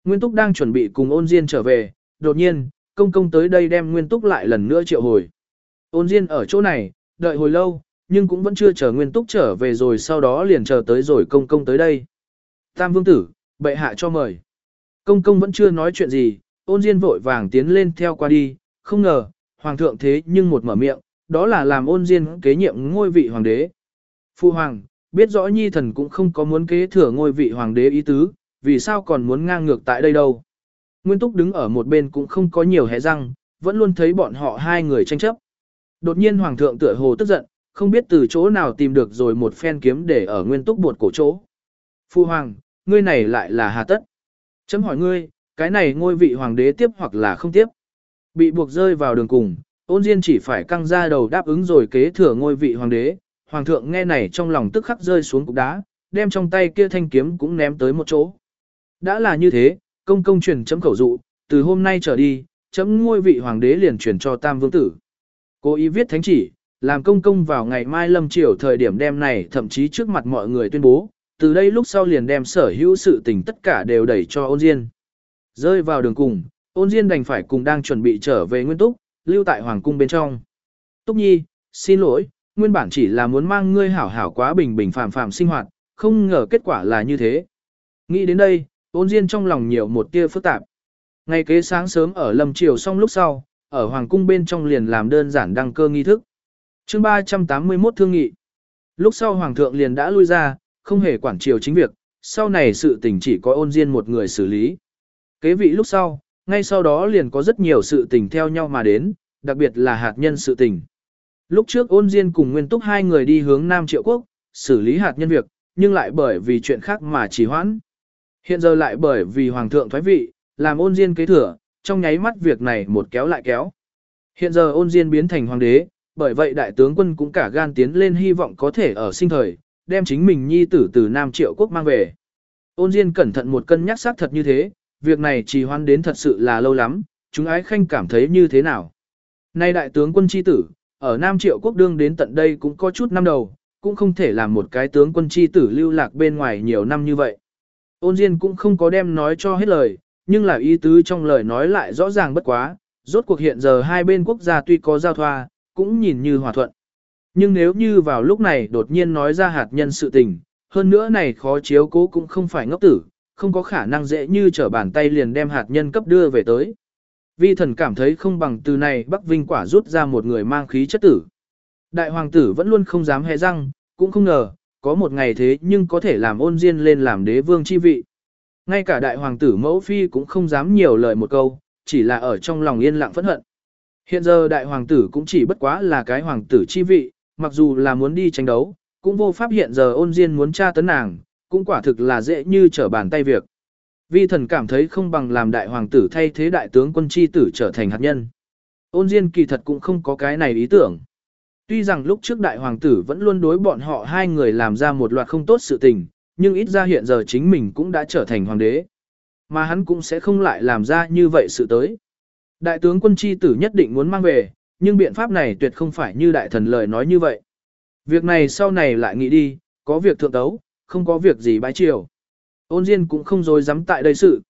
Nguyên túc đang chuẩn bị cùng ôn diên trở về, đột nhiên, công công tới đây đem nguyên túc lại lần nữa triệu hồi. Ôn diên ở chỗ này, đợi hồi lâu, nhưng cũng vẫn chưa chờ nguyên túc trở về rồi sau đó liền chờ tới rồi công công tới đây. Tam vương tử, bệ hạ cho mời. Công công vẫn chưa nói chuyện gì, ôn diên vội vàng tiến lên theo qua đi, không ngờ, hoàng thượng thế nhưng một mở miệng, đó là làm ôn diên kế nhiệm ngôi vị hoàng đế. Phu hoàng, biết rõ nhi thần cũng không có muốn kế thừa ngôi vị hoàng đế ý tứ, vì sao còn muốn ngang ngược tại đây đâu. Nguyên túc đứng ở một bên cũng không có nhiều hé răng, vẫn luôn thấy bọn họ hai người tranh chấp. Đột nhiên hoàng thượng tựa hồ tức giận, không biết từ chỗ nào tìm được rồi một phen kiếm để ở nguyên túc buộc cổ chỗ. Phu hoàng, ngươi này lại là hà tất. Chấm hỏi ngươi, cái này ngôi vị hoàng đế tiếp hoặc là không tiếp. Bị buộc rơi vào đường cùng, ôn diên chỉ phải căng ra đầu đáp ứng rồi kế thừa ngôi vị hoàng đế. Hoàng thượng nghe này trong lòng tức khắc rơi xuống cục đá, đem trong tay kia thanh kiếm cũng ném tới một chỗ. Đã là như thế, công công truyền chấm khẩu dụ, từ hôm nay trở đi, chấm ngôi vị hoàng đế liền truyền cho tam vương tử. Cố ý viết thánh chỉ, làm công công vào ngày mai lâm triều thời điểm đêm này thậm chí trước mặt mọi người tuyên bố, từ đây lúc sau liền đem sở hữu sự tình tất cả đều đẩy cho ôn diên. Rơi vào đường cùng, ôn diên đành phải cùng đang chuẩn bị trở về nguyên túc, lưu tại hoàng cung bên trong. Túc nhi, xin lỗi, nguyên bản chỉ là muốn mang ngươi hảo hảo quá bình bình phàm phàm sinh hoạt, không ngờ kết quả là như thế. Nghĩ đến đây, ôn diên trong lòng nhiều một tia phức tạp. Ngày kế sáng sớm ở lâm triều xong lúc sau, ở hoàng cung bên trong liền làm đơn giản đăng cơ nghi thức. chương 381 thương nghị. Lúc sau hoàng thượng liền đã lui ra, không hề quản triều chính việc, sau này sự tình chỉ có ôn diên một người xử lý. Kế vị lúc sau, ngay sau đó liền có rất nhiều sự tình theo nhau mà đến, đặc biệt là hạt nhân sự tình. Lúc trước ôn diên cùng nguyên túc hai người đi hướng Nam Triệu Quốc, xử lý hạt nhân việc, nhưng lại bởi vì chuyện khác mà trì hoãn. Hiện giờ lại bởi vì hoàng thượng thoái vị, làm ôn diên kế thừa, trong nháy mắt việc này một kéo lại kéo. Hiện giờ ôn diên biến thành hoàng đế, bởi vậy đại tướng quân cũng cả gan tiến lên hy vọng có thể ở sinh thời, đem chính mình nhi tử từ Nam Triệu Quốc mang về. Ôn diên cẩn thận một cân nhắc xác thật như thế, việc này trì hoãn đến thật sự là lâu lắm, chúng ái khanh cảm thấy như thế nào. Nay đại tướng quân chi tử, ở Nam Triệu Quốc đương đến tận đây cũng có chút năm đầu, cũng không thể làm một cái tướng quân chi tử lưu lạc bên ngoài nhiều năm như vậy. Ôn Diên cũng không có đem nói cho hết lời, nhưng là ý tứ trong lời nói lại rõ ràng bất quá, rốt cuộc hiện giờ hai bên quốc gia tuy có giao thoa, cũng nhìn như hòa thuận. Nhưng nếu như vào lúc này đột nhiên nói ra hạt nhân sự tình, hơn nữa này khó chiếu cố cũng không phải ngốc tử, không có khả năng dễ như trở bàn tay liền đem hạt nhân cấp đưa về tới. Vi thần cảm thấy không bằng từ này Bắc Vinh quả rút ra một người mang khí chất tử. Đại hoàng tử vẫn luôn không dám hé răng, cũng không ngờ, có một ngày thế nhưng có thể làm ôn diên lên làm đế vương chi vị. Ngay cả đại hoàng tử mẫu phi cũng không dám nhiều lời một câu, chỉ là ở trong lòng yên lặng phẫn hận. Hiện giờ đại hoàng tử cũng chỉ bất quá là cái hoàng tử chi vị, mặc dù là muốn đi tranh đấu, cũng vô pháp hiện giờ ôn diên muốn tra tấn nàng, cũng quả thực là dễ như trở bàn tay việc. Vi thần cảm thấy không bằng làm đại hoàng tử thay thế đại tướng quân chi tử trở thành hạt nhân. Ôn diên kỳ thật cũng không có cái này ý tưởng. Tuy rằng lúc trước đại hoàng tử vẫn luôn đối bọn họ hai người làm ra một loạt không tốt sự tình, nhưng ít ra hiện giờ chính mình cũng đã trở thành hoàng đế. Mà hắn cũng sẽ không lại làm ra như vậy sự tới. Đại tướng quân chi tử nhất định muốn mang về, nhưng biện pháp này tuyệt không phải như đại thần lời nói như vậy. Việc này sau này lại nghĩ đi, có việc thượng tấu, không có việc gì bãi triều. Ôn Diên cũng không dối dám tại đây sự.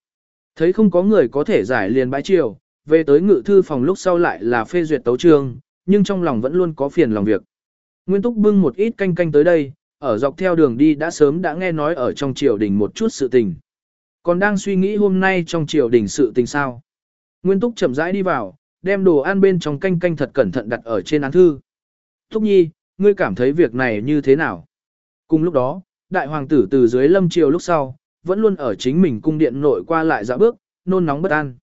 Thấy không có người có thể giải liền bãi triều, về tới ngự thư phòng lúc sau lại là phê duyệt tấu trương, nhưng trong lòng vẫn luôn có phiền lòng việc. Nguyên Túc bưng một ít canh canh tới đây, ở dọc theo đường đi đã sớm đã nghe nói ở trong triều đình một chút sự tình. Còn đang suy nghĩ hôm nay trong triều đình sự tình sao. Nguyên Túc chậm rãi đi vào, đem đồ ăn bên trong canh canh thật cẩn thận đặt ở trên án thư. Túc Nhi, ngươi cảm thấy việc này như thế nào? Cùng lúc đó, đại hoàng tử từ dưới lâm triều lúc sau, vẫn luôn ở chính mình cung điện nội qua lại dạo bước, nôn nóng bất an.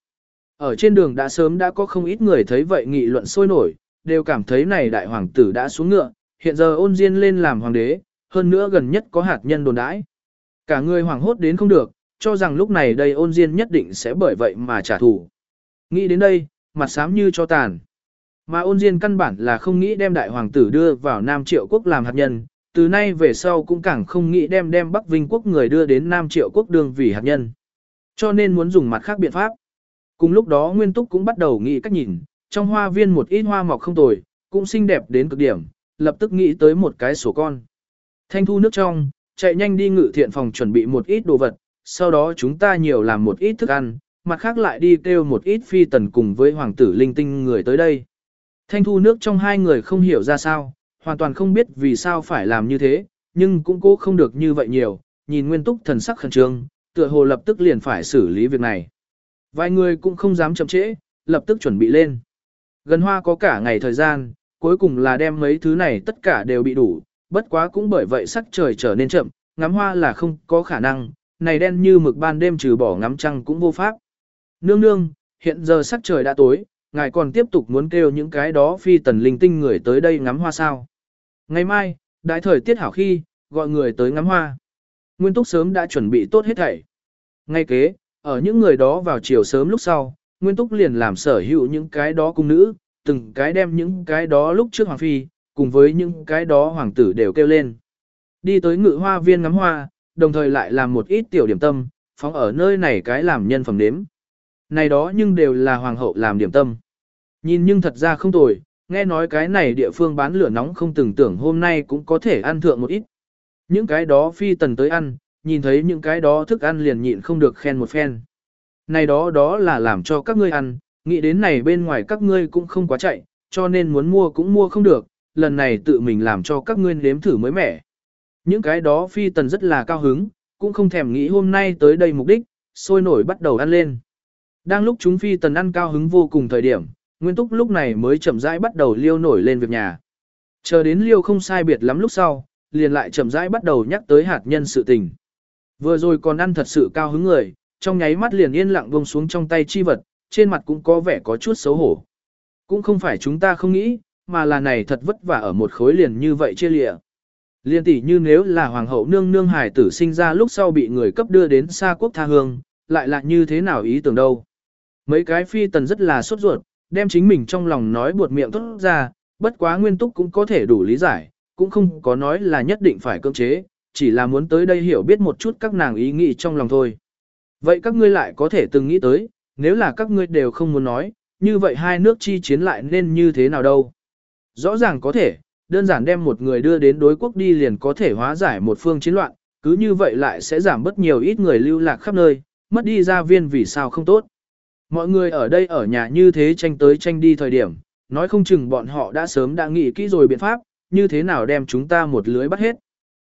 Ở trên đường đã sớm đã có không ít người thấy vậy nghị luận sôi nổi, đều cảm thấy này đại hoàng tử đã xuống ngựa, hiện giờ ôn diên lên làm hoàng đế, hơn nữa gần nhất có hạt nhân đồn đãi. Cả người hoàng hốt đến không được, cho rằng lúc này đây ôn diên nhất định sẽ bởi vậy mà trả thù. Nghĩ đến đây, mặt xám như cho tàn. Mà ôn diên căn bản là không nghĩ đem đại hoàng tử đưa vào Nam Triệu Quốc làm hạt nhân, từ nay về sau cũng càng không nghĩ đem đem Bắc Vinh Quốc người đưa đến Nam Triệu Quốc đường vì hạt nhân. Cho nên muốn dùng mặt khác biện pháp. Cùng lúc đó Nguyên Túc cũng bắt đầu nghĩ cách nhìn, trong hoa viên một ít hoa mọc không tồi, cũng xinh đẹp đến cực điểm, lập tức nghĩ tới một cái sổ con. Thanh thu nước trong, chạy nhanh đi ngự thiện phòng chuẩn bị một ít đồ vật, sau đó chúng ta nhiều làm một ít thức ăn, mặt khác lại đi kêu một ít phi tần cùng với hoàng tử linh tinh người tới đây. Thanh thu nước trong hai người không hiểu ra sao, hoàn toàn không biết vì sao phải làm như thế, nhưng cũng cố không được như vậy nhiều, nhìn nguyên túc thần sắc khẩn trương, tựa hồ lập tức liền phải xử lý việc này. Vài người cũng không dám chậm trễ, lập tức chuẩn bị lên. Gần hoa có cả ngày thời gian, cuối cùng là đem mấy thứ này tất cả đều bị đủ, bất quá cũng bởi vậy sắc trời trở nên chậm, ngắm hoa là không có khả năng, này đen như mực ban đêm trừ bỏ ngắm trăng cũng vô pháp. Nương nương, hiện giờ sắc trời đã tối, ngài còn tiếp tục muốn kêu những cái đó phi tần linh tinh người tới đây ngắm hoa sao. Ngày mai, đại thời tiết hảo khi, gọi người tới ngắm hoa. Nguyên túc sớm đã chuẩn bị tốt hết thảy. Ngay kế, ở những người đó vào chiều sớm lúc sau, Nguyên túc liền làm sở hữu những cái đó cung nữ, từng cái đem những cái đó lúc trước hoàng phi, cùng với những cái đó hoàng tử đều kêu lên. Đi tới ngự hoa viên ngắm hoa, đồng thời lại làm một ít tiểu điểm tâm, phóng ở nơi này cái làm nhân phẩm nếm. Này đó nhưng đều là hoàng hậu làm điểm tâm. Nhìn nhưng thật ra không tồi, nghe nói cái này địa phương bán lửa nóng không từng tưởng hôm nay cũng có thể ăn thượng một ít. Những cái đó phi tần tới ăn, nhìn thấy những cái đó thức ăn liền nhịn không được khen một phen. Này đó đó là làm cho các ngươi ăn, nghĩ đến này bên ngoài các ngươi cũng không quá chạy, cho nên muốn mua cũng mua không được, lần này tự mình làm cho các ngươi nếm thử mới mẻ. Những cái đó phi tần rất là cao hứng, cũng không thèm nghĩ hôm nay tới đây mục đích, sôi nổi bắt đầu ăn lên. Đang lúc chúng phi tần ăn cao hứng vô cùng thời điểm, Nguyên Túc lúc này mới chậm rãi bắt đầu liêu nổi lên việc nhà. Chờ đến liêu không sai biệt lắm lúc sau, liền lại chậm rãi bắt đầu nhắc tới hạt nhân sự tình. Vừa rồi còn ăn thật sự cao hứng người, trong nháy mắt liền yên lặng buông xuống trong tay chi vật, trên mặt cũng có vẻ có chút xấu hổ. Cũng không phải chúng ta không nghĩ, mà là này thật vất vả ở một khối liền như vậy chia lịa. Liên tỷ như nếu là hoàng hậu nương nương hải tử sinh ra lúc sau bị người cấp đưa đến xa quốc tha hương, lại là như thế nào ý tưởng đâu. Mấy cái phi tần rất là sốt ruột, đem chính mình trong lòng nói buột miệng tốt ra, bất quá nguyên túc cũng có thể đủ lý giải, cũng không có nói là nhất định phải cưỡng chế, chỉ là muốn tới đây hiểu biết một chút các nàng ý nghĩ trong lòng thôi. Vậy các ngươi lại có thể từng nghĩ tới, nếu là các ngươi đều không muốn nói, như vậy hai nước chi chiến lại nên như thế nào đâu? Rõ ràng có thể, đơn giản đem một người đưa đến đối quốc đi liền có thể hóa giải một phương chiến loạn, cứ như vậy lại sẽ giảm bớt nhiều ít người lưu lạc khắp nơi, mất đi gia viên vì sao không tốt. Mọi người ở đây ở nhà như thế tranh tới tranh đi thời điểm, nói không chừng bọn họ đã sớm đã nghĩ kỹ rồi biện pháp, như thế nào đem chúng ta một lưới bắt hết.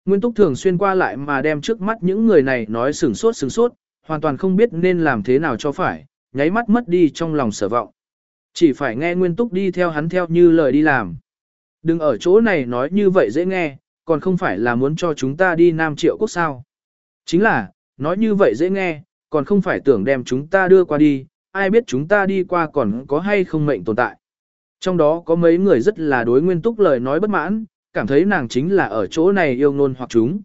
Nguyên Túc thường xuyên qua lại mà đem trước mắt những người này nói sừng sốt sừng sốt, hoàn toàn không biết nên làm thế nào cho phải, nháy mắt mất đi trong lòng sở vọng. Chỉ phải nghe Nguyên Túc đi theo hắn theo như lời đi làm. Đừng ở chỗ này nói như vậy dễ nghe, còn không phải là muốn cho chúng ta đi Nam Triệu Quốc sao. Chính là, nói như vậy dễ nghe, còn không phải tưởng đem chúng ta đưa qua đi, ai biết chúng ta đi qua còn có hay không mệnh tồn tại. Trong đó có mấy người rất là đối nguyên túc lời nói bất mãn, cảm thấy nàng chính là ở chỗ này yêu nôn hoặc chúng.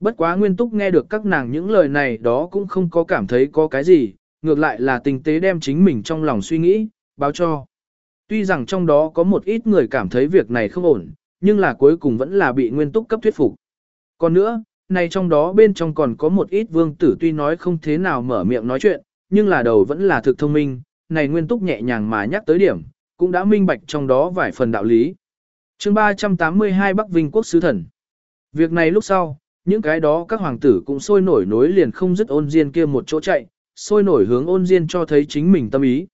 Bất quá nguyên túc nghe được các nàng những lời này đó cũng không có cảm thấy có cái gì, ngược lại là tình tế đem chính mình trong lòng suy nghĩ, báo cho. Tuy rằng trong đó có một ít người cảm thấy việc này không ổn, nhưng là cuối cùng vẫn là bị nguyên túc cấp thuyết phục. Còn nữa, này trong đó bên trong còn có một ít vương tử tuy nói không thế nào mở miệng nói chuyện, nhưng là đầu vẫn là thực thông minh, này nguyên túc nhẹ nhàng mà nhắc tới điểm, cũng đã minh bạch trong đó vài phần đạo lý. chương 382 Bắc Vinh Quốc Sứ Thần Việc này lúc sau, những cái đó các hoàng tử cũng sôi nổi nối liền không dứt ôn diên kia một chỗ chạy, sôi nổi hướng ôn diên cho thấy chính mình tâm ý.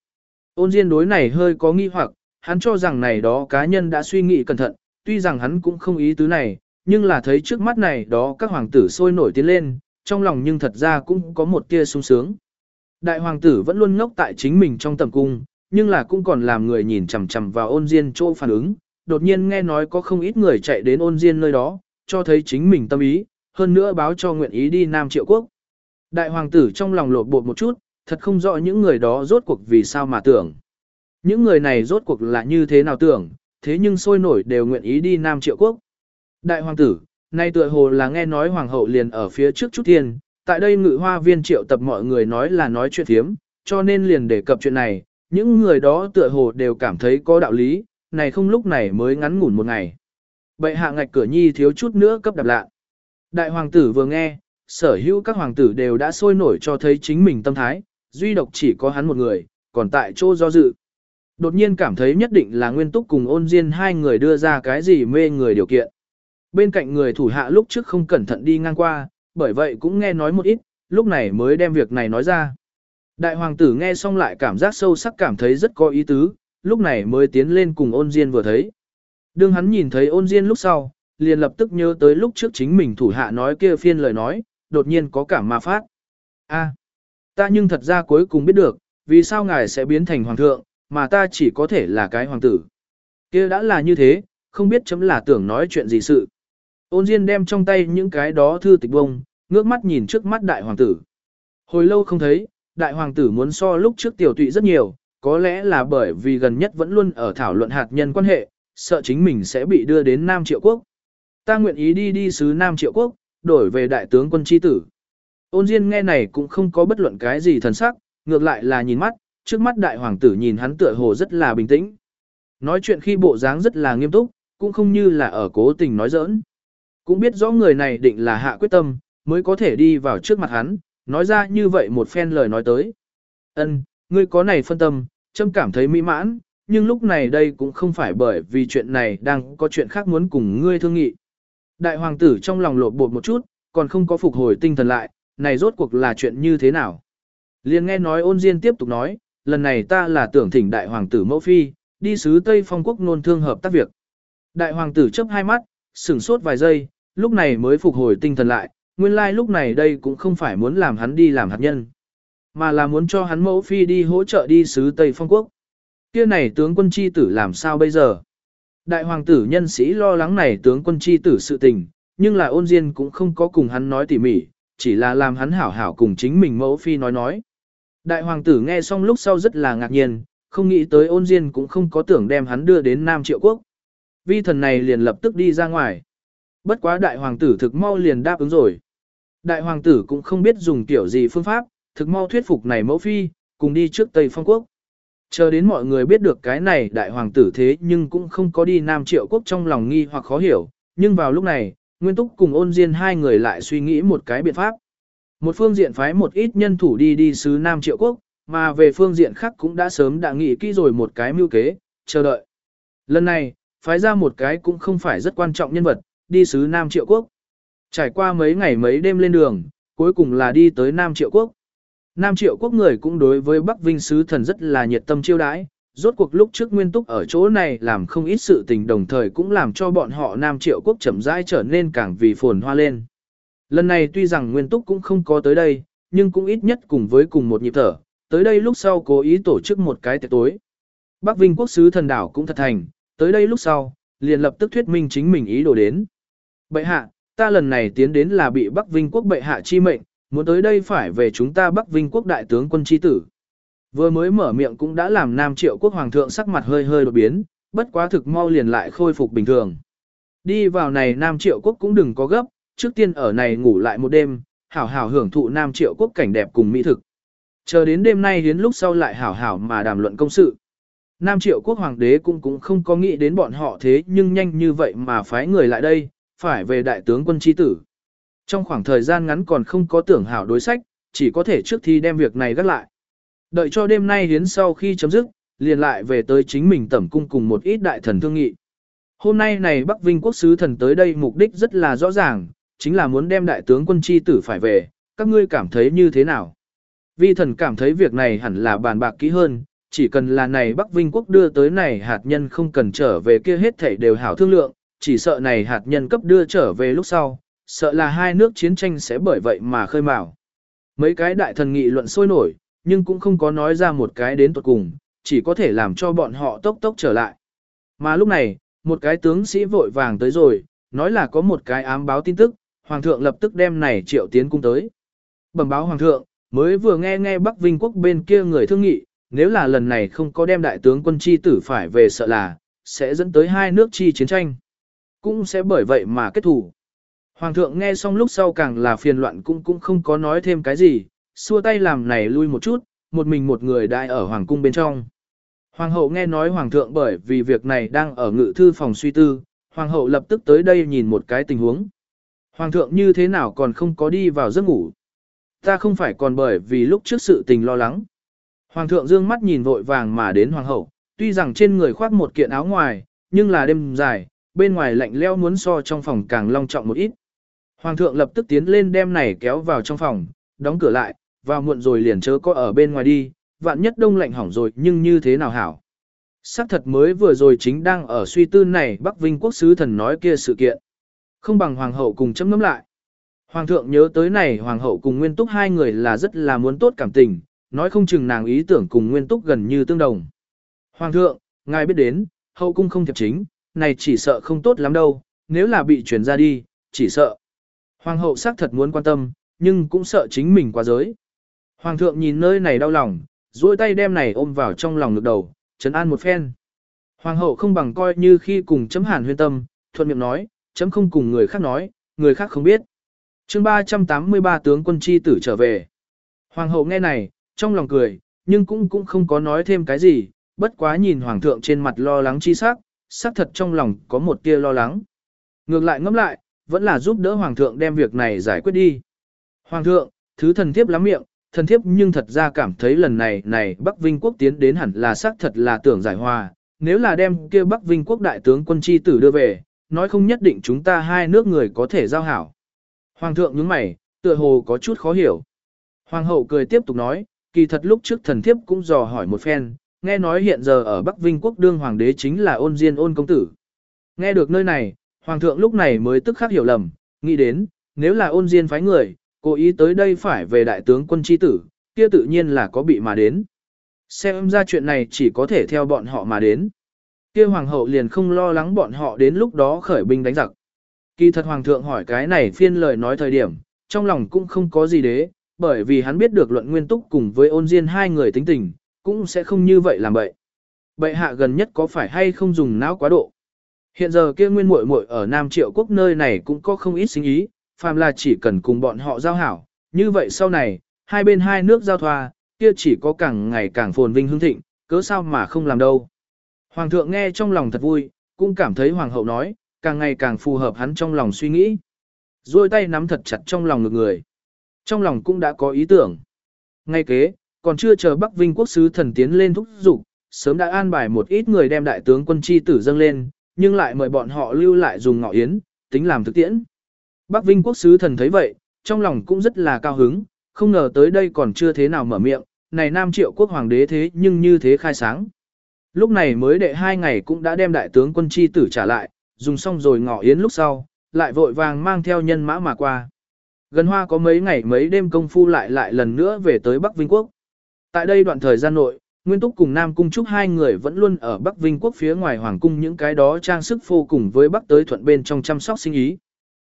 Ôn diên đối này hơi có nghi hoặc, hắn cho rằng này đó cá nhân đã suy nghĩ cẩn thận, tuy rằng hắn cũng không ý tứ này, nhưng là thấy trước mắt này đó các hoàng tử sôi nổi tiến lên, trong lòng nhưng thật ra cũng có một tia sung sướng. Đại hoàng tử vẫn luôn ngốc tại chính mình trong tầm cung, nhưng là cũng còn làm người nhìn chằm chằm vào ôn diên chỗ phản ứng, đột nhiên nghe nói có không ít người chạy đến ôn diên nơi đó, cho thấy chính mình tâm ý, hơn nữa báo cho nguyện ý đi Nam Triệu Quốc. Đại hoàng tử trong lòng lột bột một chút, thật không rõ những người đó rốt cuộc vì sao mà tưởng. Những người này rốt cuộc là như thế nào tưởng, thế nhưng sôi nổi đều nguyện ý đi Nam Triệu Quốc. Đại hoàng tử, nay tựa hồ là nghe nói hoàng hậu liền ở phía trước chút thiên, tại đây ngự hoa viên triệu tập mọi người nói là nói chuyện thiếm, cho nên liền đề cập chuyện này, những người đó tựa hồ đều cảm thấy có đạo lý, này không lúc này mới ngắn ngủn một ngày. Bệ hạ ngạch cửa nhi thiếu chút nữa cấp đạp lạ. Đại hoàng tử vừa nghe, sở hữu các hoàng tử đều đã sôi nổi cho thấy chính mình tâm thái, duy độc chỉ có hắn một người, còn tại chỗ do dự. Đột nhiên cảm thấy nhất định là nguyên túc cùng ôn diên hai người đưa ra cái gì mê người điều kiện. Bên cạnh người thủ hạ lúc trước không cẩn thận đi ngang qua, bởi vậy cũng nghe nói một ít, lúc này mới đem việc này nói ra. Đại hoàng tử nghe xong lại cảm giác sâu sắc cảm thấy rất có ý tứ, lúc này mới tiến lên cùng ôn diên vừa thấy. Đương hắn nhìn thấy ôn diên lúc sau, liền lập tức nhớ tới lúc trước chính mình thủ hạ nói kia phiên lời nói, đột nhiên có cảm mà phát. a ta nhưng thật ra cuối cùng biết được, vì sao ngài sẽ biến thành hoàng thượng, mà ta chỉ có thể là cái hoàng tử. kia đã là như thế, không biết chấm là tưởng nói chuyện gì sự. Ôn Diên đem trong tay những cái đó thư tịch bông, ngước mắt nhìn trước mắt đại hoàng tử. Hồi lâu không thấy, đại hoàng tử muốn so lúc trước tiểu tụy rất nhiều, có lẽ là bởi vì gần nhất vẫn luôn ở thảo luận hạt nhân quan hệ, sợ chính mình sẽ bị đưa đến Nam Triệu Quốc. Ta nguyện ý đi đi sứ Nam Triệu Quốc, đổi về đại tướng quân chi tử. Ôn Diên nghe này cũng không có bất luận cái gì thần sắc, ngược lại là nhìn mắt, trước mắt đại hoàng tử nhìn hắn tựa hồ rất là bình tĩnh. Nói chuyện khi bộ dáng rất là nghiêm túc, cũng không như là ở cố tình nói giỡn. Cũng biết rõ người này định là hạ quyết tâm, mới có thể đi vào trước mặt hắn, nói ra như vậy một phen lời nói tới. Ân, ngươi có này phân tâm, trâm cảm thấy mỹ mãn, nhưng lúc này đây cũng không phải bởi vì chuyện này đang có chuyện khác muốn cùng ngươi thương nghị. Đại hoàng tử trong lòng lột bột một chút, còn không có phục hồi tinh thần lại, này rốt cuộc là chuyện như thế nào. Liên nghe nói ôn diên tiếp tục nói, lần này ta là tưởng thỉnh đại hoàng tử mẫu phi, đi sứ Tây Phong quốc nôn thương hợp tác việc. Đại hoàng tử chấp hai mắt, sửng sốt vài giây, lúc này mới phục hồi tinh thần lại, nguyên lai like lúc này đây cũng không phải muốn làm hắn đi làm hạt nhân, mà là muốn cho hắn mẫu phi đi hỗ trợ đi sứ Tây Phong quốc. Kia này tướng quân chi tử làm sao bây giờ? Đại hoàng tử nhân sĩ lo lắng này tướng quân chi tử sự tình, nhưng là ôn diên cũng không có cùng hắn nói tỉ mỉ, chỉ là làm hắn hảo hảo cùng chính mình mẫu phi nói nói. Đại hoàng tử nghe xong lúc sau rất là ngạc nhiên, không nghĩ tới ôn diên cũng không có tưởng đem hắn đưa đến Nam Triệu Quốc. Vi thần này liền lập tức đi ra ngoài. Bất quá đại hoàng tử thực mau liền đáp ứng rồi. Đại hoàng tử cũng không biết dùng kiểu gì phương pháp, thực mau thuyết phục này mẫu phi, cùng đi trước Tây Phong Quốc. Chờ đến mọi người biết được cái này đại hoàng tử thế nhưng cũng không có đi Nam Triệu Quốc trong lòng nghi hoặc khó hiểu, nhưng vào lúc này, Nguyên Túc cùng ôn diên hai người lại suy nghĩ một cái biện pháp. Một phương diện phái một ít nhân thủ đi đi sứ Nam Triệu Quốc, mà về phương diện khác cũng đã sớm đã nghĩ kỹ rồi một cái mưu kế, chờ đợi. Lần này, phái ra một cái cũng không phải rất quan trọng nhân vật, đi sứ Nam Triệu Quốc. Trải qua mấy ngày mấy đêm lên đường, cuối cùng là đi tới Nam Triệu Quốc. Nam Triệu Quốc người cũng đối với Bắc Vinh Sứ Thần rất là nhiệt tâm chiêu đãi, rốt cuộc lúc trước nguyên túc ở chỗ này làm không ít sự tình đồng thời cũng làm cho bọn họ Nam Triệu Quốc chậm rãi trở nên càng vì phồn hoa lên. Lần này tuy rằng nguyên túc cũng không có tới đây, nhưng cũng ít nhất cùng với cùng một nhịp thở, tới đây lúc sau cố ý tổ chức một cái tiệc tối. Bắc Vinh Quốc Sứ Thần Đảo cũng thật thành, tới đây lúc sau, liền lập tức thuyết minh chính mình ý đồ đến. Bệ hạ, ta lần này tiến đến là bị Bắc Vinh quốc bệ hạ chi mệnh, muốn tới đây phải về chúng ta Bắc Vinh quốc đại tướng quân chi tử. Vừa mới mở miệng cũng đã làm Nam Triệu quốc hoàng thượng sắc mặt hơi hơi đột biến, bất quá thực mau liền lại khôi phục bình thường. Đi vào này Nam Triệu quốc cũng đừng có gấp, trước tiên ở này ngủ lại một đêm, hảo hảo hưởng thụ Nam Triệu quốc cảnh đẹp cùng mỹ thực. Chờ đến đêm nay đến lúc sau lại hảo hảo mà đàm luận công sự. Nam Triệu quốc hoàng đế cũng cũng không có nghĩ đến bọn họ thế nhưng nhanh như vậy mà phái người lại đây, phải về đại tướng quân chi tử. Trong khoảng thời gian ngắn còn không có tưởng hảo đối sách, chỉ có thể trước thi đem việc này gác lại. Đợi cho đêm nay hiến sau khi chấm dứt, liền lại về tới chính mình tẩm cung cùng một ít đại thần thương nghị. Hôm nay này Bắc Vinh quốc sứ thần tới đây mục đích rất là rõ ràng, chính là muốn đem đại tướng quân chi tử phải về, các ngươi cảm thấy như thế nào? Vi thần cảm thấy việc này hẳn là bàn bạc kỹ hơn, chỉ cần là này Bắc Vinh quốc đưa tới này hạt nhân không cần trở về kia hết thảy đều hảo thương lượng, chỉ sợ này hạt nhân cấp đưa trở về lúc sau, sợ là hai nước chiến tranh sẽ bởi vậy mà khơi mào. Mấy cái đại thần nghị luận sôi nổi, nhưng cũng không có nói ra một cái đến tuột cùng, chỉ có thể làm cho bọn họ tốc tốc trở lại. Mà lúc này, một cái tướng sĩ vội vàng tới rồi, nói là có một cái ám báo tin tức, hoàng thượng lập tức đem này triệu tiến cung tới. Bẩm báo hoàng thượng, mới vừa nghe nghe Bắc Vinh quốc bên kia người thương nghị, nếu là lần này không có đem đại tướng quân chi tử phải về sợ là, sẽ dẫn tới hai nước chi chiến tranh. Cũng sẽ bởi vậy mà kết thủ. Hoàng thượng nghe xong lúc sau càng là phiền loạn cũng cũng không có nói thêm cái gì, xua tay làm này lui một chút, một mình một người đại ở hoàng cung bên trong. Hoàng hậu nghe nói hoàng thượng bởi vì việc này đang ở ngự thư phòng suy tư, hoàng hậu lập tức tới đây nhìn một cái tình huống. Hoàng thượng như thế nào còn không có đi vào giấc ngủ. Ta không phải còn bởi vì lúc trước sự tình lo lắng. Hoàng thượng dương mắt nhìn vội vàng mà đến hoàng hậu, tuy rằng trên người khoác một kiện áo ngoài, nhưng là đêm dài, bên ngoài lạnh leo muốn so trong phòng càng long trọng một ít. Hoàng thượng lập tức tiến lên đem này kéo vào trong phòng, đóng cửa lại, vào muộn rồi liền chớ có ở bên ngoài đi, vạn nhất đông lạnh hỏng rồi nhưng như thế nào hảo. Sắc thật mới vừa rồi chính đang ở suy tư này Bắc Vinh quốc sứ thần nói kia sự kiện. Không bằng hoàng hậu cùng chấm ngắm lại. Hoàng thượng nhớ tới này hoàng hậu cùng nguyên túc hai người là rất là muốn tốt cảm tình, nói không chừng nàng ý tưởng cùng nguyên túc gần như tương đồng. Hoàng thượng, ngài biết đến, hậu cung không thiệp chính, này chỉ sợ không tốt lắm đâu, nếu là bị truyền ra đi, chỉ sợ. Hoàng hậu xác thật muốn quan tâm, nhưng cũng sợ chính mình quá giới. Hoàng thượng nhìn nơi này đau lòng, duỗi tay đem này ôm vào trong lòng ngực đầu, trấn an một phen. Hoàng hậu không bằng coi như khi cùng chấm hàn huyên tâm, thuận miệng nói, chấm không cùng người khác nói, người khác không biết. chương 383 tướng quân chi tử trở về. Hoàng hậu nghe này, trong lòng cười, nhưng cũng cũng không có nói thêm cái gì, bất quá nhìn hoàng thượng trên mặt lo lắng chi sắc, xác thật trong lòng có một tia lo lắng. Ngược lại ngẫm lại, vẫn là giúp đỡ hoàng thượng đem việc này giải quyết đi. Hoàng thượng, thứ thần thiếp lắm miệng, thần thiếp nhưng thật ra cảm thấy lần này này Bắc Vinh quốc tiến đến hẳn là xác thật là tưởng giải hòa, nếu là đem kia Bắc Vinh quốc đại tướng quân chi tử đưa về, nói không nhất định chúng ta hai nước người có thể giao hảo. Hoàng thượng nhướng mày, tựa hồ có chút khó hiểu. Hoàng hậu cười tiếp tục nói, kỳ thật lúc trước thần thiếp cũng dò hỏi một phen, nghe nói hiện giờ ở Bắc Vinh quốc đương hoàng đế chính là ôn diên ôn công tử. Nghe được nơi này, hoàng thượng lúc này mới tức khắc hiểu lầm, nghĩ đến, nếu là ôn diên phái người, cố ý tới đây phải về đại tướng quân chi tử, kia tự nhiên là có bị mà đến. Xem ra chuyện này chỉ có thể theo bọn họ mà đến. Kia hoàng hậu liền không lo lắng bọn họ đến lúc đó khởi binh đánh giặc. Kỳ thật hoàng thượng hỏi cái này phiên lời nói thời điểm, trong lòng cũng không có gì đế, bởi vì hắn biết được luận nguyên túc cùng với ôn diên hai người tính tình, cũng sẽ không như vậy làm vậy. Bệ hạ gần nhất có phải hay không dùng não quá độ. Hiện giờ kia nguyên muội muội ở Nam Triệu Quốc nơi này cũng có không ít sinh ý, phàm là chỉ cần cùng bọn họ giao hảo, như vậy sau này, hai bên hai nước giao thoa, kia chỉ có càng ngày càng phồn vinh hương thịnh, cớ sao mà không làm đâu. Hoàng thượng nghe trong lòng thật vui, cũng cảm thấy hoàng hậu nói, càng ngày càng phù hợp hắn trong lòng suy nghĩ. Rồi tay nắm thật chặt trong lòng ngực người. Trong lòng cũng đã có ý tưởng. Ngay kế, còn chưa chờ Bắc Vinh quốc sứ thần tiến lên thúc giục, sớm đã an bài một ít người đem đại tướng quân chi tử dâng lên, nhưng lại mời bọn họ lưu lại dùng ngọ yến, tính làm thực tiễn. Bắc Vinh quốc sứ thần thấy vậy, trong lòng cũng rất là cao hứng, không ngờ tới đây còn chưa thế nào mở miệng, này Nam Triệu quốc hoàng đế thế nhưng như thế khai sáng. Lúc này mới đệ hai ngày cũng đã đem đại tướng quân chi tử trả lại, dùng xong rồi ngọ yến lúc sau, lại vội vàng mang theo nhân mã mà qua. Gần hoa có mấy ngày mấy đêm công phu lại lại lần nữa về tới Bắc Vinh quốc. Tại đây đoạn thời gian nội, Nguyên Túc cùng Nam Cung Trúc hai người vẫn luôn ở Bắc Vinh quốc phía ngoài Hoàng Cung những cái đó trang sức phô cùng với Bắc tới thuận bên trong chăm sóc sinh ý.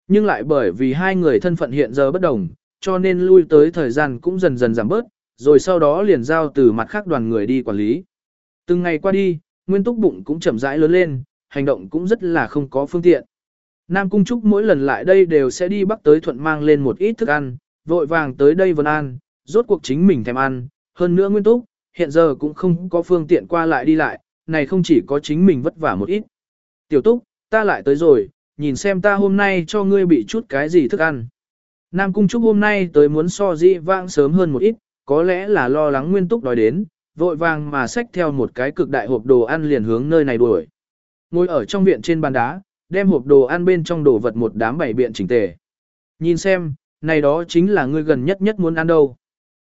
Nhưng lại bởi vì hai người thân phận hiện giờ bất đồng, cho nên lui tới thời gian cũng dần dần giảm bớt, rồi sau đó liền giao từ mặt khác đoàn người đi quản lý. Từng ngày qua đi, Nguyên Túc bụng cũng chậm rãi lớn lên, hành động cũng rất là không có phương tiện. Nam Cung Trúc mỗi lần lại đây đều sẽ đi Bắc tới thuận mang lên một ít thức ăn, vội vàng tới đây Vân An, rốt cuộc chính mình thèm ăn, hơn nữa Nguyên Túc, hiện giờ cũng không có phương tiện qua lại đi lại, này không chỉ có chính mình vất vả một ít. Tiểu Túc, ta lại tới rồi, nhìn xem ta hôm nay cho ngươi bị chút cái gì thức ăn. Nam Cung Trúc hôm nay tới muốn so di vãng sớm hơn một ít, có lẽ là lo lắng Nguyên Túc đói đến, vội vàng mà xách theo một cái cực đại hộp đồ ăn liền hướng nơi này đuổi. Ngồi ở trong viện trên bàn đá, đem hộp đồ ăn bên trong đồ vật một đám bảy biện chỉnh tề. Nhìn xem, này đó chính là ngươi gần nhất nhất muốn ăn đâu.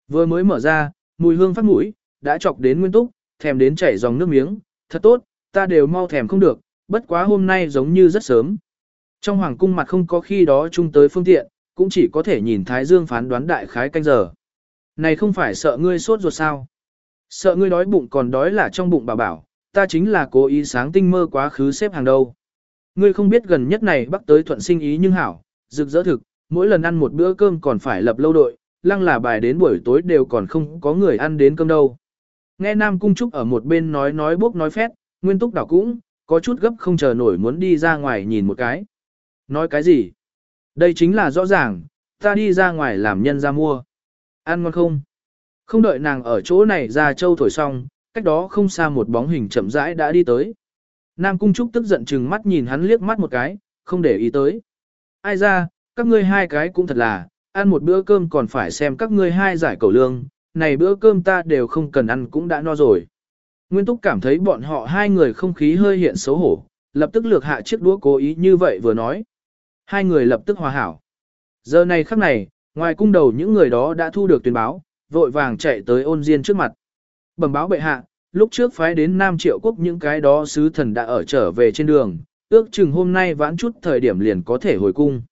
Vừa mới mở ra, mùi hương phát mũi, đã chọc đến nguyên túc, thèm đến chảy dòng nước miếng, thật tốt, ta đều mau thèm không được, bất quá hôm nay giống như rất sớm. Trong hoàng cung mặt không có khi đó chung tới phương tiện, cũng chỉ có thể nhìn Thái Dương phán đoán đại khái canh giờ. Này không phải sợ ngươi sốt ruột sao? Sợ ngươi đói bụng còn đói là trong bụng bảo bảo, ta chính là cố ý sáng tinh mơ quá khứ xếp hàng đầu. Ngươi không biết gần nhất này bắc tới thuận sinh ý nhưng hảo, rực rỡ thực, mỗi lần ăn một bữa cơm còn phải lập lâu đội, lăng là bài đến buổi tối đều còn không có người ăn đến cơm đâu. Nghe Nam Cung Trúc ở một bên nói nói bốc nói phét, Nguyên Túc đảo cũng, có chút gấp không chờ nổi muốn đi ra ngoài nhìn một cái. Nói cái gì? Đây chính là rõ ràng, ta đi ra ngoài làm nhân ra mua. Ăn ngon không? Không đợi nàng ở chỗ này ra châu thổi xong, cách đó không xa một bóng hình chậm rãi đã đi tới. Nam Cung Trúc tức giận chừng mắt nhìn hắn liếc mắt một cái, không để ý tới. Ai ra, các ngươi hai cái cũng thật là, ăn một bữa cơm còn phải xem các ngươi hai giải cầu lương, này bữa cơm ta đều không cần ăn cũng đã no rồi. Nguyên Túc cảm thấy bọn họ hai người không khí hơi hiện xấu hổ, lập tức lược hạ chiếc đũa cố ý như vậy vừa nói. Hai người lập tức hòa hảo. Giờ này khắc này, ngoài cung đầu những người đó đã thu được tuyên báo, vội vàng chạy tới ôn diên trước mặt. Bẩm báo bệ hạ, lúc trước phái đến Nam Triệu Quốc những cái đó sứ thần đã ở trở về trên đường, ước chừng hôm nay vãn chút thời điểm liền có thể hồi cung.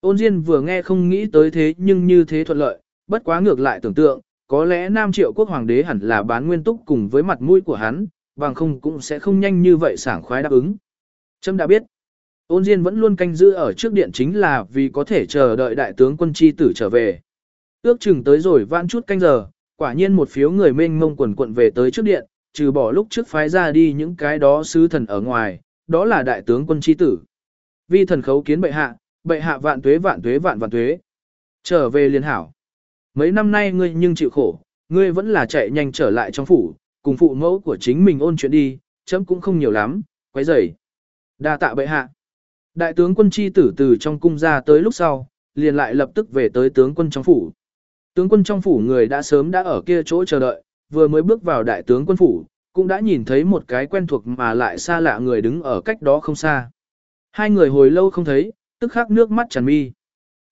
Ôn Diên vừa nghe không nghĩ tới thế nhưng như thế thuận lợi, bất quá ngược lại tưởng tượng, có lẽ Nam Triệu Quốc Hoàng đế hẳn là bán nguyên túc cùng với mặt mũi của hắn, bằng không cũng sẽ không nhanh như vậy sảng khoái đáp ứng. Trâm đã biết, ôn Diên vẫn luôn canh giữ ở trước điện chính là vì có thể chờ đợi đại tướng quân chi tử trở về. Ước chừng tới rồi vãn chút canh giờ, quả nhiên một phiếu người mênh mông quần quận về tới trước điện, trừ bỏ lúc trước phái ra đi những cái đó sứ thần ở ngoài, đó là đại tướng quân chi tử. Vi thần khấu kiến bệ hạ, bệ hạ vạn tuế vạn tuế vạn vạn tuế. Trở về liên hảo. Mấy năm nay ngươi nhưng chịu khổ, ngươi vẫn là chạy nhanh trở lại trong phủ, cùng phụ mẫu của chính mình ôn chuyện đi, chấm cũng không nhiều lắm, quấy rầy. Đa tạ bệ hạ. Đại tướng quân chi tử từ trong cung ra tới lúc sau, liền lại lập tức về tới tướng quân trong phủ. Tướng quân trong phủ người đã sớm đã ở kia chỗ chờ đợi, vừa mới bước vào đại tướng quân phủ, cũng đã nhìn thấy một cái quen thuộc mà lại xa lạ người đứng ở cách đó không xa. Hai người hồi lâu không thấy, tức khắc nước mắt tràn mi.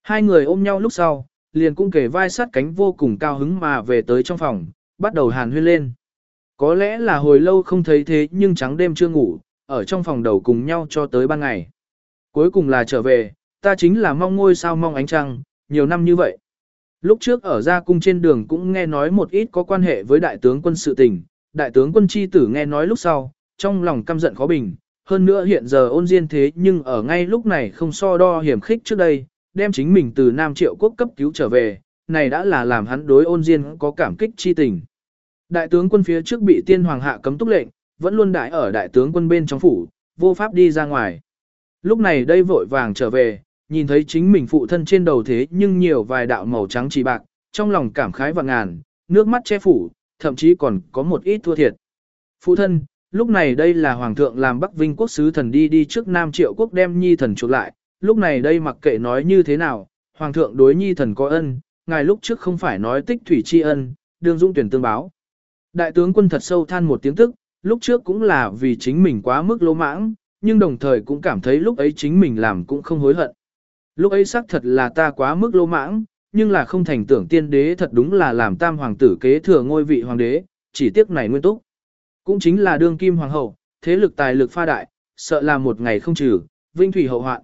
Hai người ôm nhau lúc sau, liền cũng kề vai sát cánh vô cùng cao hứng mà về tới trong phòng, bắt đầu hàn huyên lên. Có lẽ là hồi lâu không thấy thế nhưng trắng đêm chưa ngủ, ở trong phòng đầu cùng nhau cho tới ban ngày. Cuối cùng là trở về, ta chính là mong ngôi sao mong ánh trăng, nhiều năm như vậy. Lúc trước ở gia cung trên đường cũng nghe nói một ít có quan hệ với đại tướng quân sự tình, đại tướng quân chi tử nghe nói lúc sau, trong lòng căm giận khó bình, hơn nữa hiện giờ ôn diên thế nhưng ở ngay lúc này không so đo hiểm khích trước đây, đem chính mình từ Nam Triệu Quốc cấp cứu trở về, này đã là làm hắn đối ôn diên có cảm kích chi tình. Đại tướng quân phía trước bị tiên hoàng hạ cấm túc lệnh, vẫn luôn đại ở đại tướng quân bên trong phủ, vô pháp đi ra ngoài. Lúc này đây vội vàng trở về, nhìn thấy chính mình phụ thân trên đầu thế nhưng nhiều vài đạo màu trắng chỉ bạc, trong lòng cảm khái và ngàn, nước mắt che phủ, thậm chí còn có một ít thua thiệt. Phụ thân, lúc này đây là hoàng thượng làm Bắc Vinh quốc sứ thần đi đi trước Nam Triệu quốc đem nhi thần chuộc lại, lúc này đây mặc kệ nói như thế nào, hoàng thượng đối nhi thần có ân, ngài lúc trước không phải nói tích thủy tri ân, đương dung tuyển tương báo. Đại tướng quân thật sâu than một tiếng tức, lúc trước cũng là vì chính mình quá mức lỗ mãng, nhưng đồng thời cũng cảm thấy lúc ấy chính mình làm cũng không hối hận. Lúc ấy xác thật là ta quá mức lỗ mãng, nhưng là không thành tưởng tiên đế thật đúng là làm tam hoàng tử kế thừa ngôi vị hoàng đế, chỉ tiếc này nguyên túc. Cũng chính là đương kim hoàng hậu, thế lực tài lực pha đại, sợ là một ngày không trừ, vinh thủy hậu hoạn.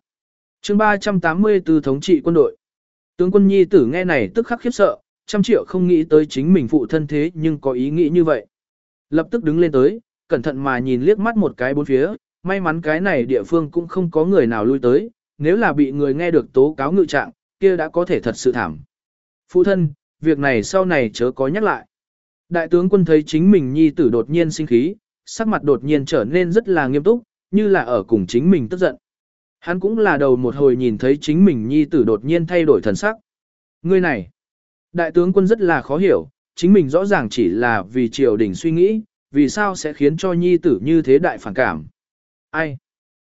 chương 384 thống trị quân đội. Tướng quân nhi tử nghe này tức khắc khiếp sợ, trăm triệu không nghĩ tới chính mình phụ thân thế nhưng có ý nghĩ như vậy. Lập tức đứng lên tới, cẩn thận mà nhìn liếc mắt một cái bốn phía, may mắn cái này địa phương cũng không có người nào lui tới, nếu là bị người nghe được tố cáo ngự trạng, kia đã có thể thật sự thảm. Phụ thân, việc này sau này chớ có nhắc lại. Đại tướng quân thấy chính mình nhi tử đột nhiên sinh khí, sắc mặt đột nhiên trở nên rất là nghiêm túc, như là ở cùng chính mình tức giận. Hắn cũng là đầu một hồi nhìn thấy chính mình nhi tử đột nhiên thay đổi thần sắc. Ngươi này, đại tướng quân rất là khó hiểu, chính mình rõ ràng chỉ là vì triều đình suy nghĩ, vì sao sẽ khiến cho nhi tử như thế đại phản cảm. Ai?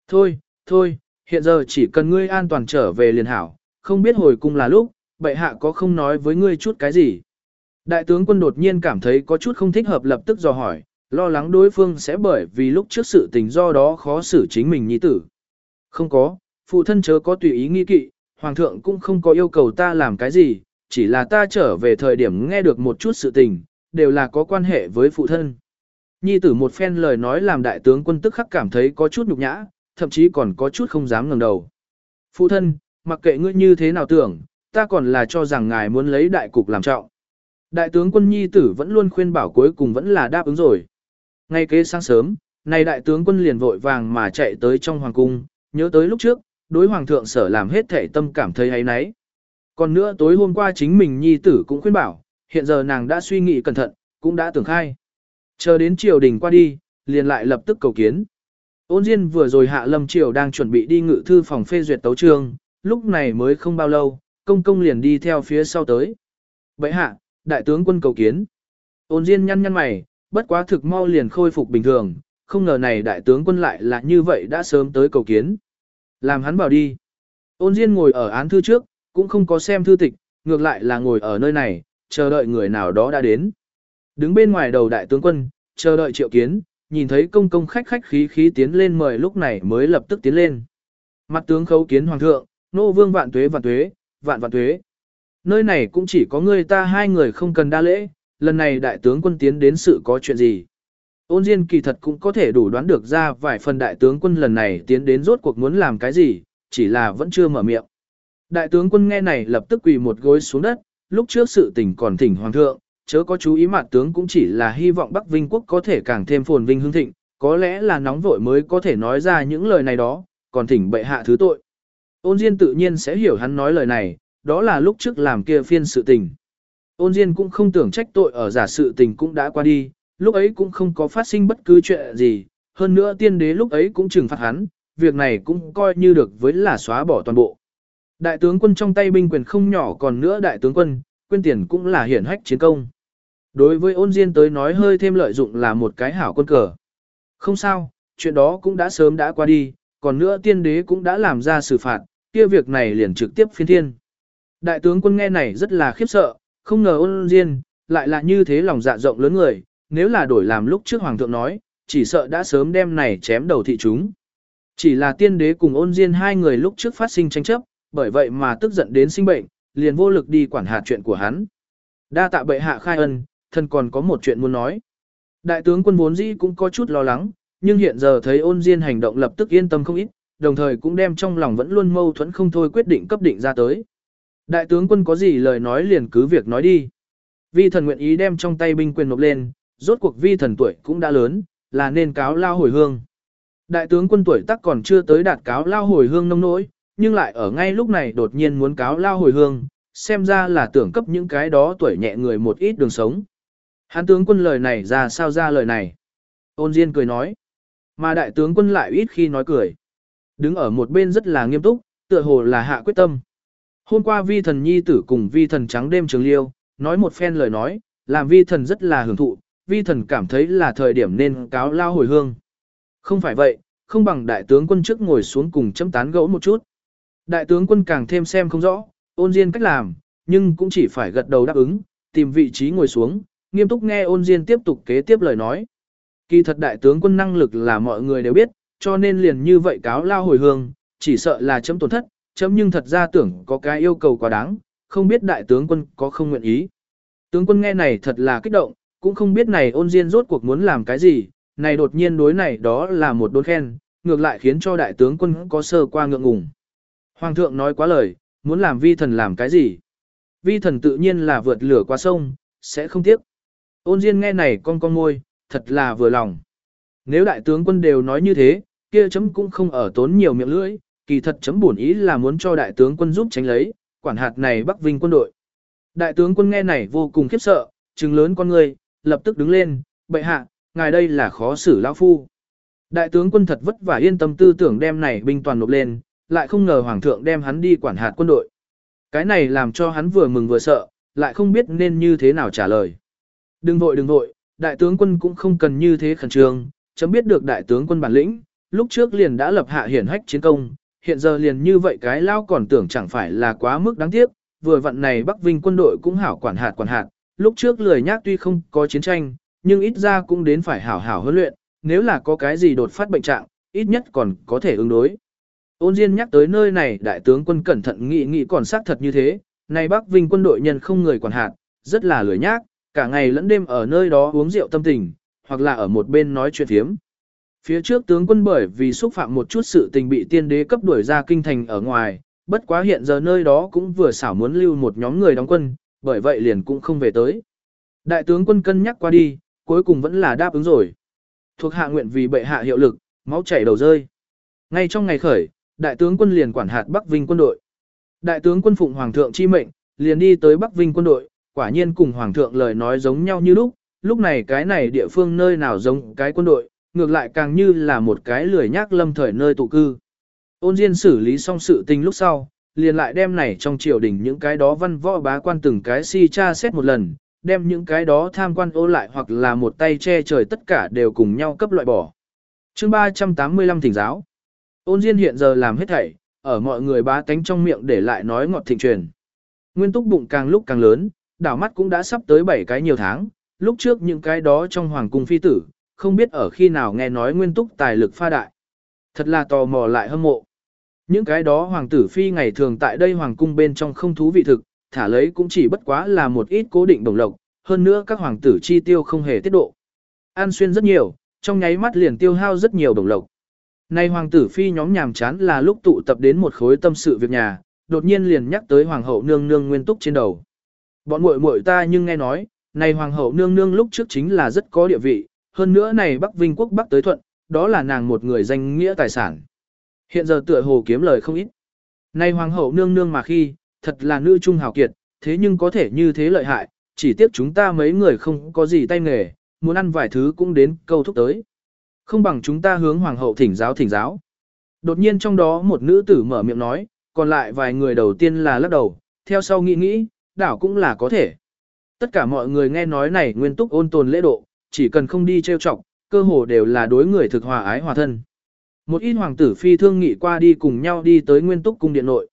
Thôi, thôi, hiện giờ chỉ cần ngươi an toàn trở về liền hảo, không biết hồi cung là lúc, bệ hạ có không nói với ngươi chút cái gì. Đại tướng quân đột nhiên cảm thấy có chút không thích hợp lập tức dò hỏi, lo lắng đối phương sẽ bởi vì lúc trước sự tình do đó khó xử chính mình nhi tử. Không có, phụ thân chớ có tùy ý nghi kỵ, hoàng thượng cũng không có yêu cầu ta làm cái gì, chỉ là ta trở về thời điểm nghe được một chút sự tình, đều là có quan hệ với phụ thân. Nhi tử một phen lời nói làm đại tướng quân tức khắc cảm thấy có chút nhục nhã, thậm chí còn có chút không dám ngẩng đầu. Phụ thân, mặc kệ ngươi như thế nào tưởng, ta còn là cho rằng ngài muốn lấy đại cục làm trọng. Đại tướng quân Nhi tử vẫn luôn khuyên bảo cuối cùng vẫn là đáp ứng rồi. Ngay kế sáng sớm, này đại tướng quân liền vội vàng mà chạy tới trong hoàng cung, nhớ tới lúc trước, đối hoàng thượng sở làm hết thể tâm cảm thấy ấy nấy. Còn nữa tối hôm qua chính mình nhi tử cũng khuyên bảo, hiện giờ nàng đã suy nghĩ cẩn thận, cũng đã tưởng khai. Chờ đến triều đình qua đi, liền lại lập tức cầu kiến. Ôn Diên vừa rồi hạ lâm triều đang chuẩn bị đi ngự thư phòng phê duyệt tấu chương, lúc này mới không bao lâu, công công liền đi theo phía sau tới. Bậy hạ, đại tướng quân cầu kiến. Ôn Diên nhăn nhăn mày, bất quá thực mau liền khôi phục bình thường, không ngờ này đại tướng quân lại là như vậy đã sớm tới cầu kiến. Làm hắn bảo đi. Ôn Diên ngồi ở án thư trước, cũng không có xem thư tịch, ngược lại là ngồi ở nơi này, chờ đợi người nào đó đã đến. Đứng bên ngoài đầu đại tướng quân, chờ đợi triệu kiến, nhìn thấy công công khách khách khí khí tiến lên mời lúc này mới lập tức tiến lên. Mặt tướng khấu kiến hoàng thượng, nô vương vạn tuế vạn tuế, vạn vạn tuế. Nơi này cũng chỉ có người ta hai người không cần đa lễ, lần này đại tướng quân tiến đến sự có chuyện gì. Ôn Diên kỳ thật cũng có thể đủ đoán được ra vài phần đại tướng quân lần này tiến đến rốt cuộc muốn làm cái gì, chỉ là vẫn chưa mở miệng. Đại tướng quân nghe này lập tức quỳ một gối xuống đất, lúc trước sự tình còn thỉnh hoàng thượng, chớ có chú ý mặt tướng cũng chỉ là hy vọng Bắc Vinh quốc có thể càng thêm phồn vinh hương thịnh, có lẽ là nóng vội mới có thể nói ra những lời này đó, còn thỉnh bệ hạ thứ tội. Ôn Diên tự nhiên sẽ hiểu hắn nói lời này, đó là lúc trước làm kia phiên sự tình. Ôn Diên cũng không tưởng trách tội ở giả sự tình cũng đã qua đi, lúc ấy cũng không có phát sinh bất cứ chuyện gì, hơn nữa tiên đế lúc ấy cũng trừng phạt hắn, việc này cũng coi như được với là xóa bỏ toàn bộ. Đại tướng quân trong tay binh quyền không nhỏ còn nữa đại tướng quân, quyên tiền cũng là hiển hách chiến công. Đối với ôn diên tới nói hơi thêm lợi dụng là một cái hảo quân cờ. Không sao, chuyện đó cũng đã sớm đã qua đi, còn nữa tiên đế cũng đã làm ra xử phạt, kia việc này liền trực tiếp phiên thiên. Đại tướng quân nghe này rất là khiếp sợ, không ngờ ôn diên, lại là như thế lòng dạ rộng lớn người, nếu là đổi làm lúc trước hoàng thượng nói, chỉ sợ đã sớm đem này chém đầu thị chúng. Chỉ là tiên đế cùng ôn diên hai người lúc trước phát sinh tranh chấp, bởi vậy mà tức giận đến sinh bệnh, liền vô lực đi quản hạt chuyện của hắn. Đa tạ bệ hạ khai ân, thân còn có một chuyện muốn nói. Đại tướng quân vốn dĩ cũng có chút lo lắng, nhưng hiện giờ thấy ôn diên hành động lập tức yên tâm không ít, đồng thời cũng đem trong lòng vẫn luôn mâu thuẫn không thôi quyết định cấp định ra tới. Đại tướng quân có gì lời nói liền cứ việc nói đi. Vi thần nguyện ý đem trong tay binh quyền nộp lên, rốt cuộc vi thần tuổi cũng đã lớn, là nên cáo lao hồi hương. Đại tướng quân tuổi tác còn chưa tới đạt cáo lao hồi hương nông nỗi, nhưng lại ở ngay lúc này đột nhiên muốn cáo lao hồi hương, xem ra là tưởng cấp những cái đó tuổi nhẹ người một ít đường sống. Hán tướng quân lời này ra sao ra lời này? Ôn Diên cười nói. Mà đại tướng quân lại ít khi nói cười. Đứng ở một bên rất là nghiêm túc, tựa hồ là hạ quyết tâm. Hôm qua vi thần nhi tử cùng vi thần trắng đêm trường liêu, nói một phen lời nói, làm vi thần rất là hưởng thụ, vi thần cảm thấy là thời điểm nên cáo lao hồi hương. Không phải vậy, không bằng đại tướng quân trước ngồi xuống cùng chấm tán gẫu một chút. Đại tướng quân càng thêm xem không rõ, ôn diên cách làm, nhưng cũng chỉ phải gật đầu đáp ứng, tìm vị trí ngồi xuống, nghiêm túc nghe ôn diên tiếp tục kế tiếp lời nói. Kỳ thật đại tướng quân năng lực là mọi người đều biết, cho nên liền như vậy cáo lao hồi hương, chỉ sợ là chấm tổn thất, chấm nhưng thật ra tưởng có cái yêu cầu quá đáng, không biết đại tướng quân có không nguyện ý. Tướng quân nghe này thật là kích động, cũng không biết này ôn diên rốt cuộc muốn làm cái gì, này đột nhiên đối này đó là một đốn khen, ngược lại khiến cho đại tướng quân có sơ qua ngượng ngùng. Hoàng thượng nói quá lời, muốn làm vi thần làm cái gì? Vi thần tự nhiên là vượt lửa qua sông, sẽ không tiếc. Ôn Diên nghe này con con môi, thật là vừa lòng. Nếu đại tướng quân đều nói như thế, kia chấm cũng không ở tốn nhiều miệng lưỡi, kỳ thật chấm buồn ý là muốn cho đại tướng quân giúp tránh lấy, quản hạt này Bắc Vinh quân đội. Đại tướng quân nghe này vô cùng khiếp sợ, trừng lớn con người, lập tức đứng lên, bệ hạ, ngài đây là khó xử lão phu. Đại tướng quân thật vất vả yên tâm tư tưởng đem này binh toàn nộp lên, lại không ngờ hoàng thượng đem hắn đi quản hạt quân đội. Cái này làm cho hắn vừa mừng vừa sợ, lại không biết nên như thế nào trả lời. Đừng vội đừng vội, đại tướng quân cũng không cần như thế khẩn trương, chấm biết được đại tướng quân bản lĩnh, lúc trước liền đã lập hạ hiển hách chiến công, hiện giờ liền như vậy cái lao còn tưởng chẳng phải là quá mức đáng tiếc, vừa vận này Bắc Vinh quân đội cũng hảo quản hạt quản hạt, lúc trước lười nhác tuy không có chiến tranh, nhưng ít ra cũng đến phải hảo hảo huấn luyện, nếu là có cái gì đột phát bệnh trạng, ít nhất còn có thể ứng đối. Ôn Diên nhắc tới nơi này đại tướng quân cẩn thận nghĩ nghĩ còn xác thật như thế, này Bắc Vinh quân đội nhân không người quản hạt, rất là lười nhác, cả ngày lẫn đêm ở nơi đó uống rượu tâm tình, hoặc là ở một bên nói chuyện thiếm. Phía trước tướng quân bởi vì xúc phạm một chút sự tình bị tiên đế cấp đuổi ra kinh thành ở ngoài, bất quá hiện giờ nơi đó cũng vừa xảo muốn lưu một nhóm người đóng quân, bởi vậy liền cũng không về tới. Đại tướng quân cân nhắc qua đi, cuối cùng vẫn là đáp ứng rồi. Thuộc hạ nguyện vì bệ hạ hiệu lực, máu chảy đầu rơi. Ngay trong ngày khởi, đại tướng quân liền quản hạt Bắc Vinh quân đội. Đại tướng quân phụng hoàng thượng chi mệnh, liền đi tới Bắc Vinh quân đội, quả nhiên cùng hoàng thượng lời nói giống nhau như lúc, lúc này cái này địa phương nơi nào giống cái quân đội, ngược lại càng như là một cái lười nhác lâm thời nơi tụ cư. Ôn Diên xử lý xong sự tình lúc sau, liền lại đem này trong triều đình những cái đó văn võ bá quan từng cái si tra xét một lần, đem những cái đó tham quan ô lại hoặc là một tay che trời tất cả đều cùng nhau cấp loại bỏ. chương 385 thỉnh giáo. Ôn Diên hiện giờ làm hết thảy, ở mọi người bá tánh trong miệng để lại nói ngọt thịnh truyền. Nguyên túc bụng càng lúc càng lớn, đảo mắt cũng đã sắp tới 7 cái nhiều tháng, lúc trước những cái đó trong hoàng cung phi tử, không biết ở khi nào nghe nói nguyên túc tài lực pha đại. Thật là tò mò lại hâm mộ. Những cái đó hoàng tử phi ngày thường tại đây hoàng cung bên trong không thú vị thực, thả lấy cũng chỉ bất quá là một ít cố định đồng lộc, hơn nữa các hoàng tử chi tiêu không hề tiết độ. An xuyên rất nhiều, trong nháy mắt liền tiêu hao rất nhiều đồng lộc. Nay hoàng tử phi nhóm nhàm chán là lúc tụ tập đến một khối tâm sự việc nhà, đột nhiên liền nhắc tới hoàng hậu nương nương nguyên túc trên đầu. Bọn muội muội ta nhưng nghe nói, này hoàng hậu nương nương lúc trước chính là rất có địa vị, hơn nữa này Bắc Vinh quốc Bắc tới thuận, đó là nàng một người danh nghĩa tài sản. Hiện giờ tựa hồ kiếm lời không ít. nay hoàng hậu nương nương mà khi, thật là nữ trung hào kiệt, thế nhưng có thể như thế lợi hại, chỉ tiếc chúng ta mấy người không có gì tay nghề, muốn ăn vài thứ cũng đến câu thúc tới. Không bằng chúng ta hướng hoàng hậu thỉnh giáo thỉnh giáo. Đột nhiên trong đó một nữ tử mở miệng nói, còn lại vài người đầu tiên là lắc đầu, theo sau nghĩ nghĩ, đảo cũng là có thể. Tất cả mọi người nghe nói này nguyên túc ôn tồn lễ độ, chỉ cần không đi trêu chọc, cơ hồ đều là đối người thực hòa ái hòa thân. Một ít hoàng tử phi thương nghị qua đi cùng nhau đi tới nguyên túc cung điện nội.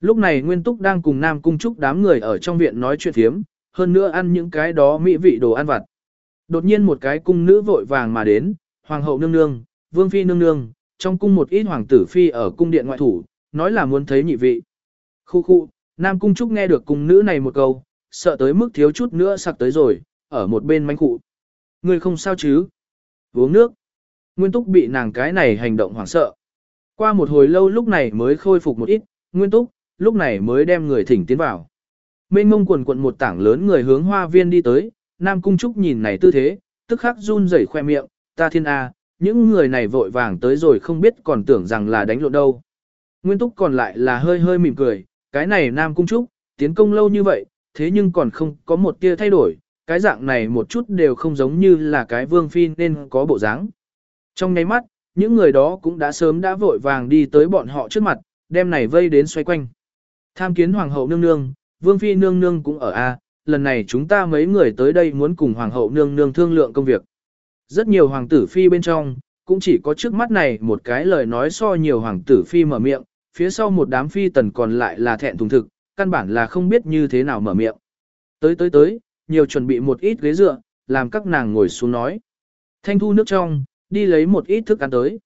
Lúc này nguyên túc đang cùng nam cung trúc đám người ở trong viện nói chuyện thiếm, hơn nữa ăn những cái đó mỹ vị đồ ăn vặt. Đột nhiên một cái cung nữ vội vàng mà đến, hoàng hậu nương nương, vương phi nương nương, trong cung một ít hoàng tử phi ở cung điện ngoại thủ, nói là muốn thấy nhị vị. Khu khu, nam cung trúc nghe được cung nữ này một câu, sợ tới mức thiếu chút nữa sặc tới rồi, ở một bên manh cụ. Người không sao chứ? Uống nước. Nguyên túc bị nàng cái này hành động hoảng sợ. Qua một hồi lâu lúc này mới khôi phục một ít, Nguyên túc, lúc này mới đem người thỉnh tiến vào. Mênh mông quần quận một tảng lớn người hướng hoa viên đi tới, Nam Cung Trúc nhìn này tư thế, tức khắc run rẩy khoe miệng, ta thiên A, những người này vội vàng tới rồi không biết còn tưởng rằng là đánh lộn đâu. Nguyên túc còn lại là hơi hơi mỉm cười, cái này Nam Cung Trúc, tiến công lâu như vậy, thế nhưng còn không có một tia thay đổi, cái dạng này một chút đều không giống như là cái vương phi nên có bộ dáng. Trong nháy mắt, những người đó cũng đã sớm đã vội vàng đi tới bọn họ trước mặt, đem này vây đến xoay quanh. Tham kiến hoàng hậu nương nương, vương phi nương nương cũng ở a, lần này chúng ta mấy người tới đây muốn cùng hoàng hậu nương nương thương lượng công việc. Rất nhiều hoàng tử phi bên trong, cũng chỉ có trước mắt này một cái lời nói so nhiều hoàng tử phi mở miệng, phía sau một đám phi tần còn lại là thẹn thùng thực, căn bản là không biết như thế nào mở miệng. Tới tới tới, nhiều chuẩn bị một ít ghế dựa, làm các nàng ngồi xuống nói. Thanh thu nước trong, đi lấy một ít thức ăn tới.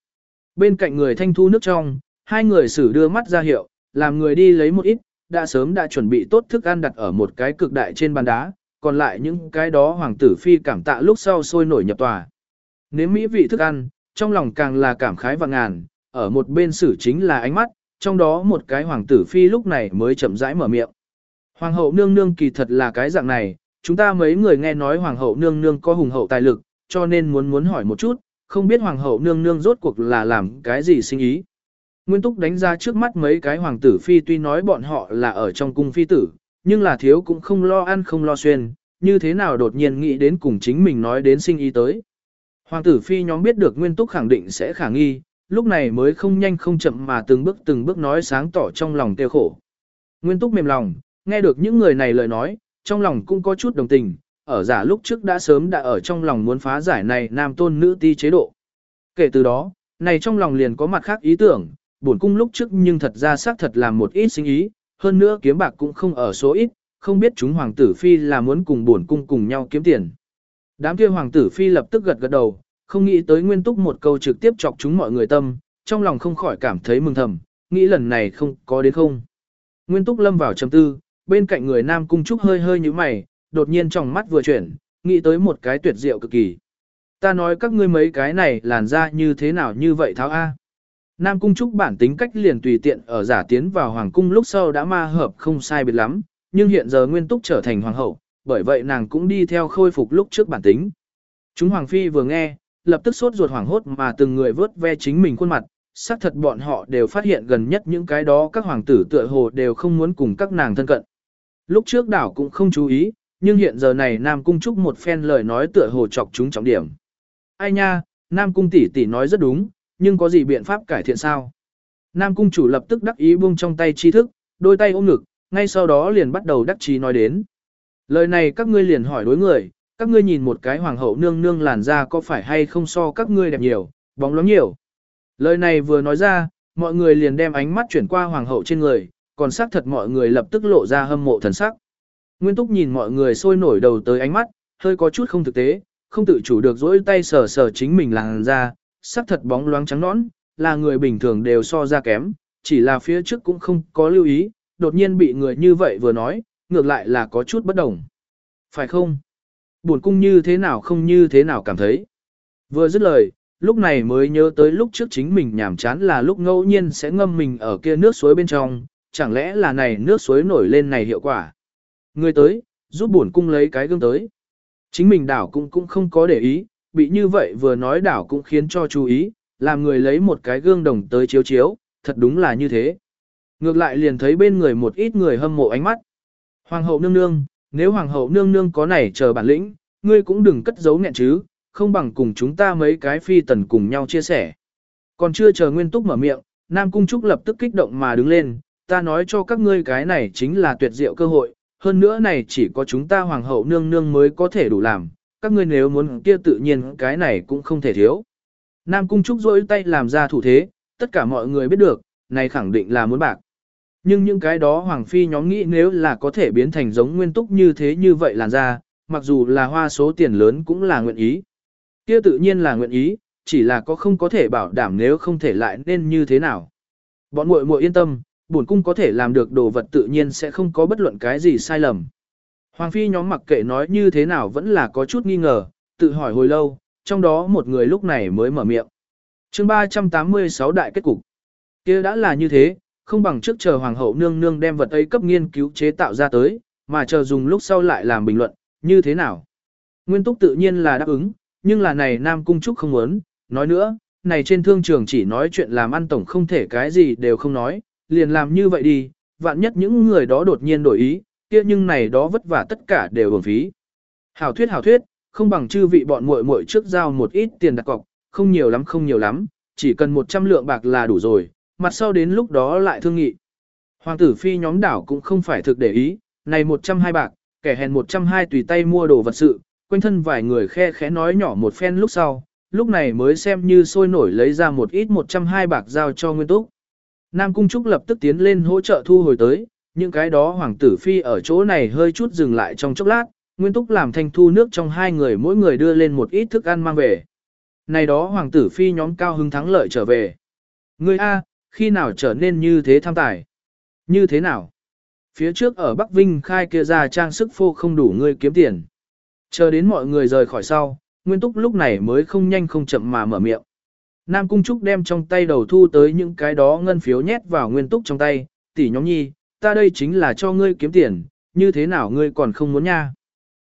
Bên cạnh người thanh thu nước trong, hai người xử đưa mắt ra hiệu, làm người đi lấy một ít, đã sớm đã chuẩn bị tốt thức ăn đặt ở một cái cực đại trên bàn đá, còn lại những cái đó hoàng tử phi cảm tạ lúc sau sôi nổi nhập tòa. Nếm mỹ vị thức ăn, trong lòng càng là cảm khái và ngàn, ở một bên xử chính là ánh mắt, trong đó một cái hoàng tử phi lúc này mới chậm rãi mở miệng. Hoàng hậu nương nương kỳ thật là cái dạng này, chúng ta mấy người nghe nói hoàng hậu nương nương có hùng hậu tài lực, cho nên muốn muốn hỏi một chút, không biết hoàng hậu nương nương rốt cuộc là làm cái gì sinh ý. Nguyên Túc đánh ra trước mắt mấy cái hoàng tử phi tuy nói bọn họ là ở trong cung phi tử, nhưng là thiếu cũng không lo ăn không lo xuyên, như thế nào đột nhiên nghĩ đến cùng chính mình nói đến sinh ý tới. Hoàng tử phi nhóm biết được Nguyên Túc khẳng định sẽ khả nghi, lúc này mới không nhanh không chậm mà từng bước từng bước nói sáng tỏ trong lòng tiêu khổ. Nguyên Túc mềm lòng, nghe được những người này lời nói, trong lòng cũng có chút đồng tình, ở giả lúc trước đã sớm đã ở trong lòng muốn phá giải này nam tôn nữ ti chế độ. Kể từ đó, này trong lòng liền có mặt khác ý tưởng, bổn cung lúc trước nhưng thật ra xác thật làm một ít sinh ý, hơn nữa kiếm bạc cũng không ở số ít, không biết chúng hoàng tử phi là muốn cùng bổn cung cùng nhau kiếm tiền. Đám kia hoàng tử phi lập tức gật gật đầu, không nghĩ tới nguyên túc một câu trực tiếp chọc chúng mọi người tâm, trong lòng không khỏi cảm thấy mừng thầm, nghĩ lần này không có đến không. Nguyên túc lâm vào trầm tư, bên cạnh người nam cung trúc hơi hơi như mày, đột nhiên trong mắt vừa chuyển, nghĩ tới một cái tuyệt diệu cực kỳ. Ta nói các ngươi mấy cái này làn ra như thế nào như vậy tháo A. Nam Cung Trúc bản tính cách liền tùy tiện ở giả tiến vào Hoàng Cung lúc sau đã ma hợp không sai biệt lắm, nhưng hiện giờ Nguyên Túc trở thành Hoàng hậu, bởi vậy nàng cũng đi theo khôi phục lúc trước bản tính. Chúng Hoàng Phi vừa nghe, lập tức sốt ruột hoảng hốt mà từng người vớt ve chính mình khuôn mặt, xác thật bọn họ đều phát hiện gần nhất những cái đó các hoàng tử tựa hồ đều không muốn cùng các nàng thân cận. Lúc trước đảo cũng không chú ý, nhưng hiện giờ này Nam Cung Trúc một phen lời nói tựa hồ chọc chúng trọng điểm. Ai nha, Nam Cung tỷ tỷ nói rất đúng, nhưng có gì biện pháp cải thiện sao? Nam Cung chủ lập tức đắc ý buông trong tay tri thức, đôi tay ôm ngực, ngay sau đó liền bắt đầu đắc chí nói đến. Lời này các ngươi liền hỏi đối người, các ngươi nhìn một cái hoàng hậu nương nương làn da có phải hay không so các ngươi đẹp nhiều, bóng loáng nhiều. Lời này vừa nói ra, mọi người liền đem ánh mắt chuyển qua hoàng hậu trên người, còn xác thật mọi người lập tức lộ ra hâm mộ thần sắc. Nguyên Túc nhìn mọi người sôi nổi đầu tới ánh mắt, hơi có chút không thực tế, không tự chủ được dỗi tay sờ sờ chính mình làn da, xác thật bóng loáng trắng nõn, là người bình thường đều so ra kém, chỉ là phía trước cũng không có lưu ý, đột nhiên bị người như vậy vừa nói, ngược lại là có chút bất đồng. Phải không? Buồn cung như thế nào không như thế nào cảm thấy. Vừa dứt lời, lúc này mới nhớ tới lúc trước chính mình nhảm chán là lúc ngẫu nhiên sẽ ngâm mình ở kia nước suối bên trong, chẳng lẽ là này nước suối nổi lên này hiệu quả. Người tới, giúp bổn cung lấy cái gương tới. Chính mình đảo cũng cũng không có để ý, bị như vậy vừa nói đảo cũng khiến cho chú ý, làm người lấy một cái gương đồng tới chiếu chiếu, thật đúng là như thế. Ngược lại liền thấy bên người một ít người hâm mộ ánh mắt. Hoàng hậu nương nương, nếu hoàng hậu nương nương có này chờ bản lĩnh, ngươi cũng đừng cất giấu nghẹn chứ, không bằng cùng chúng ta mấy cái phi tần cùng nhau chia sẻ. Còn chưa chờ Nguyên Túc mở miệng, Nam Cung Trúc lập tức kích động mà đứng lên, ta nói cho các ngươi cái này chính là tuyệt diệu cơ hội, hơn nữa này chỉ có chúng ta hoàng hậu nương nương mới có thể đủ làm, các ngươi nếu muốn kia tự nhiên cái này cũng không thể thiếu. Nam Cung Trúc rỗi tay làm ra thủ thế, tất cả mọi người biết được, này khẳng định là muốn bạc. Nhưng những cái đó Hoàng Phi nhóm nghĩ nếu là có thể biến thành giống nguyên túc như thế như vậy làn ra, mặc dù là hoa số tiền lớn cũng là nguyện ý. Kia tự nhiên là nguyện ý, chỉ là có không có thể bảo đảm nếu không thể lại nên như thế nào. Bọn muội muội yên tâm, bổn cung có thể làm được đồ vật tự nhiên sẽ không có bất luận cái gì sai lầm. Hoàng phi nhóm mặc kệ nói như thế nào vẫn là có chút nghi ngờ, tự hỏi hồi lâu, trong đó một người lúc này mới mở miệng. chương 386 đại kết cục. kia đã là như thế, không bằng trước chờ hoàng hậu nương nương đem vật ấy cấp nghiên cứu chế tạo ra tới, mà chờ dùng lúc sau lại làm bình luận, như thế nào. Nguyên túc tự nhiên là đáp ứng, nhưng là này Nam Cung Trúc không muốn, nói nữa, này trên thương trường chỉ nói chuyện làm ăn tổng không thể cái gì đều không nói, liền làm như vậy đi, vạn nhất những người đó đột nhiên đổi ý, kia nhưng này đó vất vả tất cả đều uổng phí. Hảo thuyết hảo thuyết, không bằng chư vị bọn muội muội trước giao một ít tiền đặt cọc, không nhiều lắm không nhiều lắm, chỉ cần 100 lượng bạc là đủ rồi, mặt sau đến lúc đó lại thương nghị. Hoàng tử phi nhóm đảo cũng không phải thực để ý, này 120 bạc, kẻ hèn 120 tùy tay mua đồ vật sự, quanh thân vài người khe khẽ nói nhỏ một phen lúc sau, lúc này mới xem như sôi nổi lấy ra một ít 120 bạc giao cho Nguyên Túc. Nam Cung Trúc lập tức tiến lên hỗ trợ thu hồi tới, những cái đó hoàng tử phi ở chỗ này hơi chút dừng lại trong chốc lát, Nguyên Túc làm thanh thu nước trong hai người mỗi người đưa lên một ít thức ăn mang về. Này đó hoàng tử phi nhóm cao hứng thắng lợi trở về. Ngươi A, khi nào trở nên như thế tham tài? Như thế nào? Phía trước ở Bắc Vinh khai kia ra trang sức phô không đủ ngươi kiếm tiền. Chờ đến mọi người rời khỏi sau, Nguyên Túc lúc này mới không nhanh không chậm mà mở miệng. Nam Cung Trúc đem trong tay đầu thu tới những cái đó ngân phiếu nhét vào Nguyên Túc trong tay, tỷ nhóm nhi, ta đây chính là cho ngươi kiếm tiền, như thế nào ngươi còn không muốn nha.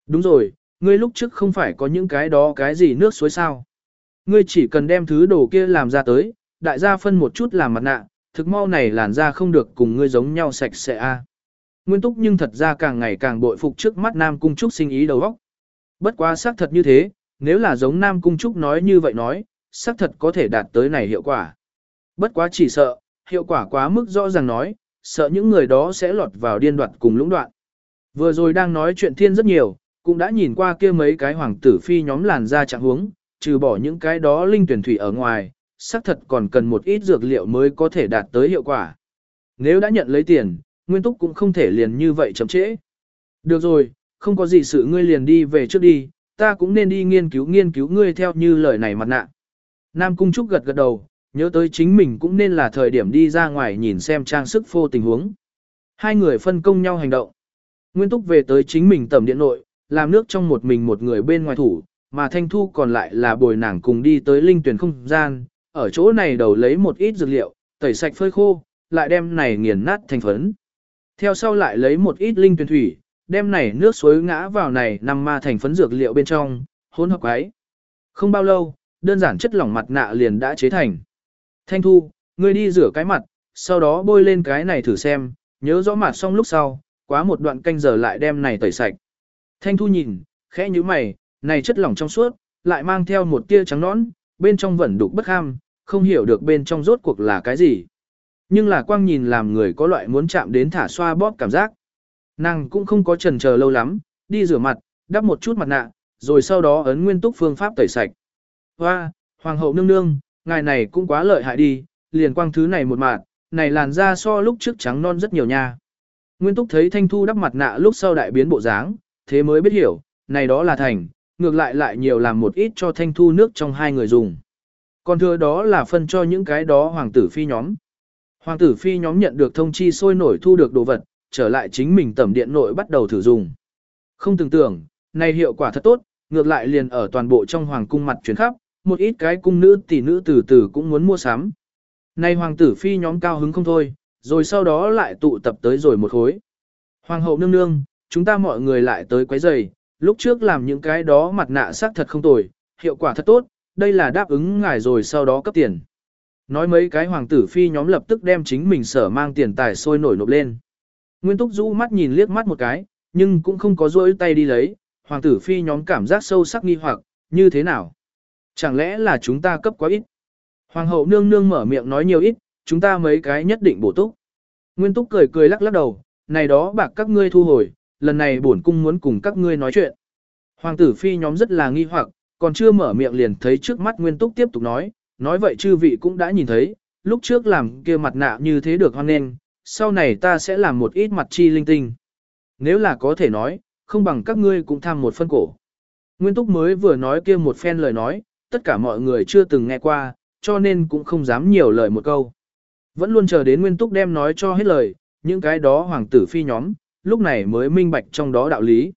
Đúng rồi, ngươi lúc trước không phải có những cái đó cái gì nước suối sao. Ngươi chỉ cần đem thứ đồ kia làm ra tới, đại gia phân một chút làm mặt nạ, thực mau này làn da không được cùng ngươi giống nhau sạch sẽ a. Nguyên túc nhưng thật ra càng ngày càng bội phục trước mắt Nam Cung Trúc sinh ý đầu óc. Bất quá xác thật như thế, nếu là giống Nam Cung Trúc nói như vậy nói, xác thật có thể đạt tới này hiệu quả. Bất quá chỉ sợ, hiệu quả quá mức rõ ràng nói, sợ những người đó sẽ lọt vào điên đoạt cùng lũng đoạn. Vừa rồi đang nói chuyện thiên rất nhiều, cũng đã nhìn qua kia mấy cái hoàng tử phi nhóm làn ra trạng huống, trừ bỏ những cái đó linh tuyển thủy ở ngoài, xác thật còn cần một ít dược liệu mới có thể đạt tới hiệu quả. Nếu đã nhận lấy tiền, Nguyên Túc cũng không thể liền như vậy chậm trễ. Được rồi, không có gì sự ngươi liền đi về trước đi, ta cũng nên đi nghiên cứu nghiên cứu ngươi theo như lời này mặt nạ. Nam Cung Trúc gật gật đầu, nhớ tới chính mình cũng nên là thời điểm đi ra ngoài nhìn xem trang sức phô tình huống. Hai người phân công nhau hành động. Nguyên Túc về tới chính mình tầm điện nội, làm nước trong một mình một người bên ngoài thủ, mà Thanh Thu còn lại là bồi nàng cùng đi tới linh tuyển không gian, ở chỗ này đầu lấy một ít dược liệu, tẩy sạch phơi khô, lại đem này nghiền nát thành phấn. Theo sau lại lấy một ít linh tuyển thủy, đem này nước suối ngã vào này nằm ma thành phấn dược liệu bên trong, hỗn hợp ấy. Không bao lâu, đơn giản chất lỏng mặt nạ liền đã chế thành. Thanh Thu, ngươi đi rửa cái mặt, sau đó bôi lên cái này thử xem, nhớ rõ mặt xong lúc sau, quá một đoạn canh giờ lại đem này tẩy sạch. Thanh Thu nhìn, khẽ như mày, này chất lỏng trong suốt, lại mang theo một tia trắng nõn, bên trong vẫn đục bất ham, không hiểu được bên trong rốt cuộc là cái gì. Nhưng là quang nhìn làm người có loại muốn chạm đến thả xoa bóp cảm giác. Nàng cũng không có trần chờ lâu lắm, đi rửa mặt, đắp một chút mặt nạ, rồi sau đó ấn nguyên túc phương pháp tẩy sạch. Hoa, hoàng hậu nương nương, ngài này cũng quá lợi hại đi, liền quang thứ này một mạng, này làn da so lúc trước trắng non rất nhiều nha. Nguyên túc thấy thanh thu đắp mặt nạ lúc sau đại biến bộ dáng, thế mới biết hiểu, này đó là thành, ngược lại lại nhiều làm một ít cho thanh thu nước trong hai người dùng. Còn thừa đó là phân cho những cái đó hoàng tử phi nhóm. Hoàng tử phi nhóm nhận được thông chi sôi nổi thu được đồ vật, trở lại chính mình tẩm điện nội bắt đầu thử dùng. Không tưởng tưởng, này hiệu quả thật tốt, ngược lại liền ở toàn bộ trong hoàng cung mặt chuyển khắp, một ít cái cung nữ tỷ nữ từ từ cũng muốn mua sắm. nay hoàng tử phi nhóm cao hứng không thôi, rồi sau đó lại tụ tập tới rồi một khối. Hoàng hậu nương nương, chúng ta mọi người lại tới quấy giày, lúc trước làm những cái đó mặt nạ sắc thật không tồi, hiệu quả thật tốt, đây là đáp ứng ngài rồi sau đó cấp tiền. Nói mấy cái hoàng tử phi nhóm lập tức đem chính mình sở mang tiền tài sôi nổi nộp lên. Nguyên Túc rũ mắt nhìn liếc mắt một cái, nhưng cũng không có rỗi tay đi lấy, hoàng tử phi nhóm cảm giác sâu sắc nghi hoặc, như thế nào? Chẳng lẽ là chúng ta cấp quá ít? Hoàng hậu nương nương mở miệng nói nhiều ít, chúng ta mấy cái nhất định bổ túc. Nguyên Túc cười cười lắc lắc đầu, này đó bạc các ngươi thu hồi, lần này bổn cung muốn cùng các ngươi nói chuyện. Hoàng tử phi nhóm rất là nghi hoặc, còn chưa mở miệng liền thấy trước mắt Nguyên Túc tiếp tục nói, nói vậy chư vị cũng đã nhìn thấy, lúc trước làm kia mặt nạ như thế được hoan nghênh, sau này ta sẽ làm một ít mặt chi linh tinh. Nếu là có thể nói, không bằng các ngươi cũng tham một phân cổ. Nguyên Túc mới vừa nói kia một phen lời nói, tất cả mọi người chưa từng nghe qua, cho nên cũng không dám nhiều lời một câu. Vẫn luôn chờ đến Nguyên Túc đem nói cho hết lời, những cái đó hoàng tử phi nhóm, lúc này mới minh bạch trong đó đạo lý.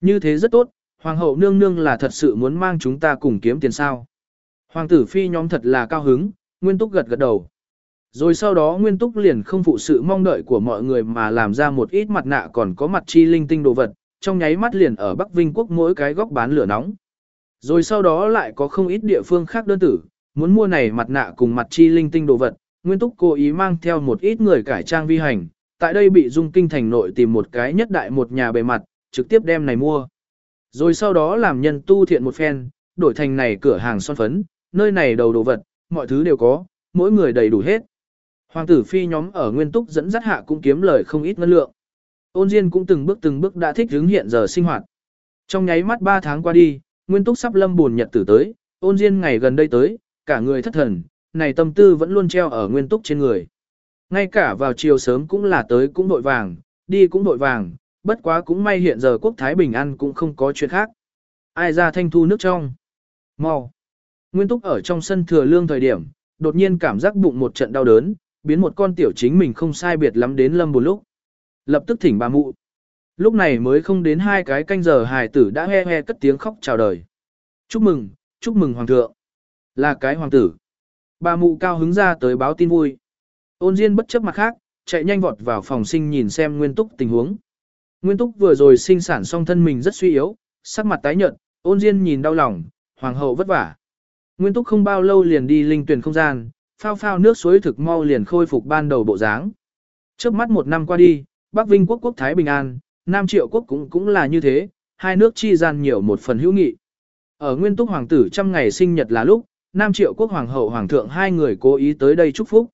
Như thế rất tốt, hoàng hậu nương nương là thật sự muốn mang chúng ta cùng kiếm tiền sao. Hoàng tử phi nhóm thật là cao hứng, Nguyên Túc gật gật đầu. Rồi sau đó Nguyên Túc liền không phụ sự mong đợi của mọi người mà làm ra một ít mặt nạ còn có mặt chi linh tinh đồ vật, trong nháy mắt liền ở Bắc Vinh Quốc mỗi cái góc bán lửa nóng. Rồi sau đó lại có không ít địa phương khác đơn tử, muốn mua này mặt nạ cùng mặt chi linh tinh đồ vật, Nguyên Túc cố ý mang theo một ít người cải trang vi hành, tại đây bị dung kinh thành nội tìm một cái nhất đại một nhà bề mặt, trực tiếp đem này mua. Rồi sau đó làm nhân tu thiện một phen, đổi thành này cửa hàng son phấn, nơi này đầu đồ vật, mọi thứ đều có, mỗi người đầy đủ hết. Hoàng tử phi nhóm ở nguyên túc dẫn dắt hạ cũng kiếm lời không ít ngân lượng. Ôn Diên cũng từng bước từng bước đã thích hướng hiện giờ sinh hoạt. Trong nháy mắt 3 tháng qua đi, nguyên túc sắp lâm buồn nhật tử tới, ôn Diên ngày gần đây tới, cả người thất thần, này tâm tư vẫn luôn treo ở nguyên túc trên người. Ngay cả vào chiều sớm cũng là tới cũng đội vàng, đi cũng đội vàng, bất quá cũng may hiện giờ quốc thái bình an cũng không có chuyện khác. Ai ra thanh thu nước trong? Mau! Nguyên túc ở trong sân thừa lương thời điểm, đột nhiên cảm giác bụng một trận đau đớn, biến một con tiểu chính mình không sai biệt lắm đến lâm buồn lúc. Lập tức thỉnh bà mụ. Lúc này mới không đến hai cái canh giờ hài tử đã he he cất tiếng khóc chào đời. Chúc mừng, chúc mừng hoàng thượng. Là cái hoàng tử. Bà mụ cao hứng ra tới báo tin vui. Ôn Diên bất chấp mặt khác, chạy nhanh vọt vào phòng sinh nhìn xem Nguyên Túc tình huống. Nguyên Túc vừa rồi sinh sản xong thân mình rất suy yếu, sắc mặt tái nhợt, Ôn Diên nhìn đau lòng, hoàng hậu vất vả. Nguyên Túc không bao lâu liền đi linh tuyển không gian, phao phao nước suối thực mau liền khôi phục ban đầu bộ dáng. Trước mắt một năm qua đi, Bắc Vinh quốc quốc Thái Bình An, Nam Triệu quốc cũng cũng là như thế, hai nước chi gian nhiều một phần hữu nghị. Ở Nguyên Túc Hoàng tử trăm ngày sinh nhật là lúc, Nam Triệu quốc Hoàng hậu Hoàng thượng hai người cố ý tới đây chúc phúc.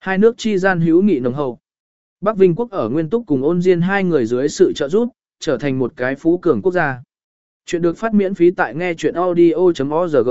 Hai nước chi gian hữu nghị nồng hậu. Bắc Vinh quốc ở Nguyên Túc cùng ôn diên hai người dưới sự trợ giúp, trở thành một cái phú cường quốc gia. Chuyện được phát miễn phí tại nghe chuyện audio.org.